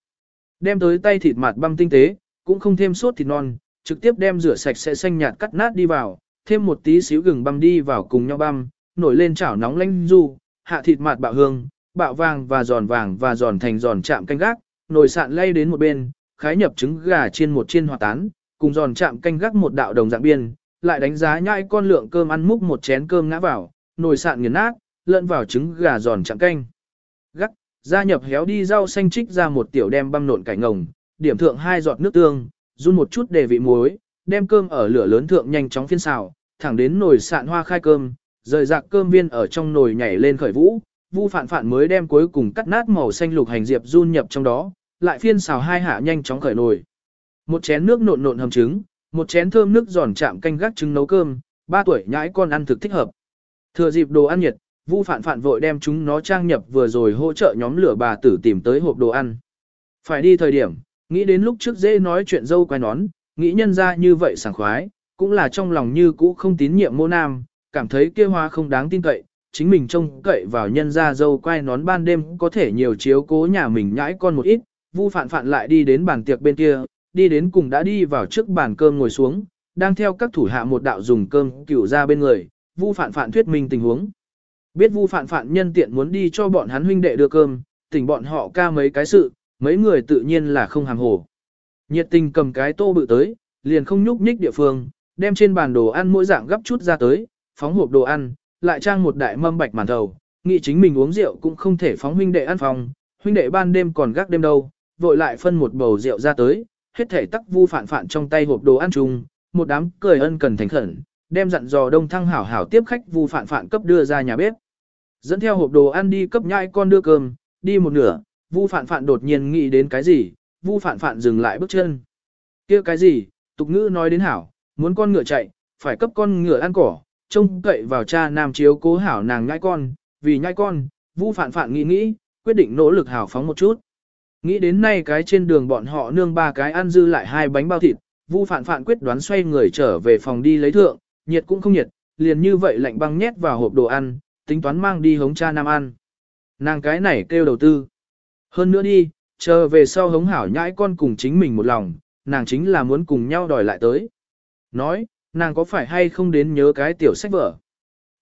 Đem tới tay thịt mặt băm tinh tế, cũng không thêm sốt thịt non, trực tiếp đem rửa sạch sẽ xanh nhạt cắt nát đi vào, thêm một tí xíu gừng băm đi vào cùng nhau băm, nổi lên chảo nóng lanh du, hạ thịt mạt bạo hương, bạo vàng và giòn vàng và giòn thành giòn chạm canh gác, nồi sạn lay đến một bên, khái nhập trứng gà chiên một chiên hòa tán, cùng giòn chạm canh gác một đạo đồng dạng biên, lại đánh giá nhãi con lượng cơm ăn múc một chén cơm ngã vào, nồi sạn nghiền nát, lợn vào trứng gà giòn chạm canh. Gác, gia nhập héo đi rau xanh trích ra một tiểu đem băm nộn cải ngồng, điểm thượng hai giọt nước tương, run một chút để vị muối, đem cơm ở lửa lớn thượng nhanh chóng phiên xào, thẳng đến nồi sạn hoa khai cơm, rời rạc cơm viên ở trong nồi nhảy lên khởi vũ, Vu Phạn Phạn mới đem cuối cùng cắt nát màu xanh lục hành diệp run nhập trong đó, lại phiên xào hai hạ nhanh chóng khởi nồi. Một chén nước nộn nộn hầm trứng, một chén thơm nước giòn chạm canh gác trứng nấu cơm, ba tuổi nhãi con ăn thực thích hợp. Thừa dịp đồ ăn nhiệt, Vu Phạn Phạn vội đem chúng nó trang nhập vừa rồi hỗ trợ nhóm lửa bà tử tìm tới hộp đồ ăn. Phải đi thời điểm, nghĩ đến lúc trước dễ nói chuyện dâu quay nón, nghĩ nhân ra như vậy sảng khoái, cũng là trong lòng như cũ không tín nhiệm mô nam, cảm thấy kia hoa không đáng tin cậy, chính mình trông cậy vào nhân ra dâu quay nón ban đêm có thể nhiều chiếu cố nhà mình nhãi con một ít, Vu Phạn Phạn lại đi đến bàn tiệc bên kia, đi đến cùng đã đi vào trước bàn cơm ngồi xuống, đang theo các thủ hạ một đạo dùng cơm cửu ra bên người, Vu Phạn Phạn thuyết minh tình huống. Biết Vu Phạn Phạn nhân tiện muốn đi cho bọn hắn huynh đệ đưa cơm, tỉnh bọn họ ca mấy cái sự, mấy người tự nhiên là không hàng hồ. Nhiệt tình cầm cái tô bự tới, liền không nhúc nhích địa phương, đem trên bàn đồ ăn mỗi dạng gấp chút ra tới, phóng hộp đồ ăn, lại trang một đại mâm bạch màn thầu, nghĩ chính mình uống rượu cũng không thể phóng huynh đệ ăn phòng, huynh đệ ban đêm còn gác đêm đâu, vội lại phân một bầu rượu ra tới, hết thể tắc vu phản phản trong tay hộp đồ ăn chung, một đám cười ân cần thành khẩn, đem dặn dò đông thăng hảo hảo tiếp khách vu phản phản cấp đưa ra nhà bếp. Dẫn theo hộp đồ ăn đi cấp nhai con đưa cơm, đi một nửa, vu phản phản đột nhiên nghĩ đến cái gì, vu phản phản dừng lại bước chân. kia cái gì, tục ngữ nói đến hảo, muốn con ngựa chạy, phải cấp con ngựa ăn cỏ, trông cậy vào cha nam chiếu cố hảo nàng nhai con, vì nhai con, vu phản phản nghĩ nghĩ, quyết định nỗ lực hảo phóng một chút. Nghĩ đến nay cái trên đường bọn họ nương ba cái ăn dư lại hai bánh bao thịt, Vu Phạn Phạn quyết đoán xoay người trở về phòng đi lấy thượng, nhiệt cũng không nhiệt, liền như vậy lạnh băng nhét vào hộp đồ ăn, tính toán mang đi hống cha nam ăn. Nàng cái này kêu đầu tư. Hơn nữa đi, chờ về sau hống hảo nhãi con cùng chính mình một lòng, nàng chính là muốn cùng nhau đòi lại tới. Nói, nàng có phải hay không đến nhớ cái tiểu sách vở.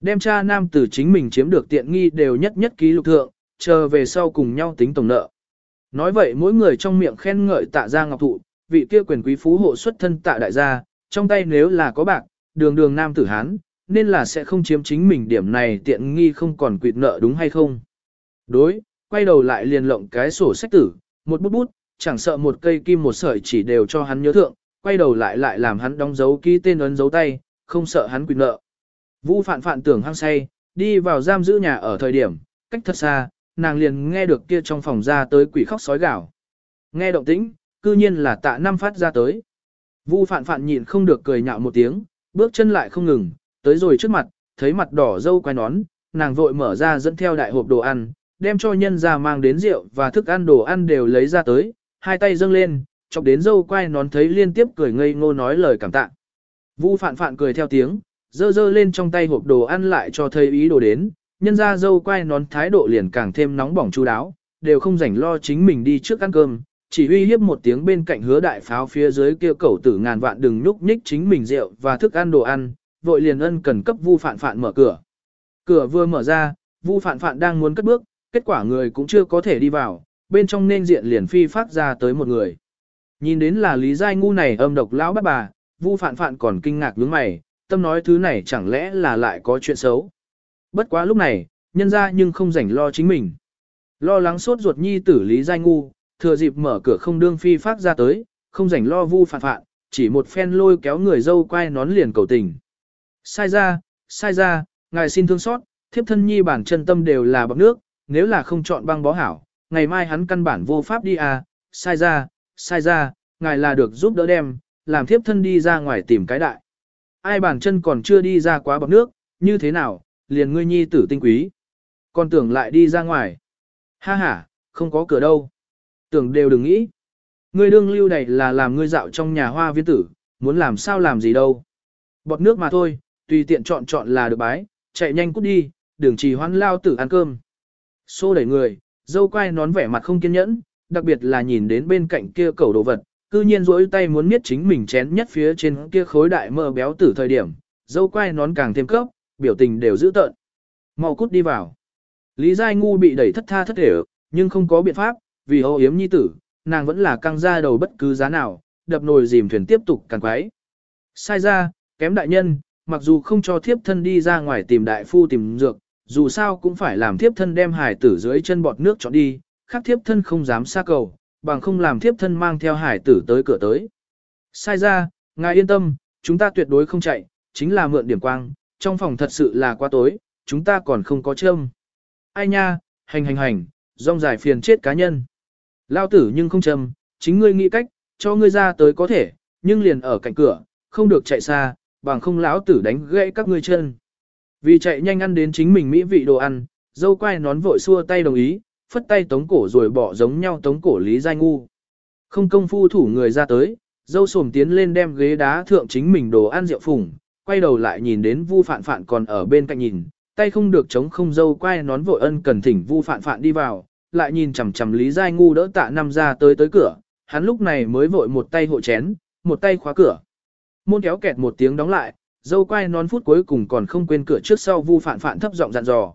Đem cha nam tử chính mình chiếm được tiện nghi đều nhất nhất ký lục thượng, chờ về sau cùng nhau tính tổng nợ. Nói vậy mỗi người trong miệng khen ngợi tạ ra ngọc thụ, vị kia quyền quý phú hộ xuất thân tạ đại gia, trong tay nếu là có bạc, đường đường nam tử hán, nên là sẽ không chiếm chính mình điểm này tiện nghi không còn quyệt nợ đúng hay không. Đối, quay đầu lại liền lộng cái sổ sách tử, một bút bút, chẳng sợ một cây kim một sợi chỉ đều cho hắn nhớ thượng, quay đầu lại lại làm hắn đóng dấu ký tên ấn dấu tay, không sợ hắn quyệt nợ. Vũ phạn phạn tưởng hăng say, đi vào giam giữ nhà ở thời điểm, cách thật xa, nàng liền nghe được kia trong phòng ra tới quỷ khóc sói gào. Nghe động tĩnh, cư nhiên là tạ năm phát ra tới. Vu phạn phạn nhịn không được cười nhạo một tiếng, bước chân lại không ngừng, tới rồi trước mặt, thấy mặt đỏ dâu quay nón, nàng vội mở ra dẫn theo đại hộp đồ ăn, đem cho nhân ra mang đến rượu và thức ăn đồ ăn đều lấy ra tới, hai tay dâng lên, chọc đến dâu quay nón thấy liên tiếp cười ngây ngô nói lời cảm tạ. Vu phạn phạn cười theo tiếng, dơ dơ lên trong tay hộp đồ ăn lại cho thấy ý đồ đến, nhân ra dâu quay nón thái độ liền càng thêm nóng bỏng chú đáo, đều không rảnh lo chính mình đi trước ăn cơm, chỉ uy hiếp một tiếng bên cạnh hứa đại pháo phía dưới kia cẩu tử ngàn vạn đừng nhúc nhích chính mình rượu và thức ăn đồ ăn, vội liền ân cần cấp vu phạn phạn mở cửa. Cửa vừa mở ra, vu phạn phạn đang muốn cất bước, kết quả người cũng chưa có thể đi vào, bên trong nên diện liền phi phát ra tới một người. Nhìn đến là lý giai ngu này âm độc lão bắt bà, vu phạn phạn còn kinh ngạc nhướng mày, tâm nói thứ này chẳng lẽ là lại có chuyện xấu. Bất quá lúc này, nhân ra nhưng không rảnh lo chính mình. Lo lắng sốt ruột nhi tử lý giai ngu, thừa dịp mở cửa không đương phi phát ra tới, không rảnh lo vu phản phạn, chỉ một phen lôi kéo người dâu quay nón liền cầu tình. Sai ra, sai ra, ngài xin thương xót, thiếp thân nhi bản chân tâm đều là bọc nước, nếu là không chọn băng bó hảo, ngày mai hắn căn bản vô pháp đi à, sai ra, sai ra, ngài là được giúp đỡ đem, làm thiếp thân đi ra ngoài tìm cái đại. Ai bàn chân còn chưa đi ra quá bọc nước, như thế nào, liền ngươi nhi tử tinh quý. Còn tưởng lại đi ra ngoài. Ha ha, không có cửa đâu. Tưởng đều đừng nghĩ. Ngươi đương lưu này là làm ngươi dạo trong nhà hoa viên tử, muốn làm sao làm gì đâu. Bọt nước mà thôi, tùy tiện chọn chọn là được bái, chạy nhanh cút đi, đừng trì hoãn lao tử ăn cơm. Xô đẩy người, dâu quay nón vẻ mặt không kiên nhẫn, đặc biệt là nhìn đến bên cạnh kia cầu đồ vật, cư nhiên rỗi tay muốn miết chính mình chén nhất phía trên kia khối đại mơ béo tử thời điểm, dâu quay nón càng thêm cấp, biểu tình đều giữ tợn. Mau cút đi vào. Lý Giai Ngu bị đẩy thất tha thất thể, nhưng không có biện pháp, vì hô yếm nhi tử, nàng vẫn là căng ra đầu bất cứ giá nào, đập nồi dìm thuyền tiếp tục càng quái. Sai ra, kém đại nhân, mặc dù không cho thiếp thân đi ra ngoài tìm đại phu tìm dược, dù sao cũng phải làm thiếp thân đem hải tử dưới chân bọt nước chọn đi, khác thiếp thân không dám xa cầu, bằng không làm thiếp thân mang theo hải tử tới cửa tới. Sai ra, ngài yên tâm, chúng ta tuyệt đối không chạy, chính là mượn điểm quang, trong phòng thật sự là quá tối, chúng ta còn không có châm. Ai nha, hành hành hành, rong dài phiền chết cá nhân. Lao tử nhưng không châm, chính ngươi nghĩ cách, cho ngươi ra tới có thể, nhưng liền ở cạnh cửa, không được chạy xa, bằng không lão tử đánh gãy các ngươi chân. Vì chạy nhanh ăn đến chính mình mỹ vị đồ ăn, dâu quay nón vội xua tay đồng ý, phất tay tống cổ rồi bỏ giống nhau tống cổ Lý Giai Ngu. Không công phu thủ người ra tới, dâu sồm tiến lên đem ghế đá thượng chính mình đồ ăn rượu phủng, quay đầu lại nhìn đến Vu Phạn Phạn còn ở bên cạnh nhìn, tay không được chống không dâu quay nón vội ân cần thỉnh Vu Phạn Phạn đi vào, lại nhìn chằm chằm Lý Giai Ngu đỡ tạ năm ra tới tới cửa, hắn lúc này mới vội một tay hộ chén, một tay khóa cửa. Môn kéo kẹt một tiếng đóng lại, dâu quay nón phút cuối cùng còn không quên cửa trước sau Vu Phạn Phạn thấp giọng dặn dò.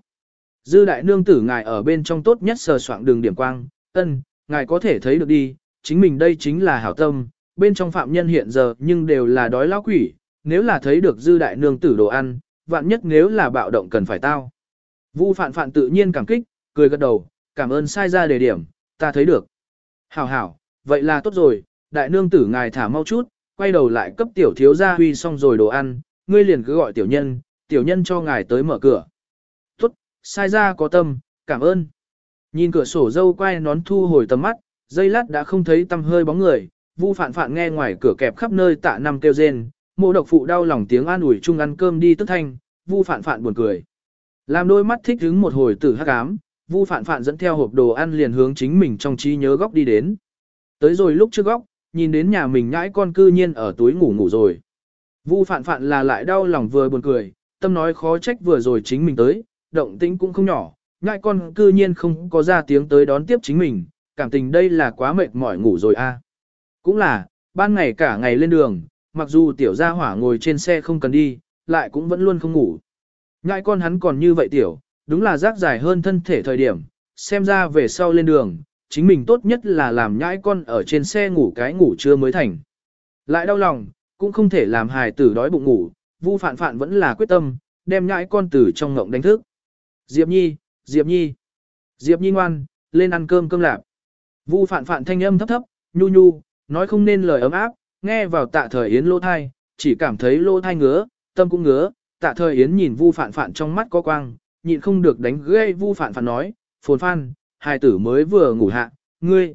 Dư đại nương tử ngài ở bên trong tốt nhất sờ soạng đường điểm quang, ân, ngài có thể thấy được đi, chính mình đây chính là hảo tâm, bên trong phạm nhân hiện giờ nhưng đều là đói lão quỷ, nếu là thấy được dư đại nương tử đồ ăn, vạn nhất nếu là bạo động cần phải tao. Vu phạn phạn tự nhiên cảm kích, cười gật đầu, cảm ơn sai ra đề điểm, ta thấy được. Hảo hảo, vậy là tốt rồi, đại nương tử ngài thả mau chút, quay đầu lại cấp tiểu thiếu gia huy xong rồi đồ ăn, ngươi liền cứ gọi tiểu nhân, tiểu nhân cho ngài tới mở cửa. Sai ra có tâm, cảm ơn. Nhìn cửa sổ dâu quay nón thu hồi tầm mắt, dây lát đã không thấy tâm hơi bóng người, vu phản phản nghe ngoài cửa kẹp khắp nơi tạ năm kêu rên, mộ độc phụ đau lòng tiếng an ủi chung ăn cơm đi tức thanh, vu phản phản buồn cười. Làm đôi mắt thích hứng một hồi tử hắc ám, vu phản phản dẫn theo hộp đồ ăn liền hướng chính mình trong trí nhớ góc đi đến. Tới rồi lúc trước góc, nhìn đến nhà mình nhãi con cư nhiên ở túi ngủ ngủ rồi. Vu phản phản là lại đau lòng vừa buồn cười, tâm nói khó trách vừa rồi chính mình tới, động tĩnh cũng không nhỏ, nhãi con cư nhiên không có ra tiếng tới đón tiếp chính mình, cảm tình đây là quá mệt mỏi ngủ rồi a. Cũng là, ban ngày cả ngày lên đường, mặc dù tiểu gia hỏa ngồi trên xe không cần đi, lại cũng vẫn luôn không ngủ. Nhãi con hắn còn như vậy tiểu, đúng là rác dài hơn thân thể thời điểm, xem ra về sau lên đường, chính mình tốt nhất là làm nhãi con ở trên xe ngủ cái ngủ trưa mới thành. Lại đau lòng, cũng không thể làm hài tử đói bụng ngủ, vu phản phản vẫn là quyết tâm, đem nhãi con từ trong ngộng đánh thức. Diệp Nhi, Diệp Nhi, Diệp Nhi ngoan, lên ăn cơm cơm lạp. Vu phản phản thanh âm thấp thấp, nhu nhu, nói không nên lời ấm áp, nghe vào tạ thời yến lô thai, chỉ cảm thấy lô thai ngứa, tâm cũng ngứa, tạ thời yến nhìn vu phản phản trong mắt có quang, nhịn không được đánh gây vu phản phản nói, phồn phan, hai tử mới vừa ngủ hạ, ngươi.